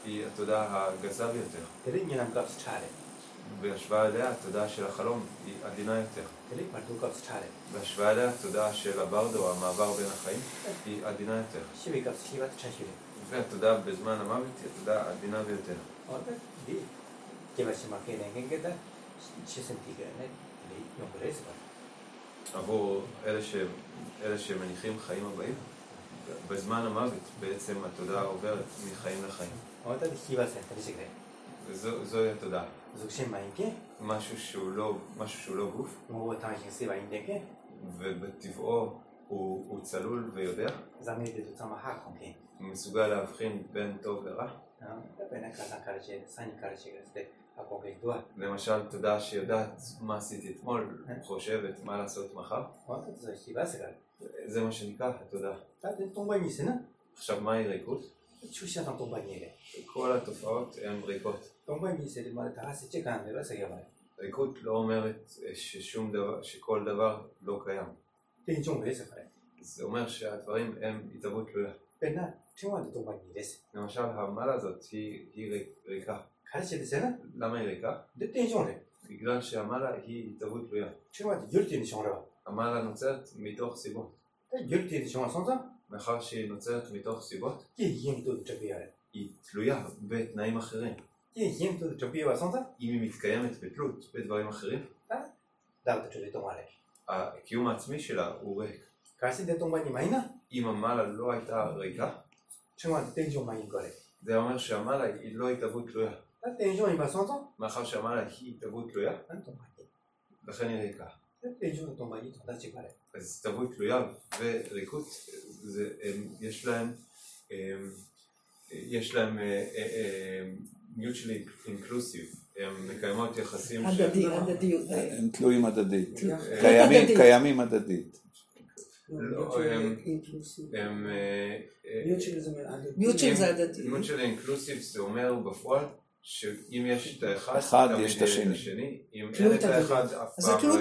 [SPEAKER 3] היא התודעה הגזה ביותר. בהשוואה אליה, התודעה של החלום היא עדינה יותר. בהשוואה אליה, התודעה של הברדו, המעבר בין החיים, היא עדינה יותר. והתודעה בזמן המוות היא התודעה העדינה ביותר. עבור אלה, ש... אלה שמניחים חיים הבאים, בזמן המוות בעצם התודעה עוברת מחיים לחיים.
[SPEAKER 8] אותה דקיבה זה, אתה
[SPEAKER 3] מסתכל. זוהי התודעה.
[SPEAKER 8] זוג שם מיינקה? כן?
[SPEAKER 3] משהו שהוא לא, משהו שהוא לא גוף.
[SPEAKER 8] כן, כן? הוא אותה מכנסי מיינקה?
[SPEAKER 3] ובטבעו הוא צלול ויודע.
[SPEAKER 8] זה אני הייתי תוצאה מחר, אוקיי.
[SPEAKER 3] הוא מסוגל להבחין בין טוב לרע.
[SPEAKER 8] אה, בין הקלטה קלט של סני קלט של זה.
[SPEAKER 3] למשל תודה שיודעת מה עשית אתמול, חושבת מה לעשות מחר. זה מה שנקרא,
[SPEAKER 8] תודה. תומבי ניסנה.
[SPEAKER 3] עכשיו, מהי ריקות?
[SPEAKER 8] 출시하던 동반이에요.
[SPEAKER 3] כל התופעות הן ריקות.
[SPEAKER 8] 동반이 있을 때마다 다 쓰지 가는데로 세계봐요.
[SPEAKER 3] ריקות לא אומרת אה, ששום דבר, שכל דבר לא קיים.
[SPEAKER 8] כן, 좀 그래서 그래.
[SPEAKER 3] זה אומר שהדברים הם התהוות תלולה.
[SPEAKER 8] 맨날 생활도 동반이 이랬어.
[SPEAKER 3] למשל, המעלה הזאת היא ריקה.
[SPEAKER 8] 가르칠 때는?
[SPEAKER 3] למה היא ריקה?
[SPEAKER 8] 내 때문에.
[SPEAKER 3] בגלל שהמעלה היא התהוות תלויה.
[SPEAKER 8] 생활도 열 때는 정하라.
[SPEAKER 3] אמר הנוצרת מתוך סיבות. מאחר שהיא נוצרת מתוך סיבות, היא תלויה בתנאים אחרים. אם היא מתקיימת בתלות בדברים אחרים, הקיום העצמי שלה הוא ריק. אם המעלה לא הייתה ריקה, זה אומר שהמעלה היא לא התהוות תלויה. מאחר שהמעלה היא התהוות תלויה, לכן היא ריקה.
[SPEAKER 8] עישון אוטומטית,
[SPEAKER 3] אז תרבות תלויה וריקות, יש להם, יש להם mutually inclusive, הם מקיימות יחסים
[SPEAKER 2] הדדי, הדדיות.
[SPEAKER 1] הם תלויים הדדית, קיימים
[SPEAKER 2] הדדית.
[SPEAKER 9] מיוטשל זה הדדי.
[SPEAKER 2] מיוטשל זה הדדי.
[SPEAKER 3] מיוטשל אינקלוסיב זה אומר בפועל שאם יש את האחד,
[SPEAKER 1] אחד יש את אה, השני.
[SPEAKER 3] אם אין את האחד, אף לא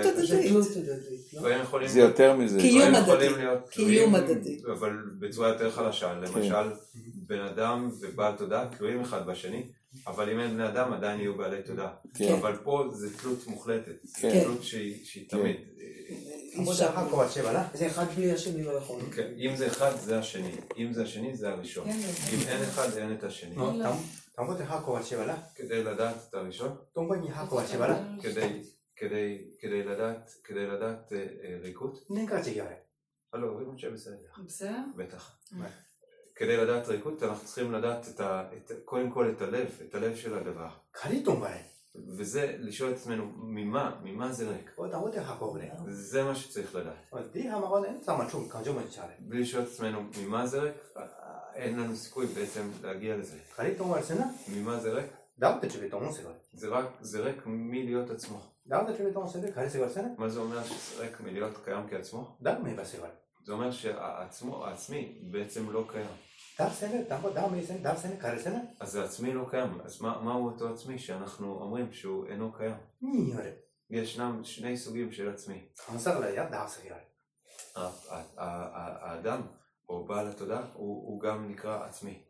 [SPEAKER 9] לא?
[SPEAKER 1] זה יותר מזה.
[SPEAKER 2] קיום
[SPEAKER 3] הדדית.
[SPEAKER 2] קיום הדדי.
[SPEAKER 3] אבל בצורה יותר חלשה. כן. למשל, בן אדם ובעל תודעה תלויים אחד בשני, אבל אם אין בני אדם עדיין יהיו בעלי תודעה.
[SPEAKER 1] כן.
[SPEAKER 3] אבל פה זה תלות מוחלטת. זה כן. תלות שהיא תמיד.
[SPEAKER 8] אה, לא?
[SPEAKER 9] זה אחד בלי השני לא יכול.
[SPEAKER 3] אם זה אחד, זה השני. אם זה השני, זה הראשון. אם אין אחד, אין את השני.
[SPEAKER 8] כמות החכו השבלה?
[SPEAKER 3] כדי לדעת את הראשון?
[SPEAKER 8] כמובן החכו השבלה?
[SPEAKER 3] כדי, כדי, כדי לדעת, כדי לדעת אה, אה, ריקות?
[SPEAKER 8] נקראת יגאל.
[SPEAKER 3] הלו, אומרים שבסדר.
[SPEAKER 4] בסדר?
[SPEAKER 3] בטח. כדי לדעת ריקות אנחנו צריכים לדעת את את, קודם כל את הלב, את הלב של הדבר.
[SPEAKER 8] קליטום בהם.
[SPEAKER 3] וזה לשאול את עצמנו ממה, ממה זה ריק. זה מה שצריך לדעת. בלי לשאול את עצמנו ממה זה ריק, אין לנו סיכוי בעצם להגיע לזה.
[SPEAKER 8] חליט חליטו על סנה?
[SPEAKER 3] ממה זה ריק?
[SPEAKER 8] דארטצ'ה בתור סגל.
[SPEAKER 3] זה רק, זה ריק מלהיות עצמו.
[SPEAKER 8] דארטצ'ה בתור סגל, חליטו סגל סנה?
[SPEAKER 3] מה זה אומר שזה ריק מלהיות קיים כעצמו?
[SPEAKER 8] דארמי בסיבה.
[SPEAKER 3] זה אומר שהעצמו, העצמי, בעצם לא קיים. אז העצמי לא קיים, אז מה, מהו אותו עצמי שאנחנו אומרים שהוא אינו קיים?
[SPEAKER 8] מי יורד?
[SPEAKER 3] ישנם שני סוגים של עצמי. האדם או בעל התודעה, הוא, הוא גם נקרא עצמי.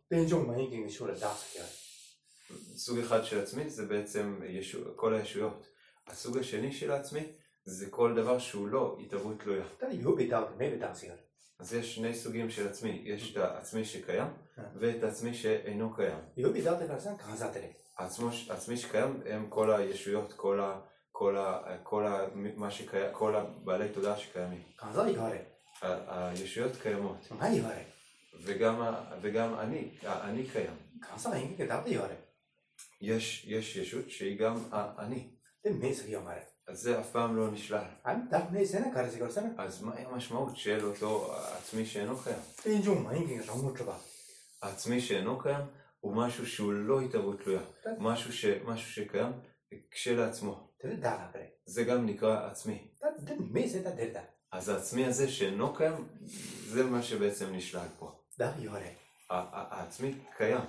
[SPEAKER 3] סוג אחד של עצמי זה בעצם ישו, כל הישויות. הסוג השני של עצמי זה כל דבר שהוא לא
[SPEAKER 8] התערבות לא תלויה.
[SPEAKER 3] אז יש שני סוגים של עצמי, יש את העצמי שקיים ואת העצמי שאינו קיים.
[SPEAKER 8] 有比大词来算干啥的嘞
[SPEAKER 3] ？העצמו- העצמי שקיים הם כל הישויות, כל, ה, כל, ה, כל, ה, מה שקיים, כל הבעלי תודעה שקיימים. ה- הישויות קיימות,
[SPEAKER 8] 많이 이거래.
[SPEAKER 3] וגם, ה- וגם אני, אני קיים.
[SPEAKER 8] 강사가 이게 나도 이거래.
[SPEAKER 3] יש, יש ישות שהיא גם אני,
[SPEAKER 8] 근데 매스기 말해.
[SPEAKER 3] אז זה אף פעם לא נשלל.
[SPEAKER 8] 아니 다 매스는 가르치 갈 때는
[SPEAKER 3] אז מהי המשמעות של אותו עצמי שאינו קיים?
[SPEAKER 8] 벤종 많이 경이 너무 좁아.
[SPEAKER 3] העצמי שאינו קיים הוא משהו שהוא לא התהוות תלויה, משהו, ש, משהו שקיים כשלעצמו.
[SPEAKER 8] 들을 다 그래.
[SPEAKER 3] זה גם נקרא עצמי. אז העצמי הזה שאינו קיים, זה מה שבעצם נשלט פה. העצמי קיים.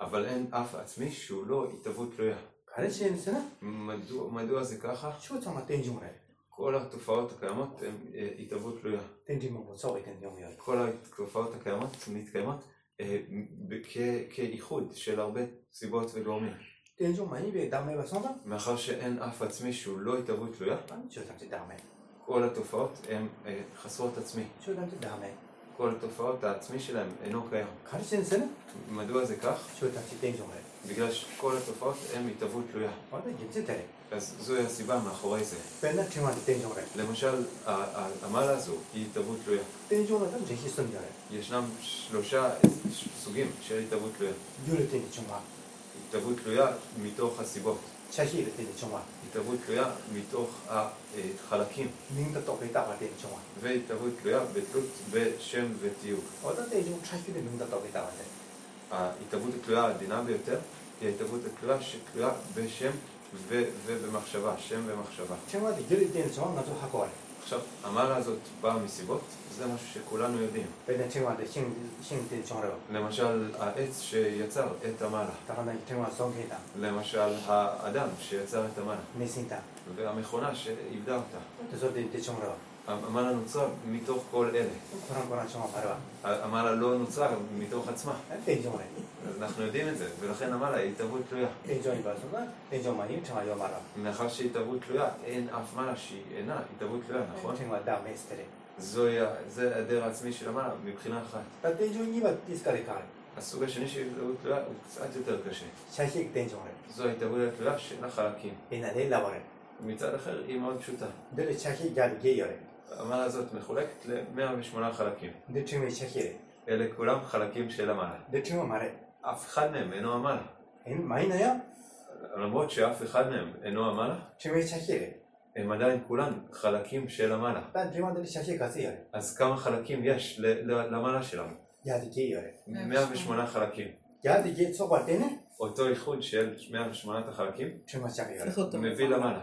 [SPEAKER 3] אבל אין אף עצמי שהוא לא התהוות
[SPEAKER 8] לא תלויה.
[SPEAKER 3] מדוע, מדוע זה ככה? כל התופעות הקיימות הן אה, התהוות
[SPEAKER 8] לא תלויה.
[SPEAKER 3] כל התופעות הקיימות מתקיימות אה, כאיחוד של הרבה סיבות וגורמים. מאחר שאין אף עצמי שהוא לא התהוות
[SPEAKER 8] לא תלויה,
[SPEAKER 3] כל התופעות הן אה, חסרות עצמי. כל התופעות העצמי שלהן אינו קיים. מדוע זה כך? בגלל שכל התופעות הן התהוות תלויה. אז זוהי הסיבה מאחורי זה. למשל, המעלה הזו היא התהוות תלויה. ישנם שלושה סוגים של התהוות תלויה. התהוות תלויה מתוך הסיבות.
[SPEAKER 8] 자시를 때는 정말
[SPEAKER 3] התהוות תלויה מתוך החלקים.
[SPEAKER 8] 민가 또 배다가 때는 정말
[SPEAKER 3] והתהוות תלויה בתלות בשם ותיוג.
[SPEAKER 8] 어떤 때좀 차시를 민가 또 배다가 돼.
[SPEAKER 3] ההתהוות התלויה העדינה ביותר היא ההתהוות התלויה שתלויה בשם ו- ובמחשבה, שם ומחשבה.
[SPEAKER 8] 정말 유를 때는 정말 나도 하고 와.
[SPEAKER 3] עכשיו, המעלה הזאת באה מסיבות, זה משהו שכולנו יודעים. למשל, העץ שיצר את המעלה. למשל, האדם שיצר את המעלה. והמכונה שאיבדה אותה. המעלה נוצר מתוך כל אלה. המעלה לא נוצר מתוך עצמה. אנחנו יודעים את זה, ולכן המעלה היא התהוות תלויה. מאחר שהיא התהוות תלויה, אין אף מעלה שהיא אינה התהוות תלויה, נכון? זה ההיעדר העצמי של המעלה מבחינה אחת. הסוג השני של הזדהות תלולה הוא קצת יותר קשה. זו ההתאברות התלויה של החלקים. מצד אחר היא מאוד פשוטה. המעלה הזאת מחולקת ל-108 חלקים. אלה כולם חלקים של המעלה. אף אחד מהם אינו המעלה. למרות שאף אחד מהם אינו המעלה. הם עדיין כולם חלקים של המעלה. אז כמה חלקים יש למעלה שלנו? 108 חלקים. אותו איחוד של 108 החלקים מביא למעלה.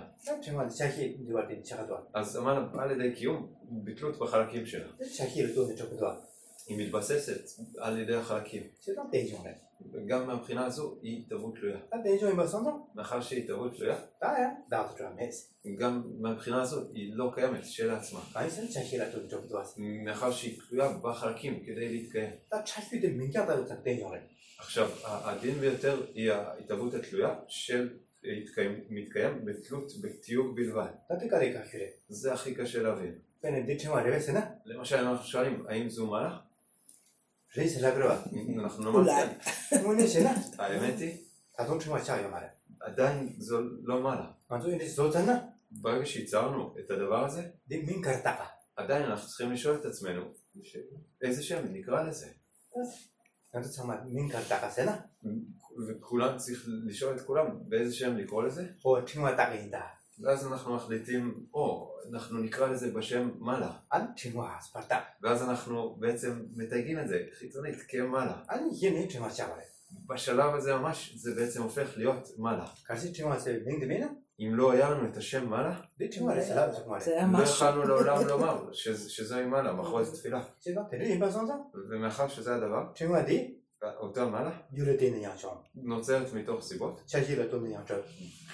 [SPEAKER 3] אז המעלה בא לידי קיום בתלות בחלקים שלה. היא מתבססת על ידי החלקים. וגם מהבחינה הזו היא התהוות תלויה. מאחר שהיא התהוות תלויה, גם מהבחינה הזו היא לא קיימת,
[SPEAKER 8] שאלה עצמה.
[SPEAKER 3] מאחר שהיא תלויה בחלקים כדי להתקיים. עכשיו, הדין ביותר היא ההתהוות התלויה של מתקיים בתלות בתיוג בלבד. זה הכי קשה להבין. למשל, אנחנו שואלים, האם זו
[SPEAKER 8] מהלך? ראי זה להגרוע.
[SPEAKER 3] אנחנו לא
[SPEAKER 8] מעלה. אולי.
[SPEAKER 3] האמת היא?
[SPEAKER 8] הדונצ'ים יצא היום מעלה.
[SPEAKER 3] עדיין זו לא מעלה.
[SPEAKER 8] זאת ענה.
[SPEAKER 3] ברגע שייצרנו את הדבר הזה,
[SPEAKER 8] מין קרתקה.
[SPEAKER 3] עדיין אנחנו צריכים לשאול את עצמנו, איזה שם נקרא לזה?
[SPEAKER 8] אתה צריך לומר מין קרתה סנה?
[SPEAKER 3] וכולם, צריכים לשאול את כולם, באיזה שם לקרוא לזה?
[SPEAKER 8] או את צ'ימה תקינדה.
[SPEAKER 3] ואז אנחנו מחליטים, או, אנחנו נקרא לזה בשם מעלה. ואז אנחנו בעצם מתייגים את זה חיצונית כמעלה. בשלב הזה ממש זה בעצם הופך להיות מעלה. אם לא היה לנו את השם מעלה, לא יכולנו לעולם לומר שזוהי מעלה, מחוז תפילה. ומאחר שזה הדבר, אותם מעלה?
[SPEAKER 8] יולדין יעשון.
[SPEAKER 3] נוצרת מתוך סיבות?
[SPEAKER 8] שהיא לדון יעשון.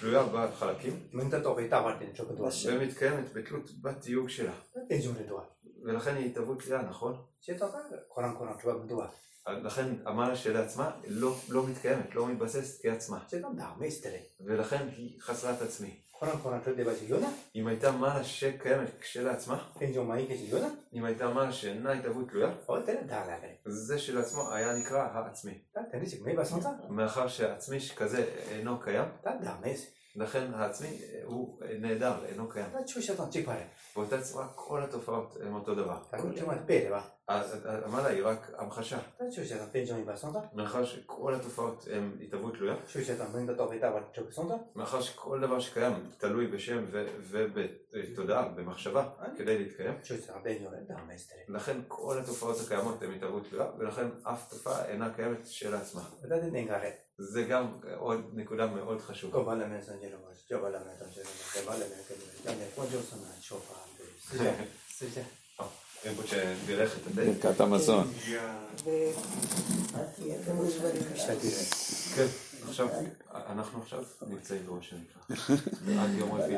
[SPEAKER 3] תלויה בחלקים?
[SPEAKER 8] מנתה תורי תאוורטין שוקדוש.
[SPEAKER 3] ומתקיימת בתלות בתיוג שלה.
[SPEAKER 8] איזו נדועה.
[SPEAKER 3] ולכן היא התהוות כלל, נכון?
[SPEAKER 8] שטובה, קורן קורן תשובה מדועה.
[SPEAKER 3] לכן המעלה שלעצמה לא, לא מתקיימת, לא מתבססת כעצמה.
[SPEAKER 8] זה גם בהרבה סתרי.
[SPEAKER 3] ולכן היא חסרת עצמי. אם הייתה מעלה שקיימת כשלעצמה,
[SPEAKER 8] כן, זו מהי כשל יונה?
[SPEAKER 3] אם הייתה מעלה שאינה התהוות תלויה,
[SPEAKER 8] או תן את דעה להגיד.
[SPEAKER 3] זה שלעצמו היה נקרא העצמי.
[SPEAKER 8] תן לי שקמי בעצמך.
[SPEAKER 3] מאחר שהעצמי שכזה אינו קיים, לכן העצמי הוא נהדר, אינו קיים. באותה צורה כל התופעות הן אותו דבר.
[SPEAKER 8] אז אה, אה, מה
[SPEAKER 3] המעלה היא רק המחשה. מאחר שכל התופעות הן התהוות תלויה. מאחר שכל דבר שקיים תלוי בשם ובתודעה, במחשבה, כדי להתקיים. לכן כל התופעות הקיימות הן התהוות תלויה, ולכן אף תופעה אינה קיימת
[SPEAKER 8] של עצמה.
[SPEAKER 3] זה גם עוד נקודה מאוד חשובה.
[SPEAKER 1] ברכת המזון.
[SPEAKER 3] כן, עכשיו, אנחנו עכשיו נמצאים בראש הנקרא. עד יום רביעי.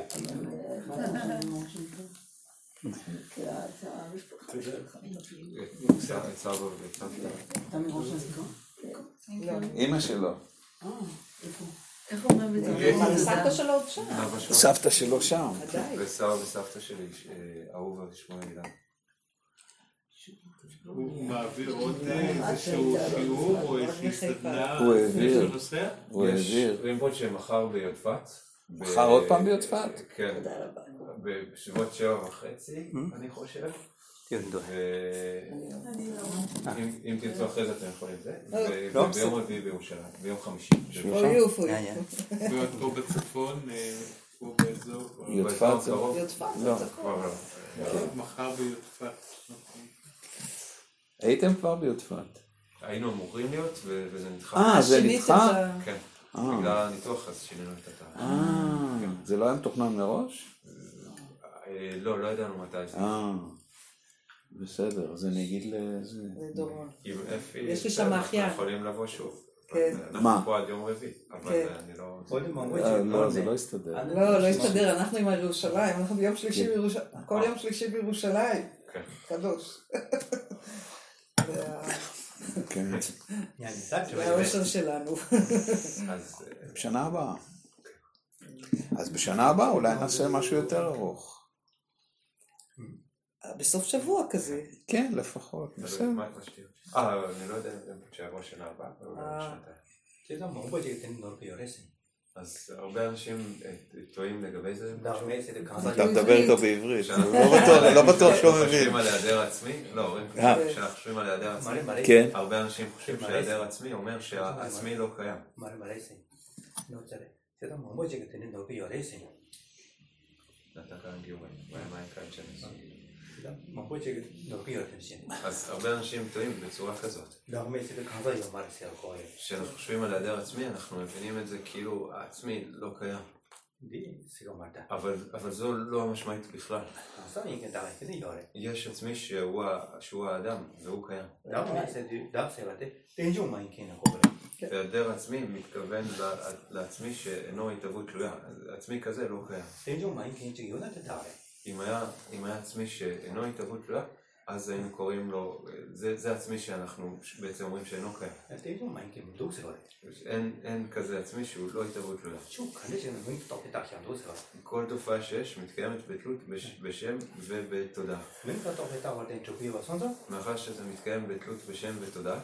[SPEAKER 3] את סבא ואת סבתא.
[SPEAKER 1] אימא שלו.
[SPEAKER 4] איך אומרים את זה?
[SPEAKER 2] אבל סבתא שלו שם.
[SPEAKER 1] סבתא שלו שם.
[SPEAKER 3] וסבא וסבתא שלי, אה, אהובה ושמואל אילן.
[SPEAKER 6] הוא מעביר עוד איזשהו שיעור או איזושהי סדנה?
[SPEAKER 1] הוא העביר.
[SPEAKER 6] יש?
[SPEAKER 1] הוא
[SPEAKER 3] יש
[SPEAKER 1] העביר.
[SPEAKER 3] רימפות שמחר ביודפת.
[SPEAKER 1] מחר עוד פעם ביודפת?
[SPEAKER 3] כן. בסביבות שבע וחצי, אני חושב.
[SPEAKER 8] 연도
[SPEAKER 3] אם אם תרצו אחרי זה אתם יכולים זה. ו-
[SPEAKER 1] לא,
[SPEAKER 3] וביום רביעי בירושלים, ביום חמישי.
[SPEAKER 6] פה בצפון, אה, פה באזור,
[SPEAKER 1] יודפת. לא.
[SPEAKER 3] לא.
[SPEAKER 6] מחר ביודפת.
[SPEAKER 1] הייתם כבר ביוטפת.
[SPEAKER 3] היינו אמורים להיות, וזה נדחה.
[SPEAKER 1] אה, זה נדחה?
[SPEAKER 3] כן.
[SPEAKER 1] אה.
[SPEAKER 3] בגלל הניתוח אז שינינו את התאריך.
[SPEAKER 1] אה, זה לא היה מתוכנן מראש?
[SPEAKER 3] אה, לא, לא ידענו מתי זה.
[SPEAKER 1] בסדר, אז אני אגיד לזה.
[SPEAKER 2] לדורון.
[SPEAKER 3] עם אפי,
[SPEAKER 2] יש לי שם אחיין.
[SPEAKER 3] יכולים לבוא שוב.
[SPEAKER 2] כן.
[SPEAKER 3] אנחנו פה עד יום רביעי, אבל
[SPEAKER 2] כן.
[SPEAKER 3] לא-
[SPEAKER 8] לא,
[SPEAKER 1] לא
[SPEAKER 8] אני לא...
[SPEAKER 1] לא, זה לא יסתדר.
[SPEAKER 2] לא, לא יסתדר, אנחנו עם ירושלים, אנחנו ביום שלישי כן. בירושלים, כל יום שלישי בירושלים.
[SPEAKER 3] כן.
[SPEAKER 2] קדוש.
[SPEAKER 1] כן.
[SPEAKER 2] והאושר שלנו.
[SPEAKER 3] אה,
[SPEAKER 1] בשנה הבאה. אז בשנה הבאה אולי נעשה משהו יותר ארוך.
[SPEAKER 2] אה, בסוף שבוע כזה.
[SPEAKER 1] כן, לפחות, בסדר.
[SPEAKER 3] אה, לא, לא, אני לא יודע, אם זה שיבוא שנה הבאה. אז הרבה אנשים אה, טועים לגבי זה.
[SPEAKER 1] אתה מדבר איתו בעברית, לא בטוח לא שהוא מבין. לא, אה.
[SPEAKER 3] חושבים על היעדר עצמי, לא, כשאנחנו חושבים על היעדר עצמי, הרבה אנשים חושבים שהיעדר עצמי אומר שהעצמי לא קיים. אתה כאן גיורים, מה עם כאן
[SPEAKER 8] מפות שדורגיות הם שנים.
[SPEAKER 3] אז הרבה אנשים טועים בצורה כזאת. כשאנחנו על היעדר עצמי, אנחנו מבינים את זה כאילו העצמי לא קיים. אבל, זו לא המשמעית בכלל. יש עצמי שהוא, שהוא האדם והוא קיים. והיעדר עצמי מתכוון לעצמי שאינו התהוות תלויה. עצמי כזה לא קיים. אם היה, אם היה עצמי שאינו התהוות תלויה, אז היינו קוראים לו, זה, זה עצמי שאנחנו בעצם אומרים שאינו קיים. אין, אין כזה עצמי שהוא לא התהוות תלויה. כל תופעה שיש מתקיימת בתלות בשם
[SPEAKER 8] ובתודה.
[SPEAKER 3] מאחר שזה מתקיים בתלות בשם
[SPEAKER 8] ותודה,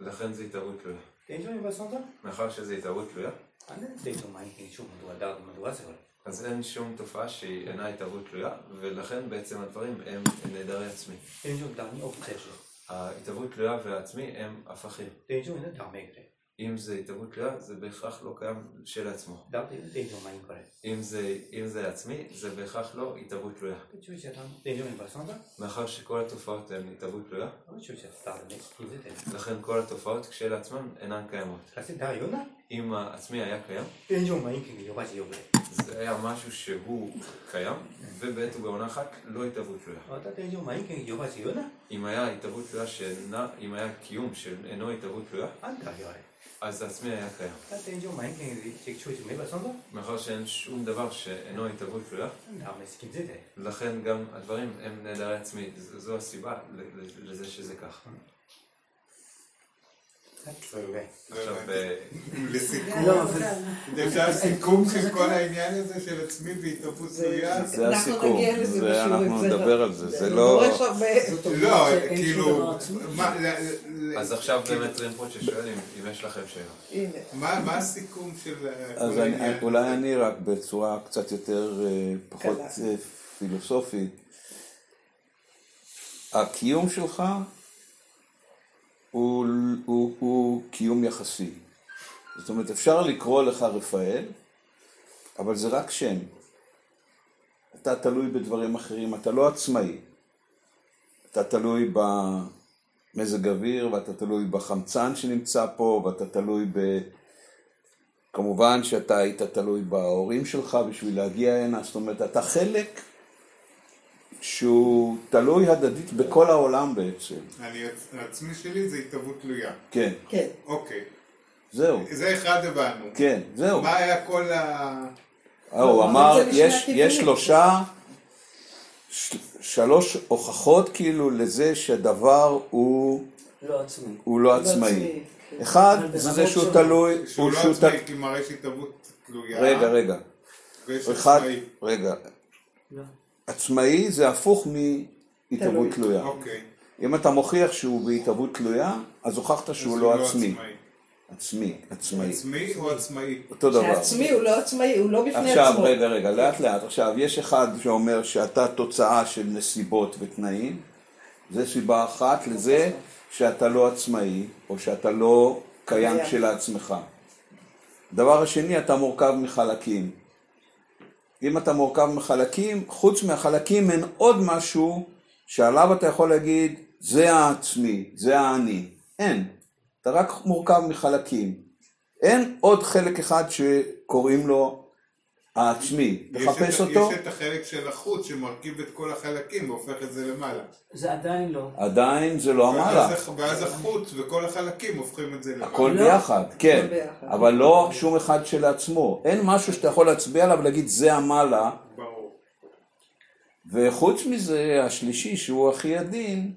[SPEAKER 3] לכן זה התהוות תלויה. מאחר שזה התהוות תלויה, אז אין שום תופעה שהיא אינה התערבות תלויה, ולכן בעצם הדברים הם נעדרי עצמי.
[SPEAKER 8] אין שום דם או קשר.
[SPEAKER 3] ההתערבות תלויה והעצמי הם הפכים. אם זה התערבות תלויה, זה בהכרח לא קיים
[SPEAKER 8] של עצמו.
[SPEAKER 3] אם זה, אם זה עצמי, זה בהכרח לא התערבות תלויה. מאחר שכל התופעות הן התערבות תלויה, לכן כל התופעות כשלעצמן אינן קיימות. אם העצמי היה קיים?
[SPEAKER 8] אין שום מים יום האינקינג יום יום
[SPEAKER 3] זה היה משהו שהוא קיים, ובעת ובעונה אחת לא התהוות תלויה. אם היה התהוות תלויה שאינה, אם היה קיום שאינו התהוות תלויה, אז העצמי היה קיים. מאחר נכון שאין שום דבר שאינו התהוות תלויה, לכן גם הדברים הם נהדרי עצמי, זו הסיבה לזה שזה כך.
[SPEAKER 6] אפשר סיכום של כל העניין הזה של עצמי והתערבות תלויה?
[SPEAKER 1] זה
[SPEAKER 2] אנחנו
[SPEAKER 1] הסיכום, אנחנו נדבר על זה, זה לא...
[SPEAKER 6] לא, כאילו,
[SPEAKER 3] אז עכשיו
[SPEAKER 6] כאילו,
[SPEAKER 3] באמת רינפוט ששואל אם יש לכם שאלה.
[SPEAKER 2] הנה.
[SPEAKER 6] מה מה הסיכום של אה,
[SPEAKER 1] אז? אולי אני רק בצורה קצת יותר, אה, פחות. אה, פילוסופית. הקיום שלך הוא, הוא, הוא קיום יחסי. זאת אומרת, אפשר לקרוא לך רפאל, אבל זה רק שם. אתה תלוי בדברים אחרים, אתה לא עצמאי. אתה תלוי במזג אוויר, ואתה תלוי בחמצן שנמצא פה, ואתה תלוי ב... כמובן שאתה היית תלוי בהורים שלך בשביל להגיע הנה, זאת אומרת, אתה חלק שהוא תלוי הדדית בכל העולם בעצם.
[SPEAKER 6] אני העצמי שלי זה התערבות תלויה.
[SPEAKER 1] כן,
[SPEAKER 2] כן.
[SPEAKER 6] אוקיי.
[SPEAKER 1] זהו,
[SPEAKER 6] זה אחד הבנו.
[SPEAKER 1] כן, זהו.
[SPEAKER 6] מה היה כל ה...
[SPEAKER 1] אה, הוא אמר,
[SPEAKER 2] זה לשני
[SPEAKER 1] יש. יש שלושה, שלוש הוכחות כאילו לזה שדבר הוא,
[SPEAKER 9] לא עצמי.
[SPEAKER 1] הוא לא עצמאי. אחד,
[SPEAKER 9] אבל
[SPEAKER 1] זה זה שהוא. תלוי,
[SPEAKER 6] שהוא
[SPEAKER 1] הוא
[SPEAKER 6] לא עצמאי, כי מראה יש התערבות תלויה.
[SPEAKER 1] רגע, רגע,
[SPEAKER 6] ויש
[SPEAKER 1] אחד,
[SPEAKER 6] עצמאי.
[SPEAKER 1] רגע,
[SPEAKER 9] לא.
[SPEAKER 1] עצמאי זה הפוך
[SPEAKER 2] תלוי.
[SPEAKER 1] תלויה.
[SPEAKER 6] אוקיי.
[SPEAKER 1] אם אתה מוכיח שהוא בהתהוות תלויה, אז הוכחת שהוא לא
[SPEAKER 6] הוא
[SPEAKER 1] עצמי. עצמי, עצמאי.
[SPEAKER 6] עצמי או עצמאי?
[SPEAKER 1] אותו דבר.
[SPEAKER 2] שהעצמי הוא לא עצמאי, הוא לא בפני
[SPEAKER 1] עכשיו,
[SPEAKER 2] עצמו.
[SPEAKER 1] רגע, רגע, לאט לאט. עכשיו, יש אחד שאומר שאתה תוצאה של נסיבות ותנאים. זה סיבה אחת לזה שאתה לא עצמאי, או שאתה לא קיים
[SPEAKER 2] קיים.
[SPEAKER 1] כשלעצמך. דבר השני, אתה מורכב מחלקים. אם אתה מורכב מחלקים, חוץ מהחלקים אין עוד משהו שעליו אתה יכול להגיד, זה העצמי, זה האני. אין. אתה רק מורכב מחלקים. אין עוד חלק אחד שקוראים לו העצמי.
[SPEAKER 6] יש
[SPEAKER 1] תחפש
[SPEAKER 6] את-
[SPEAKER 1] אותו,
[SPEAKER 6] יש את החלק של החוץ שמרכיב את כל החלקים והופך את זה למעלה.
[SPEAKER 9] זה עדיין לא.
[SPEAKER 1] עדיין זה לא המעלה.
[SPEAKER 6] ואז הח- ואז החוץ וכל החלקים הופכים את זה למעלה.
[SPEAKER 1] הכל
[SPEAKER 9] לא.
[SPEAKER 1] ביחד, כן. אבל לא שום אחד שלעצמו. אין משהו שאתה יכול להצביע עליו ולהגיד זה המעלה.
[SPEAKER 6] ברור.
[SPEAKER 1] וחוץ מזה, השלישי, שהוא הכי עדין,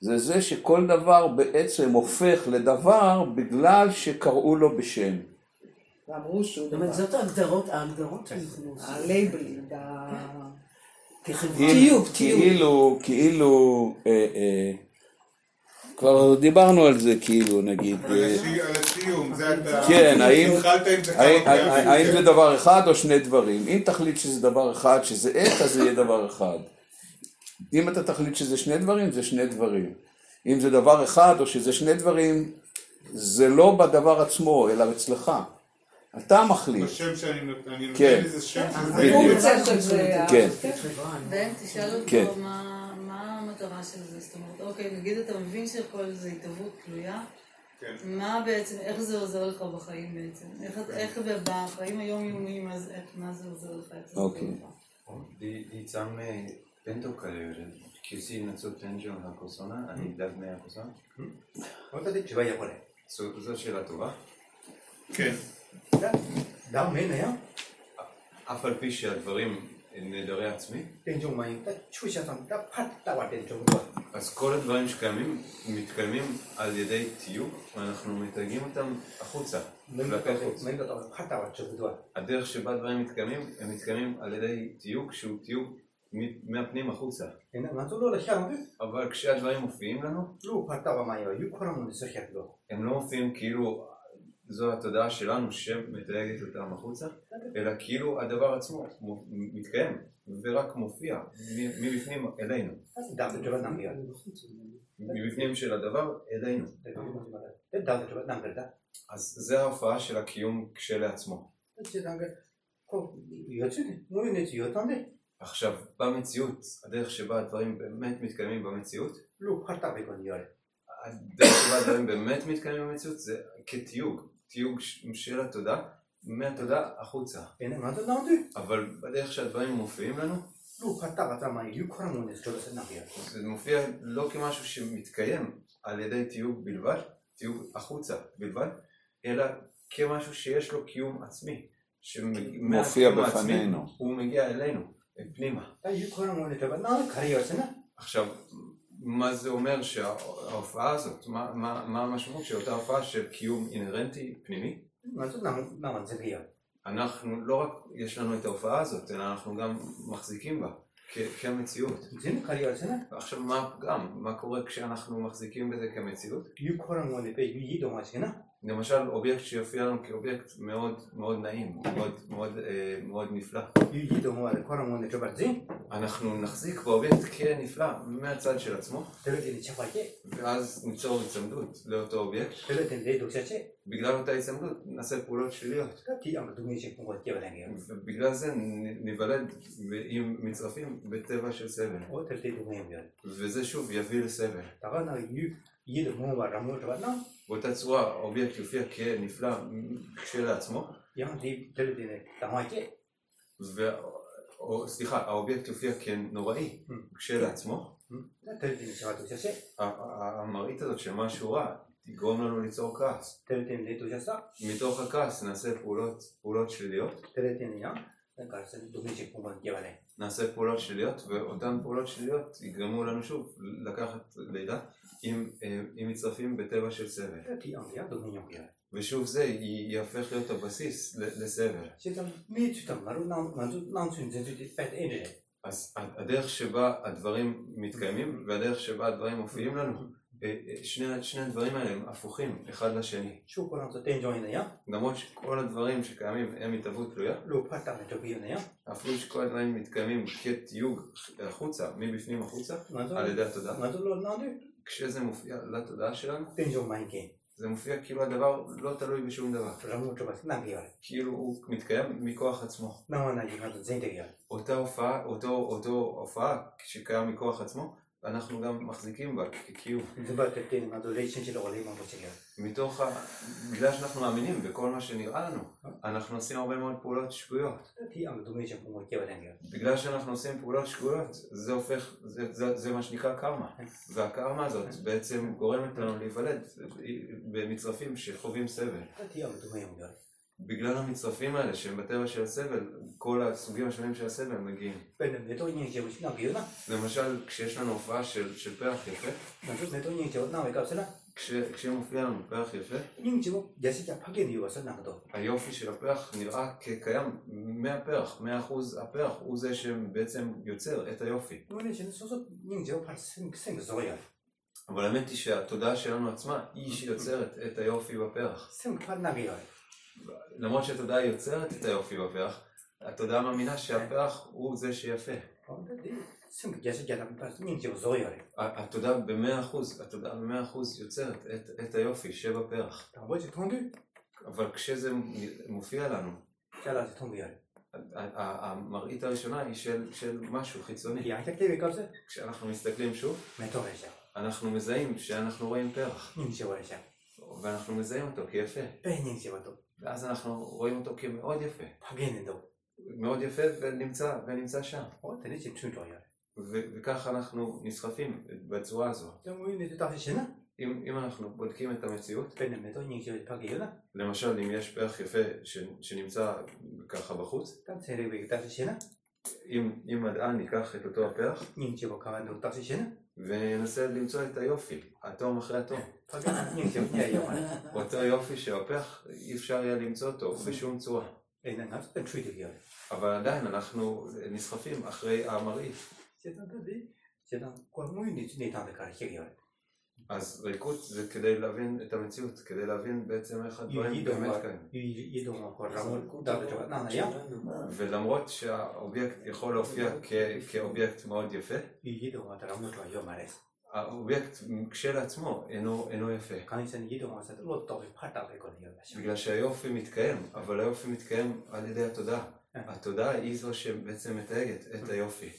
[SPEAKER 1] זה זה שכל דבר בעצם הופך לדבר בגלל שקראו לו בשם.
[SPEAKER 2] ואמרו שהוא
[SPEAKER 9] זאת אומרת. זאת ההגדרות, ההגדרות עושים.
[SPEAKER 2] הלייבלים. תיוג, תיוג.
[SPEAKER 1] כאילו, כאילו, אה, אה, כבר דיברנו על זה כאילו, נגיד.
[SPEAKER 6] על
[SPEAKER 1] אה,
[SPEAKER 6] על הסיום, זה אתה...
[SPEAKER 1] כן, האם-
[SPEAKER 6] זה
[SPEAKER 1] דבר אחד או שני דברים? אם תחליט שזה דבר אחד, שזה את, אז זה יהיה דבר אחד. אם אתה תחליט שזה שני דברים, זה שני דברים. אם זה דבר אחד או שזה שני דברים, זה לא בדבר עצמו, אלא אצלך. אתה מחליט.
[SPEAKER 6] בשם שאני נותן, אני נותן
[SPEAKER 1] כן.
[SPEAKER 6] איזה שם. שזה...
[SPEAKER 1] כן.
[SPEAKER 9] כן.
[SPEAKER 4] בן, תשאל אותו כן. מה המטרה של זה, זאת אומרת, אוקיי, נגיד אתה מבין שכל זה התהוות תלויה. מה בעצם, איך זה עוזר לך בחיים בעצם? איך בחיים היומיומיים, מה זה עוזר לך?
[SPEAKER 1] אוקיי.
[SPEAKER 8] Pentru călătorie, chestii în sub tensiune la cosona,
[SPEAKER 3] ani dat mea cosona.
[SPEAKER 6] כן,
[SPEAKER 8] דם מן היה?
[SPEAKER 3] אף על פי שהדברים הם נדרי עצמי? אז כל הדברים שקיימים מתקיימים על ידי תיוג ואנחנו מתייגים אותם החוצה, הדרך שבה דברים מתקיימים, הם מתקיימים על ידי תיוג שהוא תיוג מהפנים החוצה. אבל כשהדברים מופיעים לנו, הם לא מופיעים כאילו זו התודעה שלנו שמדייגת אותם החוצה, אלא כאילו הדבר עצמו מתקיים ורק מופיע מבפנים אלינו. מבפנים של הדבר אלינו. אז זה ההופעה של הקיום כשלעצמו. עכשיו, במציאות, הדרך שבה הדברים באמת מתקיימים במציאות, הדרך שבה הדברים באמת מתקיימים במציאות זה כתיוג, תיוג של התודה, מהתודה החוצה.
[SPEAKER 8] הנה, מה אתה אמרתי?
[SPEAKER 3] אבל בדרך שהדברים מופיעים לנו?
[SPEAKER 8] לא, כתב אתה מה, יהיו כל המונס, לא
[SPEAKER 3] זה מופיע לא כמשהו שמתקיים על ידי תיוג בלבד, תיוג החוצה בלבד, אלא כמשהו שיש לו קיום עצמי. שמופיע
[SPEAKER 1] בפנינו.
[SPEAKER 3] הוא מגיע אלינו, פנימה. עכשיו, מה זה אומר שההופעה הזאת, מה, מה, מה המשמעות של אותה הופעה של קיום אינהרנטי פנימי? אנחנו לא רק יש לנו את ההופעה הזאת, אלא אנחנו גם מחזיקים בה כמציאות.
[SPEAKER 8] זה נקרא להיות זה.
[SPEAKER 3] עכשיו מה גם, מה קורה כשאנחנו מחזיקים בזה כמציאות? למשל אובייקט שיופיע לנו כאובייקט מאוד מאוד נעים, מאוד מאוד אה, מאוד נפלא. אנחנו נחזיק באובייקט כנפלא מהצד של עצמו. ואז ניצור הצמדות לאותו אובייקט. בגלל אותה הצמדות נעשה פעולות שליליות. בגלל זה ניוולד עם מצרפים בטבע של סבל. וזה שוב יביא לסבל. באותה צורה האובייקט יופיע כנפלא כשלעצמו. סליחה, האובייקט יופיע כנוראי כשלעצמו.
[SPEAKER 8] תן לי
[SPEAKER 3] נשימה תוששה. המראית הזאת של שמשהו רע תגרום לנו ליצור כעס.
[SPEAKER 8] תן לי תוששה.
[SPEAKER 3] מתוך הכעס נעשה פעולות שליליות.
[SPEAKER 8] תן לי
[SPEAKER 3] נעשה פעולות שליליות, ואותן פעולות שליליות יגרמו לנו שוב לקחת לידה אם מצטרפים בטבע של סבל. ושוב זה יהפך להיות הבסיס לסבל. אז הדרך שבה הדברים מתקיימים והדרך שבה הדברים מופיעים לנו, אה, אה, שני, שני הדברים האלה הם הפוכים אחד לשני. למרות שכל הדברים שקיימים הם התהוות תלויה, אפילו לא שכל הדברים מתקיימים כתיוג החוצה, מבפנים החוצה, על ידי התודעה. כשזה מופיע לתודעה שלנו,
[SPEAKER 8] תן ג'וין מיינקיין.
[SPEAKER 3] זה מופיע כאילו הדבר לא תלוי בשום דבר. כאילו הוא מתקיים מכוח עצמו. אותה הופעה, אותו, אותו הופעה שקיים מכוח עצמו, אנחנו גם מחזיקים בה כקיום.
[SPEAKER 8] כאילו-
[SPEAKER 3] מתוך ה... בגלל שאנחנו מאמינים בכל מה שנראה לנו, אנחנו עושים הרבה מאוד פעולות שגויות. בגלל שאנחנו עושים פעולות שגויות, זה הופך, זה מה שנקרא קרמה. והקרמה הזאת בעצם גורמת לנו להיוולד במצרפים שחווים סבל. בגלל המצרפים האלה שהם בטבע של הסבל, כל הסוגים השונים של הסבל מגיעים. למשל, כשיש לנו הופעה של, של פרח יפה, כש, כשמופיע לנו פרח יפה, היופי של הפרח נראה כקיים מהפרח, 100% הפרח הוא זה שבעצם יוצר את היופי. אבל האמת היא שהתודעה שלנו עצמה היא שיוצרת את היופי בפרח. למרות שהתודעה יוצרת את היופי בפרח, התודעה מאמינה שהפרח הוא זה שיפה. התודעה במאה אחוז, התודעה במאה אחוז יוצרת את, היופי שבפרח. אבל כשזה מופיע לנו, המראית הראשונה היא של משהו חיצוני. כשאנחנו מסתכלים שוב, אנחנו מזהים שאנחנו רואים פרח. ואנחנו מזהים אותו כיפה.
[SPEAKER 8] 빼닝지고도
[SPEAKER 3] ואז אנחנו רואים אותו כמאוד יפה.
[SPEAKER 8] 파견인도.
[SPEAKER 3] מאוד יפה ונמצא, ונמצא שם.
[SPEAKER 8] 어때니 지금 춘조야.
[SPEAKER 3] ו- וככה אנחנו נסחפים בצורה הזו.
[SPEAKER 8] 정우인이 다시 시나?
[SPEAKER 3] אם, אם אנחנו בודקים את המציאות,
[SPEAKER 8] 빼는 메토 닝지고 파견이나?
[SPEAKER 3] למשל אם יש פרח יפה ש, שנמצא ככה בחוץ,
[SPEAKER 8] 단 세력이 다시 시나?
[SPEAKER 3] אם, אם מדען ייקח את אותו הפרח
[SPEAKER 8] 닝지고 강한도 다시 시나?
[SPEAKER 3] וננסה למצוא את היופי, התום אחרי
[SPEAKER 8] התום.
[SPEAKER 3] אותו יופי שהופך, אי אפשר יהיה למצוא אותו בשום צורה. אבל עדיין אנחנו נסחפים אחרי
[SPEAKER 8] המראי.
[SPEAKER 3] אז ריקוד זה כדי להבין את המציאות, כדי להבין בעצם איך הדברים באמת קיימים. ולמרות שהאובייקט יכול להופיע כאובייקט מאוד יפה, האובייקט כשלעצמו אינו יפה. בגלל שהיופי מתקיים, אבל היופי מתקיים על ידי התודעה. התודעה היא זו שבעצם מתייגת את היופי.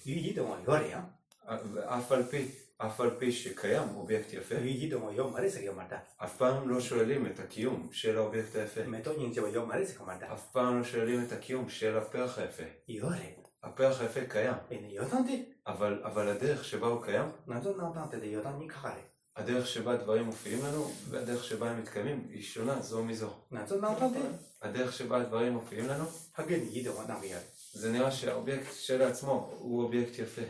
[SPEAKER 8] אה,
[SPEAKER 3] אף על פי אף על פי שקיים אובייקט יפה,
[SPEAKER 8] 移動は読まれす読まれた
[SPEAKER 3] אף פעם לא שוללים את הקיום של האובייקט היפה.
[SPEAKER 8] メトニンジは読まれす読まれた
[SPEAKER 3] אף פעם לא שוללים את הקיום של הפרח היפה.
[SPEAKER 8] 言われ
[SPEAKER 3] הפרח היפה קיים,
[SPEAKER 8] えね余談で
[SPEAKER 3] אבל, אבל הדרך שבה הוא קיים,
[SPEAKER 8] 謎のなんてで余談に書かれ
[SPEAKER 3] הדרך שבה דברים מופיעים לנו, והדרך שבה הם מתקיימים, היא שונה זו מזו.
[SPEAKER 8] 謎のなんて
[SPEAKER 3] הדרך שבה הדברים מופיעים לנו,
[SPEAKER 8] はげに移動はなんかやる
[SPEAKER 3] זה נראה שהאובייקט של עצמו הוא אובייקט יפה.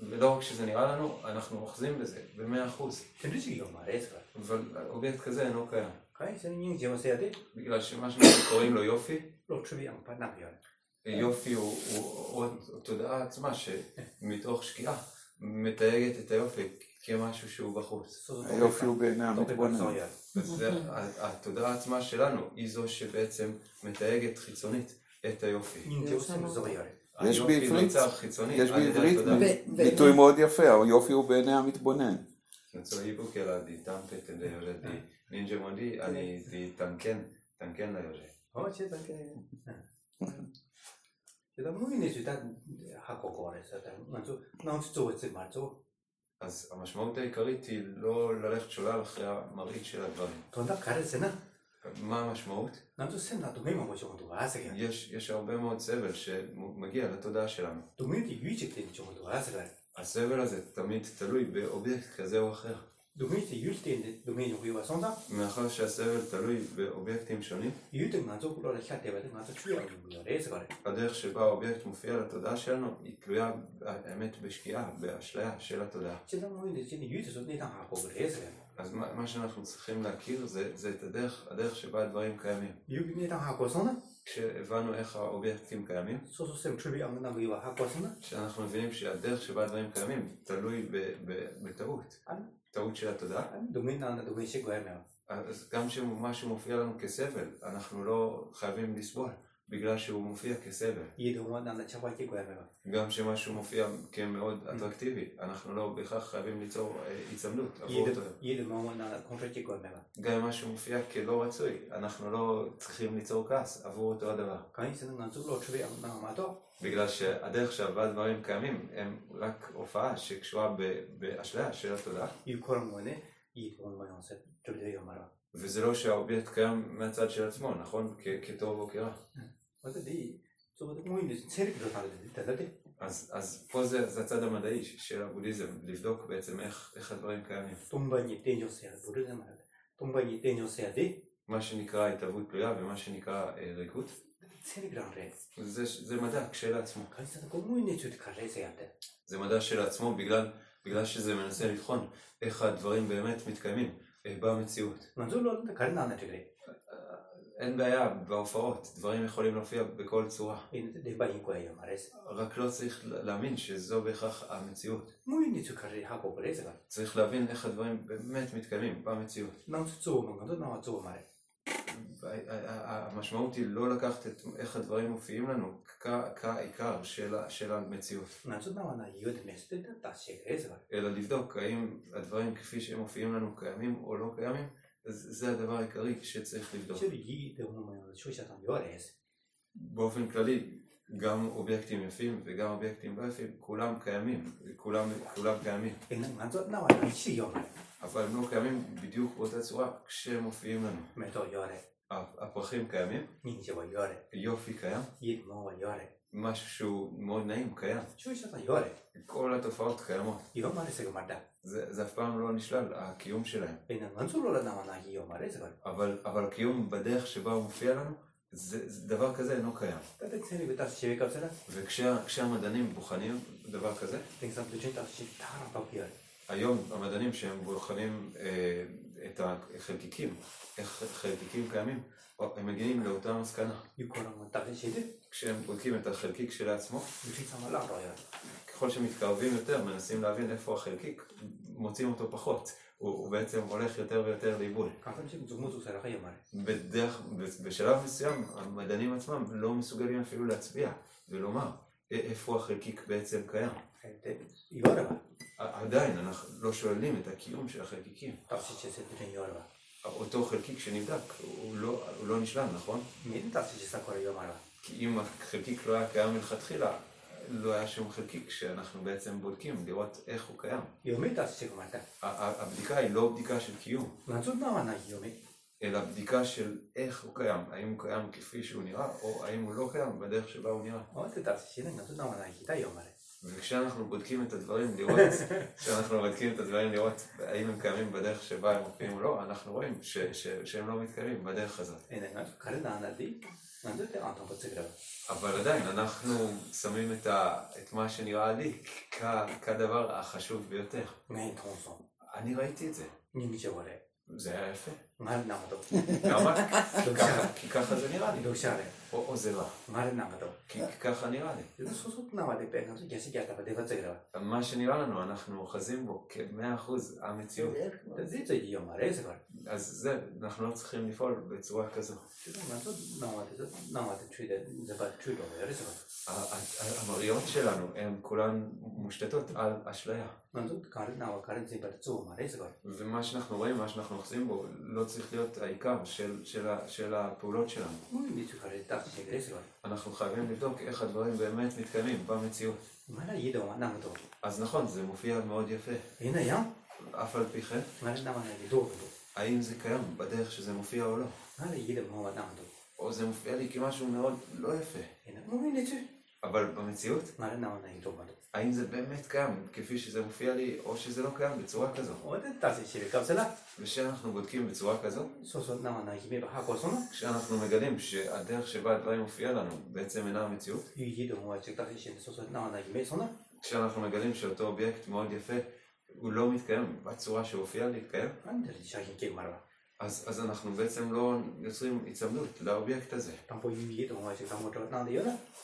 [SPEAKER 3] ולא רק שזה נראה לנו, אנחנו אוחזים בזה במאה אחוז. אבל אובייקט כזה אינו קיים. בגלל שמה שאנחנו קוראים לו יופי, יופי הוא תודעה עצמה שמתוך שקיעה מתייגת את היופי כמשהו שהוא בחוץ.
[SPEAKER 1] היופי הוא בעיני המתבונן.
[SPEAKER 3] התודעה עצמה שלנו היא זו שבעצם מתייגת חיצונית. את היופי.
[SPEAKER 1] יש בעברית,
[SPEAKER 3] לא
[SPEAKER 1] יש בעברית ביטוי מאוד יפה, היופי הוא בעיני המתבונן.
[SPEAKER 3] אז המשמעות העיקרית היא לא ללכת שולל אחרי המראית של הדברים. מה המשמעות?
[SPEAKER 8] נאמר סנדה דומים המשמעות והסגל.
[SPEAKER 3] יש, יש הרבה מאוד סבל שמגיע לתודעה שלנו.
[SPEAKER 8] דומים תיוג'ת למשמעות והסגל.
[SPEAKER 3] הסבל הזה תמיד תלוי באובייקט כזה או אחר.
[SPEAKER 8] דומים תיוג'ת דומים יוג'ו והסנדה.
[SPEAKER 3] מאחר שהסבל תלוי באובייקטים שונים.
[SPEAKER 8] יוג'תם מעצור כולו לשעת דבתם נעזור שוי
[SPEAKER 3] הדרך שבה האובייקט מופיע לתודעה שלנו היא תלויה באמת בשקיעה, באשליה של התודעה. אז מה, מה שאנחנו צריכים להכיר זה, זה את הדרך, הדרך שבה הדברים קיימים. כשהבנו איך האובייקטים קיימים, כשאנחנו מבינים שהדרך שבה הדברים קיימים תלוי בטעות, טעות של התודעה. אז גם כשמשהו מופיע לנו כסבל, אנחנו לא חייבים לסבול. בגלל שהוא מופיע כסבל. גם שמשהו מופיע כמאוד אטרקטיבי, אנחנו לא בהכרח חייבים ליצור אה,
[SPEAKER 8] הצמדות
[SPEAKER 3] עבור אותו. גם אם משהו מופיע כלא רצוי, אנחנו לא צריכים ליצור כעס עבור אותו הדבר. בגלל שהדרך שבה הדברים קיימים הם רק הופעה שקשורה באשליה של התודעה. וזה לא שהאובייקט קיים מהצד של עצמו, נכון? כטוב או כרע. אז, אז פה זה, הצד המדעי של הבודהיזם, לבדוק בעצם איך, איך הדברים קיימים. מה שנקרא התהוות תלויה ומה שנקרא אה, ריקות. זה, זה מדע כשלעצמו. זה מדע שלעצמו בגלל, בגלל שזה מנסה לבחון איך הדברים באמת מתקיימים. במציאות.
[SPEAKER 8] נדון עוד דקה, נענה תגרי.
[SPEAKER 3] אין בעיה, בהופעות, דברים יכולים להופיע בכל צורה. רק לא צריך להאמין שזו בהכרח המציאות. צריך להבין איך הדברים באמת מתקיימים במציאות. המשמעות היא לא לקחת את איך הדברים מופיעים לנו כעיקר של המציאות. אלא לבדוק האם הדברים כפי שהם מופיעים לנו קיימים או לא קיימים, זה הדבר העיקרי שצריך לבדוק. באופן כללי, גם אובייקטים יפים וגם אובייקטים לא יפים, כולם קיימים, כולם, כולם קיימים. אבל הם לא קיימים בדיוק באותה צורה כשהם מופיעים לנו. הפרחים קיימים?
[SPEAKER 8] נינג'ה ויורה.
[SPEAKER 3] יופי קיים?
[SPEAKER 8] ידמו ויורה.
[SPEAKER 3] משהו שהוא מאוד נעים קיים.
[SPEAKER 8] שוישת היורה.
[SPEAKER 3] כל התופעות קיימות.
[SPEAKER 8] יום הרי סגמרדה.
[SPEAKER 3] זה אף פעם לא נשלל, הקיום שלהם. אבל, אבל קיום בדרך שבה הוא מופיע לנו, זה, דבר כזה אינו קיים. וכשהמדענים בוחנים דבר כזה, היום המדענים שהם בוחנים אה, את החלקיקים, איך חלקיקים קיימים, הם מגיעים לאותה מסקנה. כשהם בודקים את החלקיק
[SPEAKER 8] של עצמו,
[SPEAKER 3] ככל שמתקרבים יותר, מנסים להבין איפה החלקיק, מוצאים אותו פחות. הוא בעצם הולך יותר ויותר לאיבוד. בדרך, בשלב מסוים המדענים עצמם לא מסוגלים אפילו להצביע ולומר איפה החלקיק בעצם קיים. עדיין אנחנו לא שואלים את הקיום של החלקיקים. אותו חלקיק שנבדק, הוא לא, הוא לא נשלם, נכון? כי אם החלקיק לא היה קיים מלכתחילה, לא היה שום חלקיק שאנחנו בעצם בודקים, לראות איך הוא קיים. יומית הבדיקה היא לא בדיקה של קיום. אלא בדיקה של איך הוא קיים, האם הוא קיים כפי שהוא נראה, או האם הוא לא קיים בדרך שבה הוא נראה. וכשאנחנו בודקים את הדברים לראות, כשאנחנו בודקים את הדברים לראות האם הם קיימים בדרך שבה הם מופיעים או לא, אנחנו רואים ש, ש, שהם לא מתקיימים בדרך הזאת. אבל עדיין, אנחנו שמים את, ה, את מה שנראה לי כ, כדבר החשוב ביותר. אני ראיתי את זה. זה היה יפה. כי ככה זה נראה לי.
[SPEAKER 8] お、お世
[SPEAKER 3] 話。מה זה
[SPEAKER 8] נעמדו?
[SPEAKER 3] כי ככה נראה לי.
[SPEAKER 8] זה סוסות לי פרק, זה גסי את בדרך הצגרה.
[SPEAKER 3] מה שנראה לנו, אנחנו אוחזים בו כמאה אחוז המציאות.
[SPEAKER 8] זה זה יום הרי זה כבר.
[SPEAKER 3] אז זה, אנחנו לא צריכים לפעול בצורה כזו. המריות שלנו הן כולן מושתתות על אשליה. ומה שאנחנו רואים, מה שאנחנו אוחזים בו, לא צריך להיות העיקר של הפעולות שלנו. אנחנו חייבים לבדוק איך הדברים באמת מתקיימים במציאות.
[SPEAKER 8] מה להגיד או מה נעמדו?
[SPEAKER 3] אז נכון, זה מופיע מאוד יפה.
[SPEAKER 8] הנה ים?
[SPEAKER 3] אף על פי כן. האם זה קיים בדרך שזה מופיע או לא?
[SPEAKER 8] מה להגיד
[SPEAKER 3] או זה מופיע לי כמשהו מאוד לא יפה.
[SPEAKER 8] הנה,
[SPEAKER 3] אבל במציאות? האם זה באמת קיים כפי שזה מופיע לי, או שזה לא קיים בצורה כזו. ושאנחנו בודקים בצורה כזו, כשאנחנו מגלים שהדרך שבה הדברים מופיע לנו בעצם אינה המציאות, כשאנחנו מגלים שאותו אובייקט מאוד יפה, הוא לא מתקיים בצורה שהופיע להתקיים. אז, אז אנחנו בעצם לא יוצרים הצמדות לאובייקט הזה.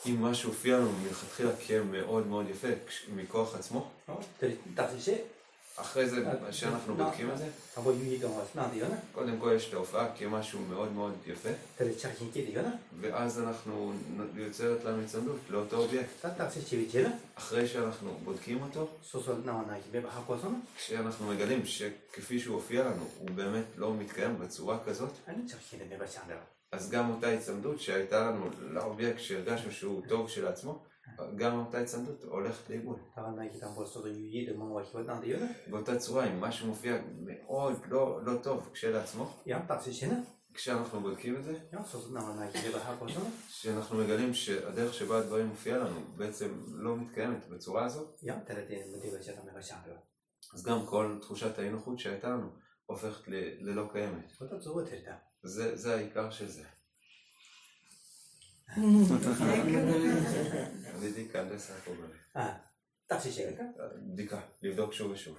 [SPEAKER 3] אם מה שהופיע לנו מלכתחילה כמאוד מאוד יפה מכוח עצמו. אחרי זה, כשאנחנו בודקים את זה, קודם כל יש את ההופעה כמשהו מאוד מאוד יפה, ואז אנחנו, יוצרת לנו הצמדות לאותו אובייקט. אחרי שאנחנו בודקים אותו, כשאנחנו מגלים שכפי שהוא הופיע לנו, הוא באמת לא מתקיים בצורה כזאת, אז גם אותה הצמדות שהייתה לנו לאובייקט שהרגשנו שהוא טוב של עצמו, גם אותה הצמדות הולכת לאיבוד. באותה צורה, אם משהו מופיע מאוד לא, לא טוב כשלעצמו, כשאנחנו בודקים את זה, כשאנחנו מגלים שהדרך שבה הדברים מופיע לנו בעצם לא מתקיימת בצורה הזאת, אז גם כל תחושת האי-נוחות שהייתה לנו הופכת ללא קיימת. זה, זה העיקר של זה.
[SPEAKER 8] עשיתי כהנדס אלכוהול. אה, תכשיש רגע.
[SPEAKER 3] בדיקה, לבדוק שוב ושוב.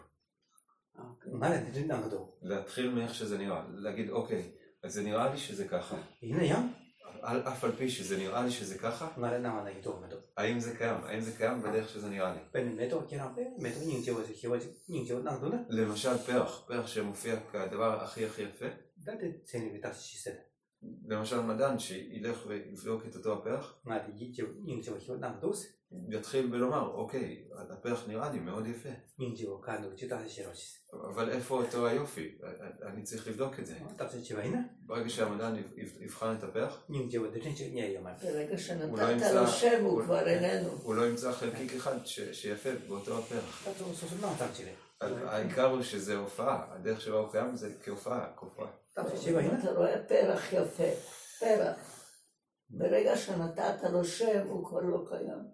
[SPEAKER 8] מה לתת אותו?
[SPEAKER 3] להתחיל מאיך שזה נראה, להגיד אוקיי, אז זה נראה לי שזה ככה.
[SPEAKER 8] הנה
[SPEAKER 3] ים. אף על פי שזה נראה לי שזה ככה.
[SPEAKER 8] מה למה להגיד טוב מטוב?
[SPEAKER 3] האם זה קיים? האם זה קיים בדרך שזה נראה לי? למשל פרח, פרח שמופיע כדבר הכי הכי יפה. למשל מדען שילך ויבדוק את אותו הפרח, יתחיל בלומר, אוקיי, הפח נראה לי מאוד יפה. אבל איפה אותו היופי? אני צריך לבדוק את זה. ברגע שהמדען יבחן את הפרח,
[SPEAKER 5] ברגע שנתת
[SPEAKER 3] לא
[SPEAKER 5] לו שם הוא כבר איננו.
[SPEAKER 3] הוא לא ימצא חלקיק אחד שיפה באותו הפרח. העיקר הוא שזה הופעה, הדרך שבה הוא קיים זה כהופעה, כהופעה.
[SPEAKER 5] אתה רואה פרח יפה, פרח. ברגע שנתת לו שם, הוא כבר לא קיים.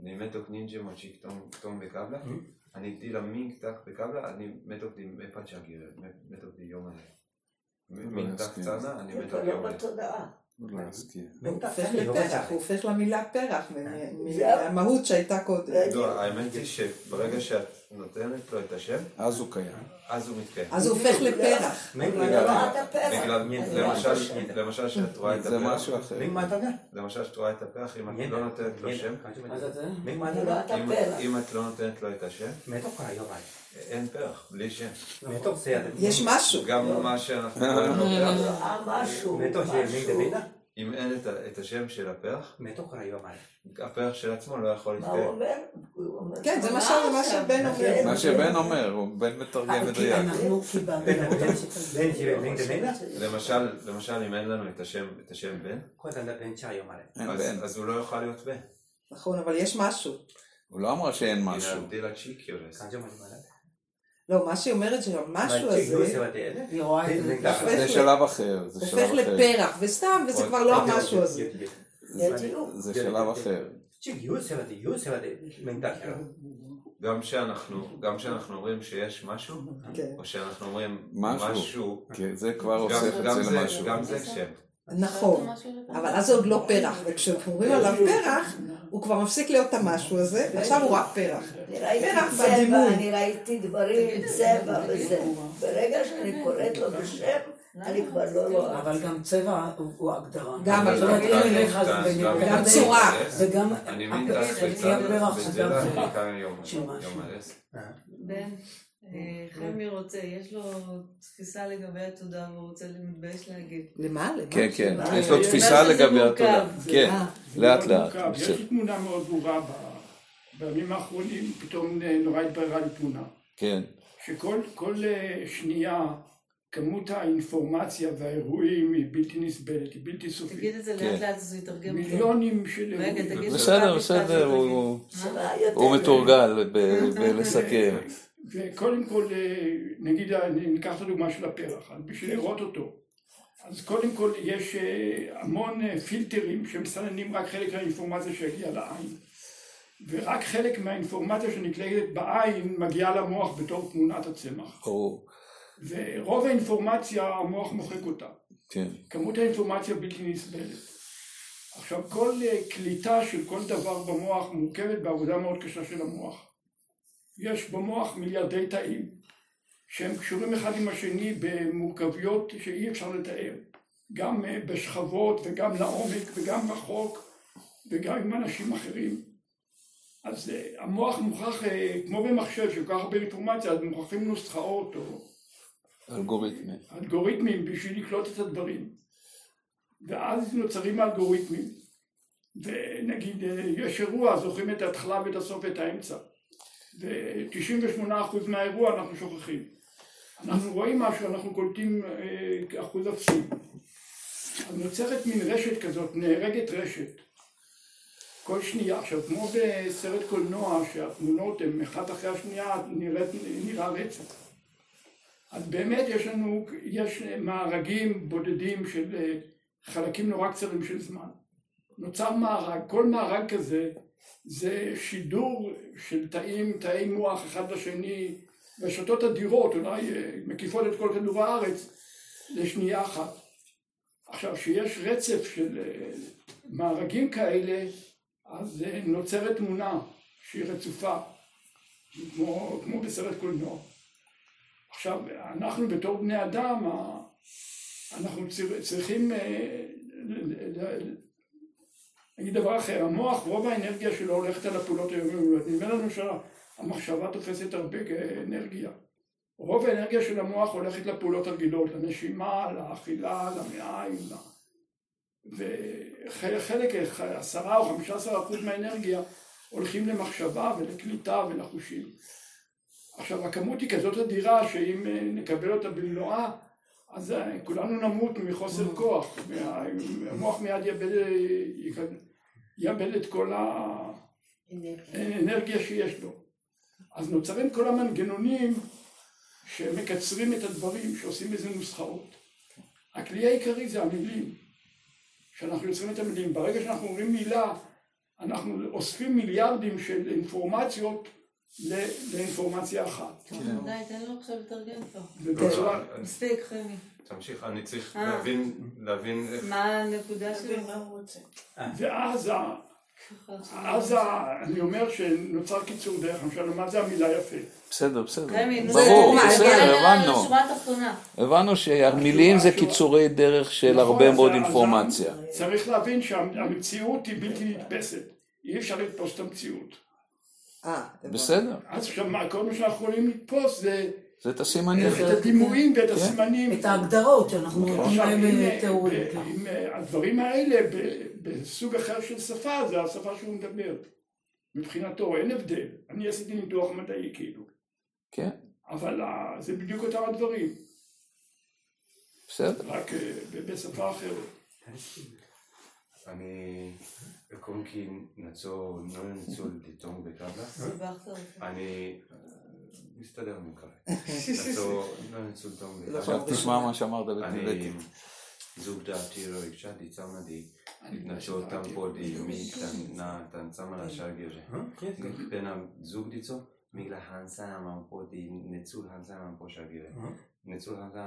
[SPEAKER 3] אני מתוק נינג'ה מוצ'יק תום בקבלה, אה? אני דילה מינג תח בקבלה, אני מתוק די מפאצ'ה גירה, מתוק די יום הזה. מינג תח צנה, אני
[SPEAKER 5] כן,
[SPEAKER 3] מתוק
[SPEAKER 5] לא
[SPEAKER 3] יום הזה.
[SPEAKER 2] לא לא הוא הופך למילה פרח,
[SPEAKER 5] אה.
[SPEAKER 2] מהמהות שהייתה קודם.
[SPEAKER 3] אה, לא, כן. האמת היא שברגע שאת נותנת לו את השם,
[SPEAKER 1] אז הוא קיים.
[SPEAKER 3] אז הוא מתקיים.
[SPEAKER 2] אז הוא הופך לפרח.
[SPEAKER 3] למשל שאת רואה את הפרח.
[SPEAKER 1] זה משהו אחר.
[SPEAKER 3] למשל שאת רואה את הפרח, אם את לא נותנת לו שם, אם את לא נותנת לו את השם, אין פרח, בלי שם.
[SPEAKER 2] יש משהו.
[SPEAKER 3] גם מה שאנחנו...
[SPEAKER 5] אה, משהו.
[SPEAKER 3] אם אין את השם של הפרח, הפרח של עצמו לא יכול להתקיים.
[SPEAKER 5] מה הוא אומר?
[SPEAKER 2] כן, זה מה שבן אומר.
[SPEAKER 1] מה שבן אומר, הוא בן מתרגם מדויק.
[SPEAKER 3] למשל, למשל, אם אין לנו את השם את השם בן, אז הוא לא יוכל להיות בן.
[SPEAKER 2] נכון, אבל יש משהו.
[SPEAKER 1] הוא לא אמר שאין משהו.
[SPEAKER 2] לא, מה שהיא אומרת שהמשהו הזה,
[SPEAKER 9] היא רואה את זה,
[SPEAKER 1] זה שלב אחר, זה שלב אחר.
[SPEAKER 2] הופך לפרח, וסתם, וזה כבר לא המשהו הזה.
[SPEAKER 1] זה שלב אחר.
[SPEAKER 3] גם כשאנחנו, גם כשאנחנו אומרים שיש משהו,
[SPEAKER 2] כן.
[SPEAKER 3] או שאנחנו אומרים
[SPEAKER 1] משהו, כן, זה כבר עושה את זה למשהו.
[SPEAKER 3] גם זה שם.
[SPEAKER 2] נכון, אבל אז זה עוד לא פרח, וכשאנחנו אומרים עליו פרח, הוא כבר מפסיק להיות המשהו הזה, ועכשיו הוא רק פרח.
[SPEAKER 5] אני ראיתי
[SPEAKER 2] פרח בדימוי.
[SPEAKER 5] אני ראיתי דברים, צבע וזה. ברגע שאני קוראת לו בשם, אני כבר לא רואה.
[SPEAKER 9] אבל גם צבע הוא- הגדרה.
[SPEAKER 2] גם
[SPEAKER 3] גם-
[SPEAKER 2] צורה.
[SPEAKER 9] וגם
[SPEAKER 3] אני
[SPEAKER 9] הפרח, זה גם זה.
[SPEAKER 4] אה, חמי רוצה, יש לו תפיסה לגבי התודה והוא רוצה מתבייש להגיד.
[SPEAKER 2] למה?
[SPEAKER 1] כן, כן. יש לו תפיסה לגבי. התודה. כן,
[SPEAKER 2] אה.
[SPEAKER 1] לאט לאט.
[SPEAKER 10] יש. לי תמונה מאוד ברורה ב- בימים האחרונים, פתאום נורא התבררה לי תמונה.
[SPEAKER 1] כן.
[SPEAKER 10] שכל כל אה, שנייה כמות האינפורמציה והאירועים היא בלתי נסבלת, היא בלתי סופית.
[SPEAKER 4] תגיד את זה
[SPEAKER 1] כן.
[SPEAKER 4] לאט לאט אז הוא יתרגם.
[SPEAKER 10] מיליונים של אירועים.
[SPEAKER 1] בסדר, בסדר. הוא- מתורגל ב- בלסכם.
[SPEAKER 10] וקודם כל, אה, נגיד, אני ניקח את הדוגמה של הפרח, בשביל לראות אותו. אז קודם כל יש אה, המון אה, פילטרים שמסננים רק חלק מהאינפורמציה שהגיעה לעין. ורק חלק מהאינפורמציה שנקלטת בעין מגיעה למוח בתור תמונת הצמח.
[SPEAKER 1] ברור.
[SPEAKER 10] ורוב האינפורמציה המוח מוחק אותה.
[SPEAKER 1] כן.
[SPEAKER 10] כמות האינפורמציה בלתי נסבלת. עכשיו כל קליטה של כל דבר במוח מורכבת בעבודה מאוד קשה של המוח. יש במוח מיליארדי תאים שהם קשורים אחד עם השני במורכבויות שאי אפשר לתאר. גם אה, בשכבות וגם לעומק וגם רחוק וגם עם אנשים אחרים. אז אה, המוח מוכרח, אה, כמו במחשב שכל כך הרבה אינפורמציה, אז מוכרחים נוסחאות או
[SPEAKER 1] אלגוריתמי.
[SPEAKER 10] אלגוריתמים בשביל לקלוט את הדברים. ואז נוצרים אלגוריתמים. ונגיד יש אירוע, זוכרים את ההתחלה ואת הסוף ואת האמצע. ו-98% מהאירוע אנחנו שוכחים. אנחנו רואים משהו, אנחנו קולטים אה, אחוז אפסי. אז נוצרת מין רשת כזאת, נהרגת רשת. כל שנייה, עכשיו כמו בסרט קולנוע שהתמונות הן אחת אחרי השנייה, נראית, נראה רצף. אז באמת יש לנו, יש מארגים בודדים של אה, חלקים נורא קצרים של זמן. נוצר מארג, כל מארג כזה זה שידור של תאים, תאי מוח אחד לשני, רשתות אדירות, אולי אה, מקיפות את כל כדור הארץ לשנייה אחת. עכשיו, כשיש רצף של אה, מארגים כאלה, אז אה, נוצרת תמונה שהיא רצופה, כמו, כמו בסרט קולנוע. עכשיו, אנחנו בתור בני אדם, אנחנו צר- צריכים, נגיד דבר אחר, המוח, רוב האנרגיה שלו הולכת על הפעולות היומיומיות. נדמה לנו שהמחשבה תופסת הרבה אנרגיה. רוב האנרגיה של המוח הולכת לפעולות הרגילות, לנשימה, לאכילה, למעיים, וחלק, עשרה או חמישה עשר אחוז מהאנרגיה הולכים למחשבה ולקליטה ולחושים. עכשיו הכמות היא כזאת אדירה שאם אה, נקבל אותה במלואה אז אה, כולנו נמות מחוסר כוח, וה- המוח מיד יאבד, אה, יאבד את כל האנרגיה שיש לו. אז נוצרים כל המנגנונים שמקצרים את הדברים, שעושים איזה נוסחאות. הכלי העיקרי זה המילים, שאנחנו יוצרים את המילים. ברגע שאנחנו אומרים מילה, אנחנו אוספים מיליארדים של אינפורמציות לאינפורמציה אחת.
[SPEAKER 4] די, תן לו עכשיו לתרגם כבר.
[SPEAKER 10] ובצורה...
[SPEAKER 4] מספיק, חמי.
[SPEAKER 3] תמשיך, אני צריך
[SPEAKER 4] אה.
[SPEAKER 3] להבין, להבין איך...
[SPEAKER 4] מה הנקודה שלו?
[SPEAKER 7] מה הוא רוצה?
[SPEAKER 10] ואז ה- אז אני אומר שנוצר קיצור דרך, למשל, מה זה המילה יפה?
[SPEAKER 1] בסדר, בסדר. ברור, בסדר, הבנו. הבנו שהמילים זה קיצורי דרך של
[SPEAKER 10] נכון,
[SPEAKER 1] הרבה מאוד אינפורמציה.
[SPEAKER 10] צריך להבין שהמציאות היא בלתי נתפסת. אי אפשר לתפוס את המציאות.
[SPEAKER 7] אה,
[SPEAKER 1] בסדר,
[SPEAKER 10] אז עכשיו, כל מה שאנחנו יכולים לתפוס זה
[SPEAKER 1] זה את הסימנים.
[SPEAKER 10] את הדימויים ואת
[SPEAKER 1] כן.
[SPEAKER 10] הסימנים.
[SPEAKER 9] את ההגדרות שאנחנו נותנים
[SPEAKER 10] עכשיו,
[SPEAKER 9] להם אה, תיאוריה.
[SPEAKER 10] ב-
[SPEAKER 9] כן.
[SPEAKER 10] הדברים האלה בסוג אחר של שפה, זה השפה שהוא מדבר. מבחינתו אין הבדל. אני עשיתי ניתוח מדעי כאילו.
[SPEAKER 1] כן,
[SPEAKER 10] אבל אה, זה בדיוק אותם הדברים,
[SPEAKER 1] בסדר.
[SPEAKER 10] רק אה, בשפה אחרת.
[SPEAKER 3] אני קוראים כי נצור ניצול דיטום בקבלה. אני מסתדר נוי ניצול דיטום בקבלה.
[SPEAKER 1] עכשיו תשמע מה שאמרת
[SPEAKER 3] אני
[SPEAKER 1] בטיבטית.
[SPEAKER 3] זוג דעתי לא הקשה די. צמא די נצור טמפו די. מי קטנה לשאר גרזה. בין הזוג דיצו מיגלה הנסה אממפו די נצול הנסה אממפו שגire. נצול הנסה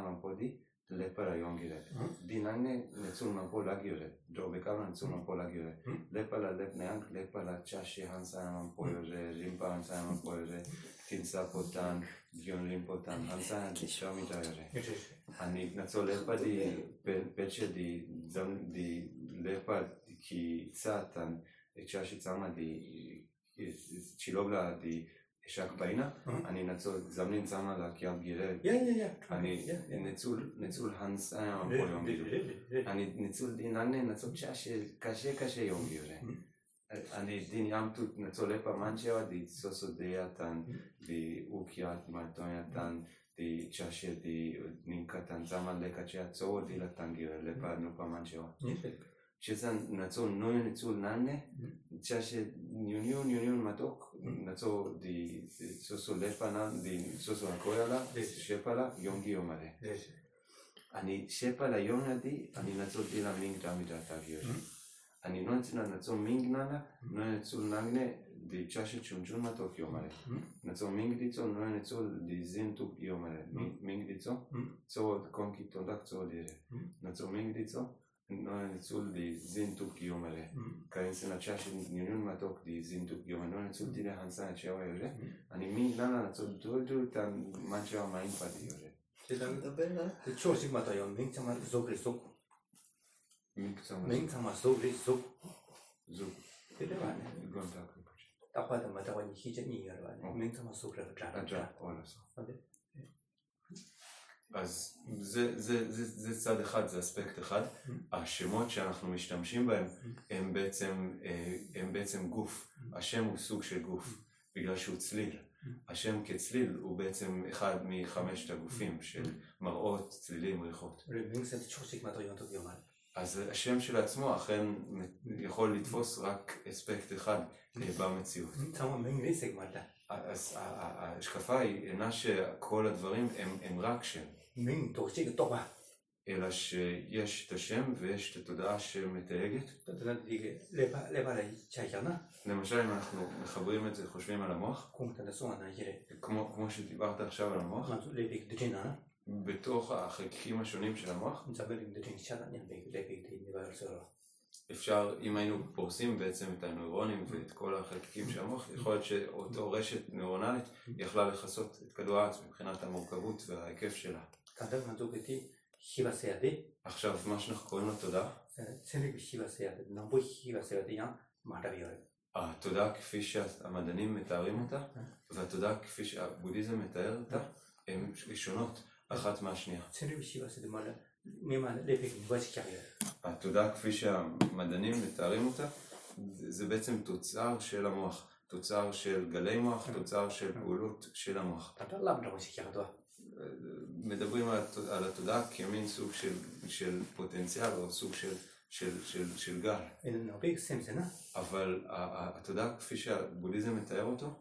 [SPEAKER 3] lekpara yongi re. Hmm? Di nangne tsulma po lagyo re, drobe karan tsulma po lagyo re. Hmm? Lekpala lepne ank lekpala chashi hansa yaman poyo re, hmm? rinpa hansa yaman poyo re, tinsa potan, gyon rinpo tan, hansa yaman shomi tayo re. Ani natso lekpa di peche di zam di lekpa ki tsa tan, e chashi tsama di e, e, chilobla di shak baina ani na so zamlin zama la kyam gire ya ya ya. Ani ne zul ne zul hans a bolom gire ani ne zul din anne na so chashe kashe kashe yom gire eh, ani din yam tut ne so lepa mancheva di so so dea tan di ukiat martoya tan di chashe di ninkatan zama le kache a tso di la tangire lepa nupa mancheva 13 na zo neun zu nanne mm. chache nyunyu nyunyu matok na mm. zo di so so lefana di so so akoyala deci. shepala yongi omare deci. ani shepala yonadi ani na zo di la ming damida tavio. Mm. Ani non tina na zo ming nana na zo nangne di chache chunchun matok yomare na zo ming di zo na zo di zin tu yomare ming di zo zo konki tondak zo dire na zo ming di zo noi sul di zintuk yomale. Mm. Kain sena chashin nyun ma tok di zintuk yomale. Noi sul di hansa chewa yore. Mm. Ani mi nana sul dul dul tan
[SPEAKER 8] manchewa main pati yore. Chedan da bella de chosi mata yom
[SPEAKER 3] ming chama
[SPEAKER 8] zogri zog ming chama ming chama
[SPEAKER 3] zogri
[SPEAKER 8] zog zog de ba
[SPEAKER 3] ne.
[SPEAKER 8] Gonta ko ta pa da mata wa ni hije ni yarwa ne. Oh. Ming chama zogra ta ta
[SPEAKER 3] ona
[SPEAKER 8] so.
[SPEAKER 3] Ade אז זה, זה, זה, זה צד אחד, זה אספקט אחד. Mm-hmm. השמות שאנחנו משתמשים בהם mm-hmm. הם בעצם, אה, הם בעצם גוף. Mm-hmm. השם הוא סוג של גוף, בגלל שהוא צליל. השם כצליל הוא בעצם אחד מחמשת הגופים של מראות, צלילים, ריחות. אז השם של עצמו אכן יכול לתפוס רק אספקט אחד אה, במציאות. אז ההשקפה היא אינה שכל הדברים הם רק שם.
[SPEAKER 8] מין תורשי לתוך ה...
[SPEAKER 3] אלא שיש את השם ויש את התודעה שמתייגת. למשל אם אנחנו מחברים את זה, חושבים על המוח, כמו, כמו שדיברת עכשיו על המוח, בתוך החלקיקים השונים של המוח, אפשר, אם היינו פורסים בעצם את הנוירונים ואת כל החלקיקים של המוח, יכול להיות שאותו רשת נוירונלית יכלה לכסות את כדור הארץ מבחינת המורכבות וההיקף שלה.
[SPEAKER 8] 간단한 쪽이 히바세야 돼
[SPEAKER 3] עכשיו, מה שאנחנו קוראים לו תודעה,
[SPEAKER 8] 세력이 히바세야 돼 남부 히바세야 돼 양 말아요
[SPEAKER 3] התודעה כפי שהמדענים מתארים אותה, והתודעה כפי שהבודהיזם מתאר אותה, הן שונות אחת מהשנייה.
[SPEAKER 8] 세력이 히바세야 돼 말아 미만 레빅 누가 시켜요
[SPEAKER 3] התודעה כפי שהמדענים מתארים אותה, זה זה בעצם תוצר של המוח, תוצר של גלי מוח, תוצר של פעולות של המוח.
[SPEAKER 8] 다들 남자고 시켜도
[SPEAKER 3] מדברים על, התודעה כמין סוג של, של פוטנציאל או סוג של, של, של, של גל. אבל התודעה כפי שהבודהיזם מתאר אותו,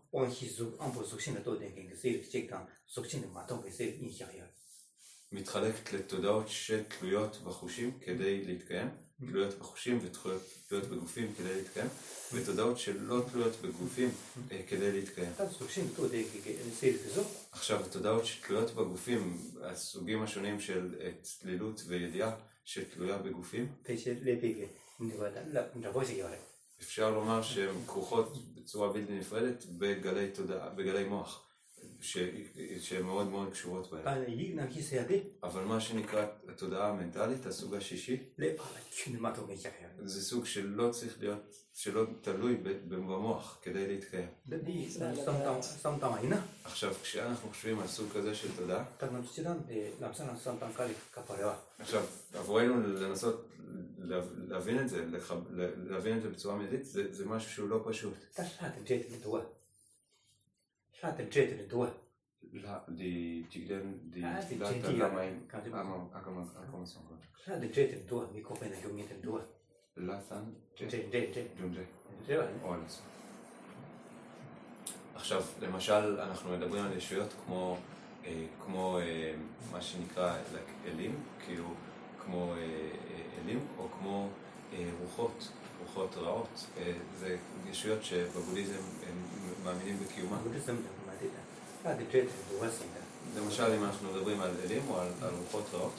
[SPEAKER 3] מתחלקת לתודעות שתלויות בחושים כדי להתקיים. גלויות בחושים ותלויות בגופים כדי להתקיים, ותודעות שלא תלויות בגופים אה, כדי להתקיים. עכשיו, תודעות שתלויות בגופים, הסוגים השונים של אה, צלילות וידיעה שתלויה בגופים, אפשר לומר שהן כרוכות בצורה בלתי נפרדת בגלי תודעה, בגלי מוח. ש... שמאוד מאוד קשורות בהן. אבל מה שנקרא התודעה המנטלית, הסוג השישי, זה סוג שלא צריך להיות, שלא תלוי במוח כדי להתקיים. עכשיו, כשאנחנו חושבים על סוג כזה של תודעה, עכשיו, עבורנו לנסות להבין את זה, להבין את זה בצורה מיידית, זה משהו שהוא לא פשוט.
[SPEAKER 8] لا ترجعت للدول لا دي تقدر دي لا لما اكمل اكمل سونغ لا ترجعت
[SPEAKER 3] للدول
[SPEAKER 8] ميكو بين جميع الدول
[SPEAKER 3] لا
[SPEAKER 8] ثان جيت
[SPEAKER 3] جيت جيت עכשיו, למשל, אנחנו מדברים על ישויות כמו, אה, כמו אה, מה שנקרא like, אלים, כאילו, כמו אה, אלים, או כמו אה, רוחות, רוחות רעות. אה, זה ישויות שבבודהיזם הם מאמינים
[SPEAKER 8] בקיומן.
[SPEAKER 3] למשל, אם אנחנו מדברים על אלים או על רוחות רעות,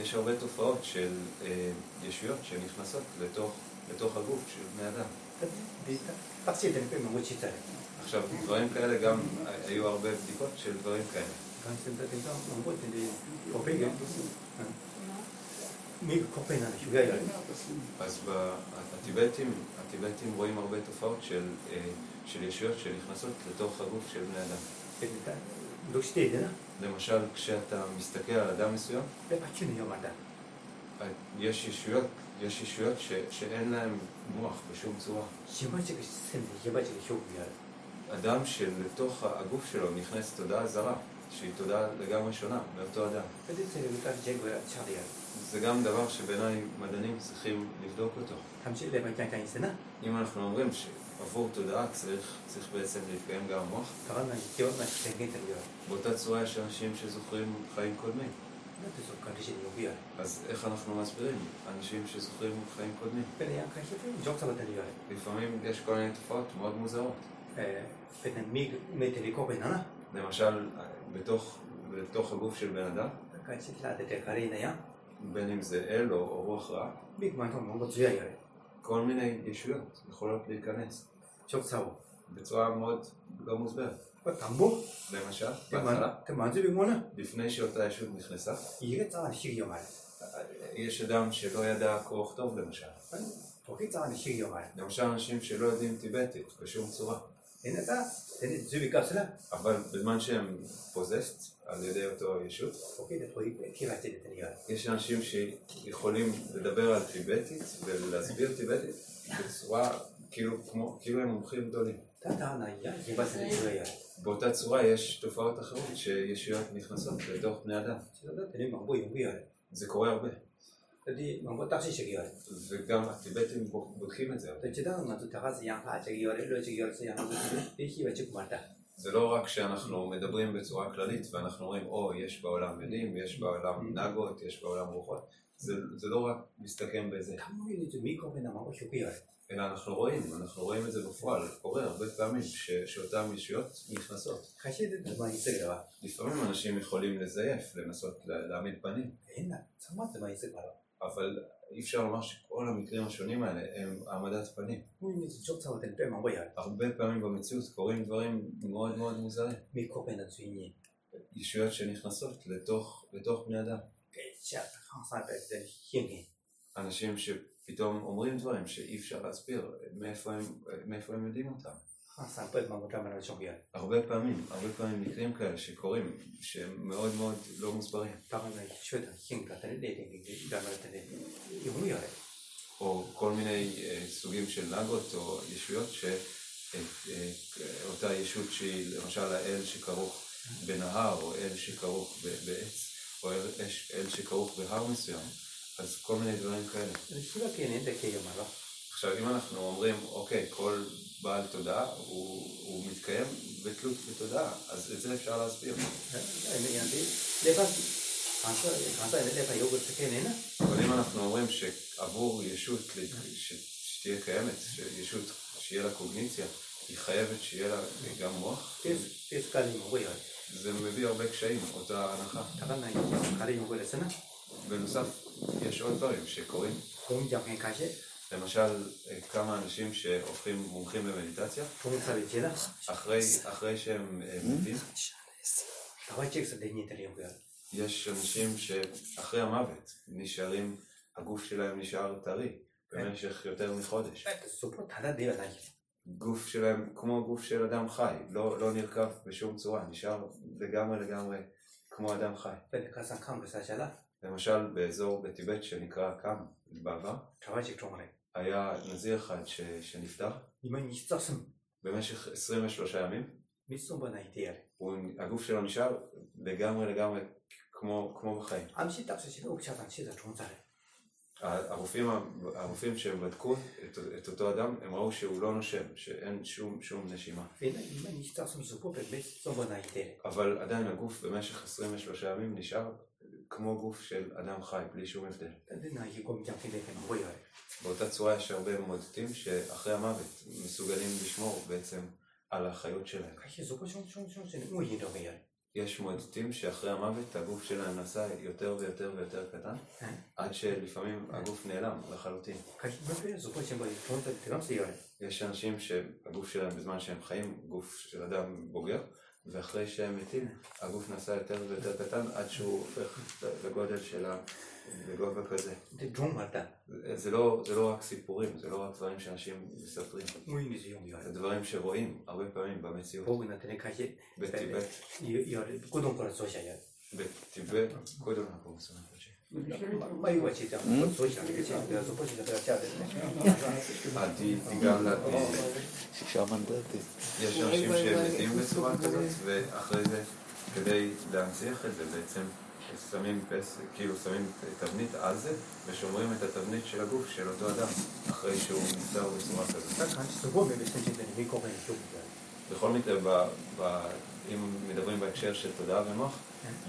[SPEAKER 3] יש הרבה תופעות של אה, ישויות שנכנסות לתוך הגוף של בני אדם. עכשיו, דברים כאלה גם היו הרבה בדיקות של דברים כאלה.
[SPEAKER 8] מקופנהגן.
[SPEAKER 3] אז הטיבטים, הטיבטים רואים הרבה תופעות של, אה, של ישויות שנכנסות לתוך הגוף של בני אדם. למשל, כשאתה מסתכל על אדם מסוים,
[SPEAKER 8] אה,
[SPEAKER 3] יש ישויות, יש ישויות ש, שאין להם מוח בשום צורה. אדם שלתוך הגוף שלו נכנסת תודעה זרה, שהיא תודעה לגמרי שונה, מאותו אדם. זה גם דבר שבעיניי מדענים צריכים לבדוק אותו. אם אנחנו אומרים שעבור תודעה צריך, צריך בעצם להתקיים גם
[SPEAKER 8] מוח,
[SPEAKER 3] באותה צורה יש אנשים שזוכרים חיים קודמים. אז איך אנחנו מסבירים? אנשים שזוכרים חיים קודמים? לפעמים יש כל מיני תופעות מאוד מוזרות. למשל, בתוך, הגוף של בן אדם, בין אם זה אל או, רוח רע.
[SPEAKER 8] ביקמן, מאוד לא, לא מצוין.
[SPEAKER 3] כל מיני ישויות יכולות להיכנס.
[SPEAKER 8] עכשיו צהוב.
[SPEAKER 3] בצורה מאוד לא מוסברת.
[SPEAKER 8] בטמבו?
[SPEAKER 3] למשל, בהתחלה.
[SPEAKER 8] תימן זה בגמונה.
[SPEAKER 3] לפני שאותה ישות נכנסה.
[SPEAKER 8] יראה צהר לשיר יומן.
[SPEAKER 3] יש אדם שלא ידע קרוא וכתוב למשל.
[SPEAKER 8] תוכנית צהר לשיר יומן.
[SPEAKER 3] למשל אנשים שלא יודעים טיבטית בשום צורה.
[SPEAKER 8] אין אתה, אין את זובי קפסלה.
[SPEAKER 3] אבל בזמן שהם פוזסט, על ידי אותו ישות. יש אנשים שיכולים לדבר על טיבטית ולהסביר טיבטית בצורה כאילו כמו, כאילו הם מומחים גדולים. באותה צורה יש תופעות אחרות שישויות נכנסות לתוך בני אדם. זה קורה הרבה. וגם הטיבטים בודקים את זה. זה לא רק שאנחנו מדברים בצורה כללית ואנחנו אומרים, או, oh, יש בעולם מילים, יש בעולם נגות, יש בעולם רוחות. זה, זה לא רק מסתכם בזה. אלא אנחנו רואים, אנחנו רואים את זה בפועל, קורה הרבה פעמים ש, שאותן ישויות נכנסות. לפעמים אנשים יכולים לזייף, לנסות להעמיד פנים. אבל אי אפשר לומר שכל המקרים השונים האלה הם העמדת פנים. הרבה פעמים במציאות קורים דברים מאוד מאוד מוזרים. ישויות שנכנסות לתוך, בני אדם. אנשים שפתאום אומרים דברים שאי אפשר להסביר, מאיפה הם יודעים אותם? הרבה פעמים, הרבה פעמים מקרים כאלה שקורים, שהם מאוד מאוד לא מוסברים. או כל מיני אה, סוגים של נגות או ישויות, שאותה אה, אה, ישות שהיא למשל האל שכרוך בנהר, או אל שכרוך בעץ, או אל שכרוך בהר מסוים, אז כל מיני דברים כאלה. עכשיו אם אנחנו אומרים, אוקיי, כל בעל תודעה, הוא, מתקיים בתלות בתודעה, אז את זה אפשר להסביר. אבל אם אנחנו אומרים שעבור ישות שתהיה קיימת, ישות שיהיה לה קוגניציה, היא חייבת שיהיה לה גם מוח, זה מביא הרבה קשיים, אותה הנחה. בנוסף, יש עוד דברים שקורים. למשל, אה, כמה אנשים שהופכים מומחים במדיטציה, אחרי, אחרי שהם אה, מתים, יש אנשים שאחרי המוות נשארים, הגוף שלהם נשאר טרי במשך יותר מחודש. גוף שלהם כמו גוף של אדם חי, לא, לא נרקב בשום צורה, נשאר לגמרי לגמרי כמו אדם חי. למשל באזור בטיבט שנקרא קאם בעבר, היה נזיר אחד ש, שנפטר. במשך 23 ימים. הוא, הגוף שלו נשאר לגמרי לגמרי כמו, כמו בחיים. הרופאים, הרופאים שבדקו את, את אותו אדם, הם ראו שהוא לא נושם, שאין שום, שום נשימה. אבל עדיין הגוף במשך 23 ימים נשאר כמו גוף של אדם חי, בלי שום הבדל. באותה צורה יש הרבה מודדים שאחרי המוות מסוגלים לשמור בעצם על החיות שלהם. יש מועדתים שאחרי המוות הגוף שלהם נעשה יותר ויותר ויותר קטן, עד שלפעמים הגוף נעלם לחלוטין. יש אנשים שהגוף שלהם בזמן שהם חיים, גוף של אדם בוגר, ואחרי שהם מתים, הגוף נעשה יותר ויותר קטן עד שהוא הופך לגודל של ה... בגובה כזה. זה לא, זה לא רק סיפורים, זה לא רק דברים שאנשים מספרים. זה דברים שרואים הרבה פעמים במציאות. בטיבט. בטיבט, קודם כל,
[SPEAKER 1] היו aceștia,
[SPEAKER 3] יש אנשים שמתים בצורה כזאת, ואחרי זה, כדי להנציח את זה בעצם, שמים פס, כאילו שמים תבנית על זה, ושומרים את התבנית של הגוף של אותו אדם, אחרי שהוא נפטר בצורה כזאת. בכל מקרה, אם מדברים בהקשר של תודעה ומוח,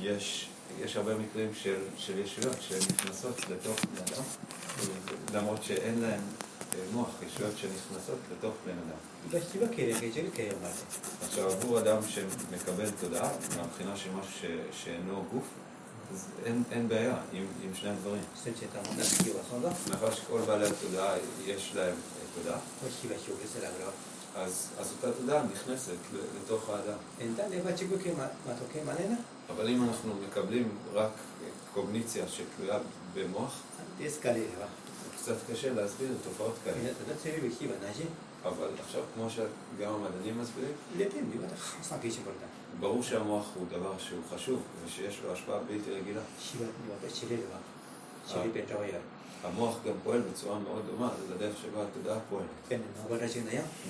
[SPEAKER 3] יש... יש הרבה מקרים של, של ישויות שנכנסות לתוך בן אדם, למרות שאין להן אה, מוח, ישויות שנכנסות לתוך בן אדם. עכשיו, עבור אדם שמקבל תודעה, מהבחינה של משהו שאינו גוף, אז אין, אין בעיה עם, עם שני הדברים. מאחר נכון שכל בעלי התודעה יש להם אה, תודעה, אז, אז אותה תודעה נכנסת לתוך האדם. אבל אם אנחנו מקבלים רק קוגניציה שתלויה במוח, זה קצת קשה להסביר תופעות כאלה. אבל עכשיו, כמו שגם המדענים מסבירים, ברור שהמוח הוא דבר שהוא חשוב ושיש לו השפעה בלתי רגילה.
[SPEAKER 8] אה.
[SPEAKER 3] המוח גם פועל בצורה מאוד דומה, זה הדרך שבה התודעה פועלת.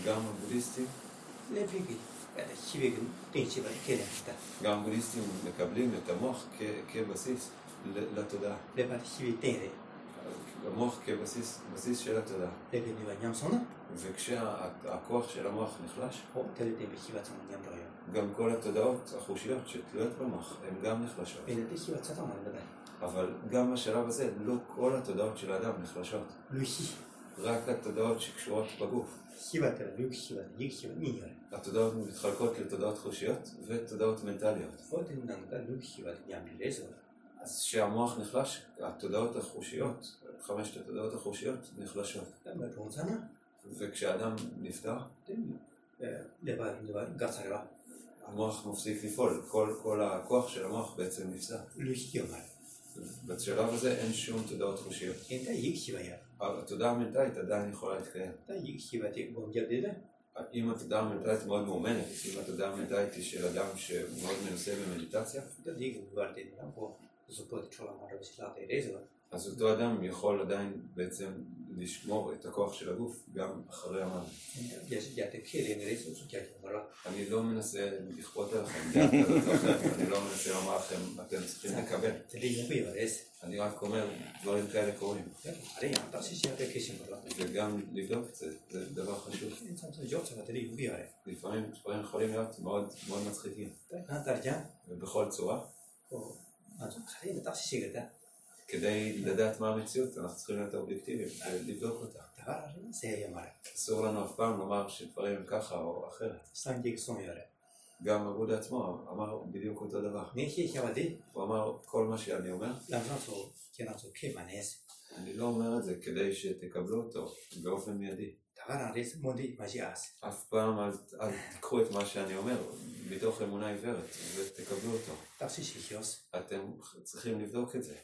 [SPEAKER 3] גם הבודהיסטים.
[SPEAKER 8] חיבגים תנשי בכלא אתה.
[SPEAKER 3] גם בודהיסטים מקבלים את המוח כבסיס לתודעה.
[SPEAKER 8] לבד חיבי תראה.
[SPEAKER 3] המוח כבסיס בסיס של התודעה.
[SPEAKER 8] לבד נבניים סונה?
[SPEAKER 3] וכשהכוח של המוח נחלש, גם כל התודעות החושיות שתלויות במוח הן גם נחלשות. אבל גם בשלב הזה לא כל התודעות של האדם נחלשות. רק התודעות שקשורות בגוף.
[SPEAKER 8] חיבת תל אביב, חיבת, יהיו חיבת, מי
[SPEAKER 3] התודעות מתחלקות לתודעות חושיות ותודעות מנטליות. אז כשהמוח נחלש, התודעות החושיות, חמשת התודעות החושיות נחלשות. וכשאדם נפטר,
[SPEAKER 8] לבד, לבד, גצרה.
[SPEAKER 3] המוח מפסיק לפעול, כל, הכוח של המוח בעצם נפסק. בשלב הזה אין שום תודעות חושיות. אבל התודעה המנטלית עדיין יכולה להתקיים. אם התודעה המנטלית מאוד מאומנת, אם התודעה המנטלית היא של אדם שמאוד מנוסה במדיטציה, אז אותו אדם יכול עדיין בעצם לשמור את הכוח של הגוף גם אחרי המוות. אני לא מנסה לכפות עליכם, אני לא מנסה לומר לכם, אתם צריכים לקבל. אני רק אומר, דברים כאלה קורים. וגם לבדוק את זה, זה דבר חשוב. לפעמים דברים יכולים להיות מאוד מצחיקים. ובכל צורה. כדי לדעת מה המציאות, אנחנו צריכים להיות אובייקטיביים לבדוק אותה. אסור לנו אף פעם לומר שדברים הם ככה או אחרת. גם אבודה עצמו אמר בדיוק אותו דבר. הוא אמר כל מה שאני אומר. אני לא אומר את זה כדי שתקבלו אותו באופן מיידי.
[SPEAKER 8] Hararis מודי מג'יאס.
[SPEAKER 3] אף פעם אל תקחו את מה שאני אומר, מתוך אמונה עיוורת, ותקבלו אותו.
[SPEAKER 8] תרשישיוס.
[SPEAKER 3] אתם צריכים לבדוק את זה.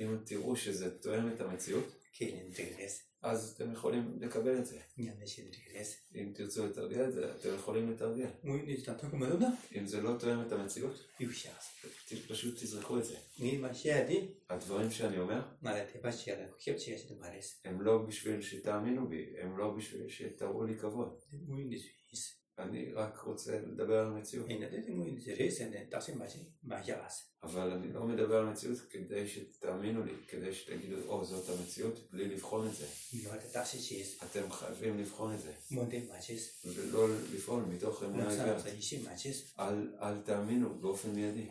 [SPEAKER 3] אם תראו שזה תואם את המציאות,
[SPEAKER 8] כן, אינטרס.
[SPEAKER 3] אז אתם יכולים לקבל את זה. אם תרצו לתרגל את זה, אתם יכולים לתרגל. אם זה לא תואם את המציאות, פשוט תזרקו את זה. הדברים שאני אומר, הם לא בשביל שתאמינו בי, הם לא בשביל שתראו לי כבוד. אני רק רוצה לדבר על
[SPEAKER 8] מציאות.
[SPEAKER 3] אבל אני לא מדבר על המציאות כדי שתאמינו לי, כדי שתגידו, או, זאת המציאות, בלי לבחון את זה. אתם חייבים לבחון את זה. ולא לפעול מתוך אמונה עיוורת. אל תאמינו באופן מיידי.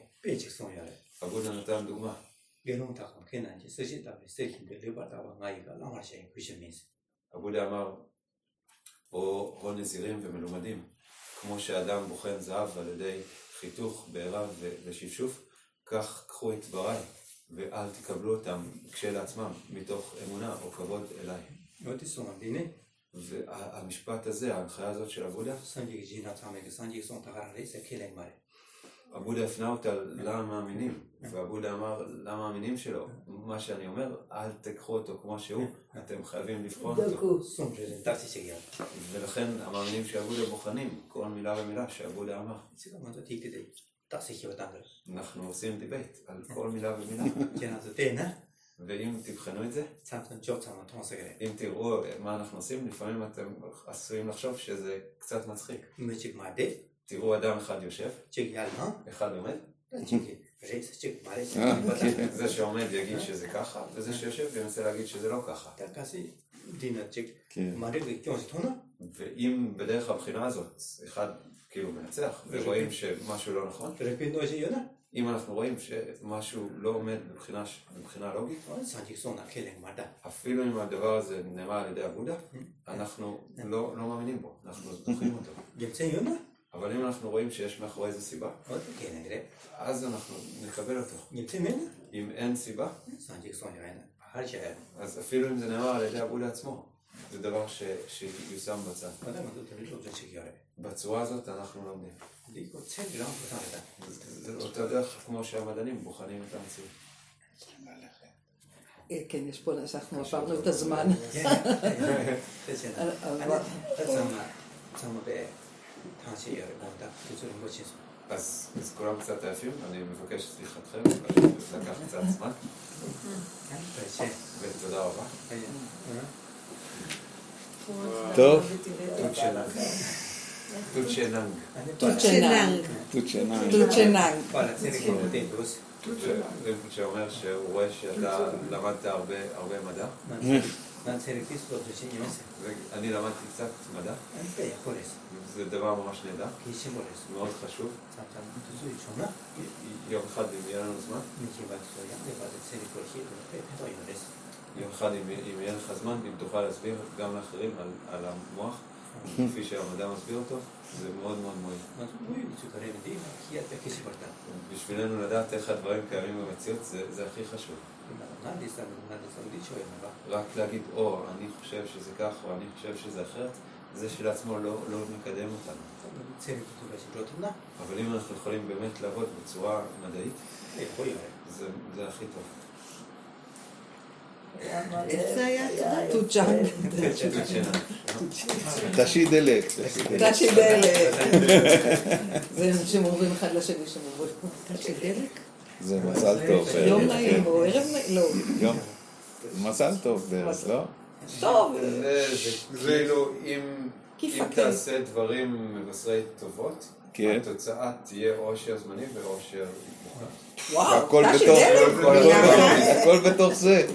[SPEAKER 3] אגודה נתן דוגמה. אגודה אמר, או נזירים ומלומדים. כמו שאדם בוחן זהב על ידי חיתוך, בעירה ושפשוף, כך קחו את דבריי, ואל תקבלו אותם כשלעצמם, מתוך אמונה או כבוד אליי. והמשפט הזה, ההנחיה הזאת של
[SPEAKER 8] עבודה,
[SPEAKER 3] אבודה הפנה אותה כן. למה מאמינים, כן. והבודה אמר למה מאמינים שלו. מה שאני אומר, אל תקחו אותו כמו שהוא, כן. אתם חייבים לבחון אותו. ולכן המאמינים של הבודהה בוחנים כל מילה ומילה שהבודהה אמר. אנחנו עושים debate על כל מילה ומילה. ואם תבחנו את זה, אם תראו אה, מה אנחנו עושים, לפעמים אתם עשויים לחשוב שזה קצת מצחיק. תראו אדם אחד יושב, אחד עומד,
[SPEAKER 8] אה,
[SPEAKER 3] זה שעומד יגיד שזה ככה, וזה שיושב ינסה להגיד שזה לא ככה.
[SPEAKER 1] כן.
[SPEAKER 3] ואם בדרך הבחינה הזאת אחד כאילו מנצח, ורואים שמשהו לא נכון, אם אנחנו רואים שמשהו לא עומד מבחינה, מבחינה לוגית, אפילו אם הדבר הזה נאמר על ידי אגודה, אנחנו לא, לא מאמינים בו, אנחנו זוכרים אותו. אבל אם אנחנו רואים שיש מאחורי איזה סיבה, אז אנחנו נקבל אותו. אם אין סיבה, אז אפילו אם זה נאמר על ידי אבו לעצמו, זה דבר שיושם בצד. בצורה הזאת אנחנו לומדים. זה אותה דרך כמו שהמדענים בוחנים את המציאות.
[SPEAKER 2] אה, כן, יש פה, אנחנו עברנו את הזמן.
[SPEAKER 8] תעשי עבודה, תצאו למבושים.
[SPEAKER 3] אז, אז כולם קצת עייפים, אני מבקש את סליחתכם, לקח קצת זמן. ותודה רבה.
[SPEAKER 1] טוב.
[SPEAKER 8] טוצ'ננג. טוצ'ננג. טוצ'ננג.
[SPEAKER 3] טוצ'ננג. שאומר שהוא רואה שאתה למדת הרבה מדע.
[SPEAKER 8] נצרת איסלו של
[SPEAKER 3] אני למדתי קצת מדע. זה דבר ממש נהדר. מאוד חשוב. יום אחד אם יהיה לנו זמן. יום אחד אם יהיה לך זמן, אם תוכל להסביר גם לאחרים על המוח. כפי שהמדע מסביר אותו, זה מאוד מאוד מועיל. בשבילנו לדעת איך הדברים קיימים במציאות, זה הכי חשוב. רק להגיד, או, אני חושב שזה כך, או אני חושב שזה אחרת, זה שלעצמו לא, לא מקדם אותנו. אבל אם אנחנו יכולים באמת לעבוד בצורה מדעית, זה, זה הכי טוב.
[SPEAKER 1] תשי דלק. תשי דלק.
[SPEAKER 2] זה אנשים אומרים אחד לשני שם, תשי דלק?
[SPEAKER 1] זה מזל טוב.
[SPEAKER 2] יום
[SPEAKER 1] אה,
[SPEAKER 2] נעים
[SPEAKER 1] כן.
[SPEAKER 2] או ערב נעים? לא.
[SPEAKER 1] יום. מזל טוב, בערך, לא?
[SPEAKER 2] טוב.
[SPEAKER 3] זה, זה כאילו, אם. תעשה דברים מבשרי טובות,
[SPEAKER 1] כן.
[SPEAKER 3] התוצאה תהיה אושר זמני ואושר מוחלט.
[SPEAKER 2] וואו,
[SPEAKER 1] הכל בתוך? הכל- בתוך זה.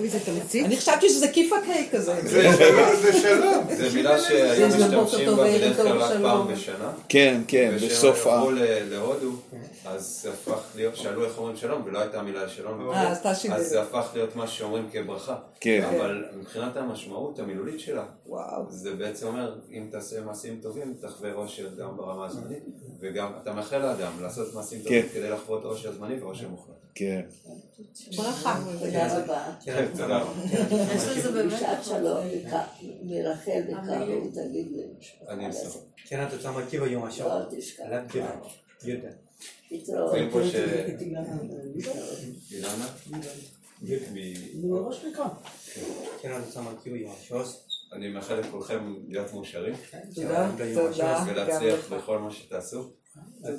[SPEAKER 2] אני חשבתי שזה כיפה קיי כזה.
[SPEAKER 6] זה שלום.
[SPEAKER 3] זו מילה שהיום
[SPEAKER 2] זה בוקר
[SPEAKER 3] משתמשים בה בדרך כלל רק. פעם בשנה.
[SPEAKER 1] כן, כן, בסוף ה...
[SPEAKER 3] וכשהם עברו להודו, אז זה הפך להיות, שאלו איך אומרים שלום, ולא הייתה מילה שלום.
[SPEAKER 2] אה, אז
[SPEAKER 3] זה הפך להיות מה שאומרים כברכה.
[SPEAKER 1] כן.
[SPEAKER 3] אבל מבחינת המשמעות המילולית שלה. זה בעצם אומר, אם תעשה מעשים טובים, תחווה אושר גם ברמה הזמנית, וגם אתה מאחל לאדם לעשות מעשים טובים
[SPEAKER 1] כן.
[SPEAKER 3] כדי לחוות אושר זמני ואושר מוחלט.
[SPEAKER 1] כן.
[SPEAKER 2] ברכה.
[SPEAKER 5] תודה רבה.
[SPEAKER 3] תודה רבה.
[SPEAKER 4] יש לזה באמת
[SPEAKER 5] שלום מרחל וקארו, תגיד לי.
[SPEAKER 3] אני אמסור.
[SPEAKER 8] כן, את רוצה מרכיב היום השם.
[SPEAKER 5] לא תשכח.
[SPEAKER 8] יהודה.
[SPEAKER 5] להתראות.
[SPEAKER 3] רואים פה ש...
[SPEAKER 9] אילנה.
[SPEAKER 3] אילנה? מ-
[SPEAKER 9] מראש נקרא.
[SPEAKER 8] כן, השם.
[SPEAKER 3] אני מאחל לכולכם להיות מאושרים
[SPEAKER 2] תודה, תודה.
[SPEAKER 3] ולהצליח בכל מה שתעשו.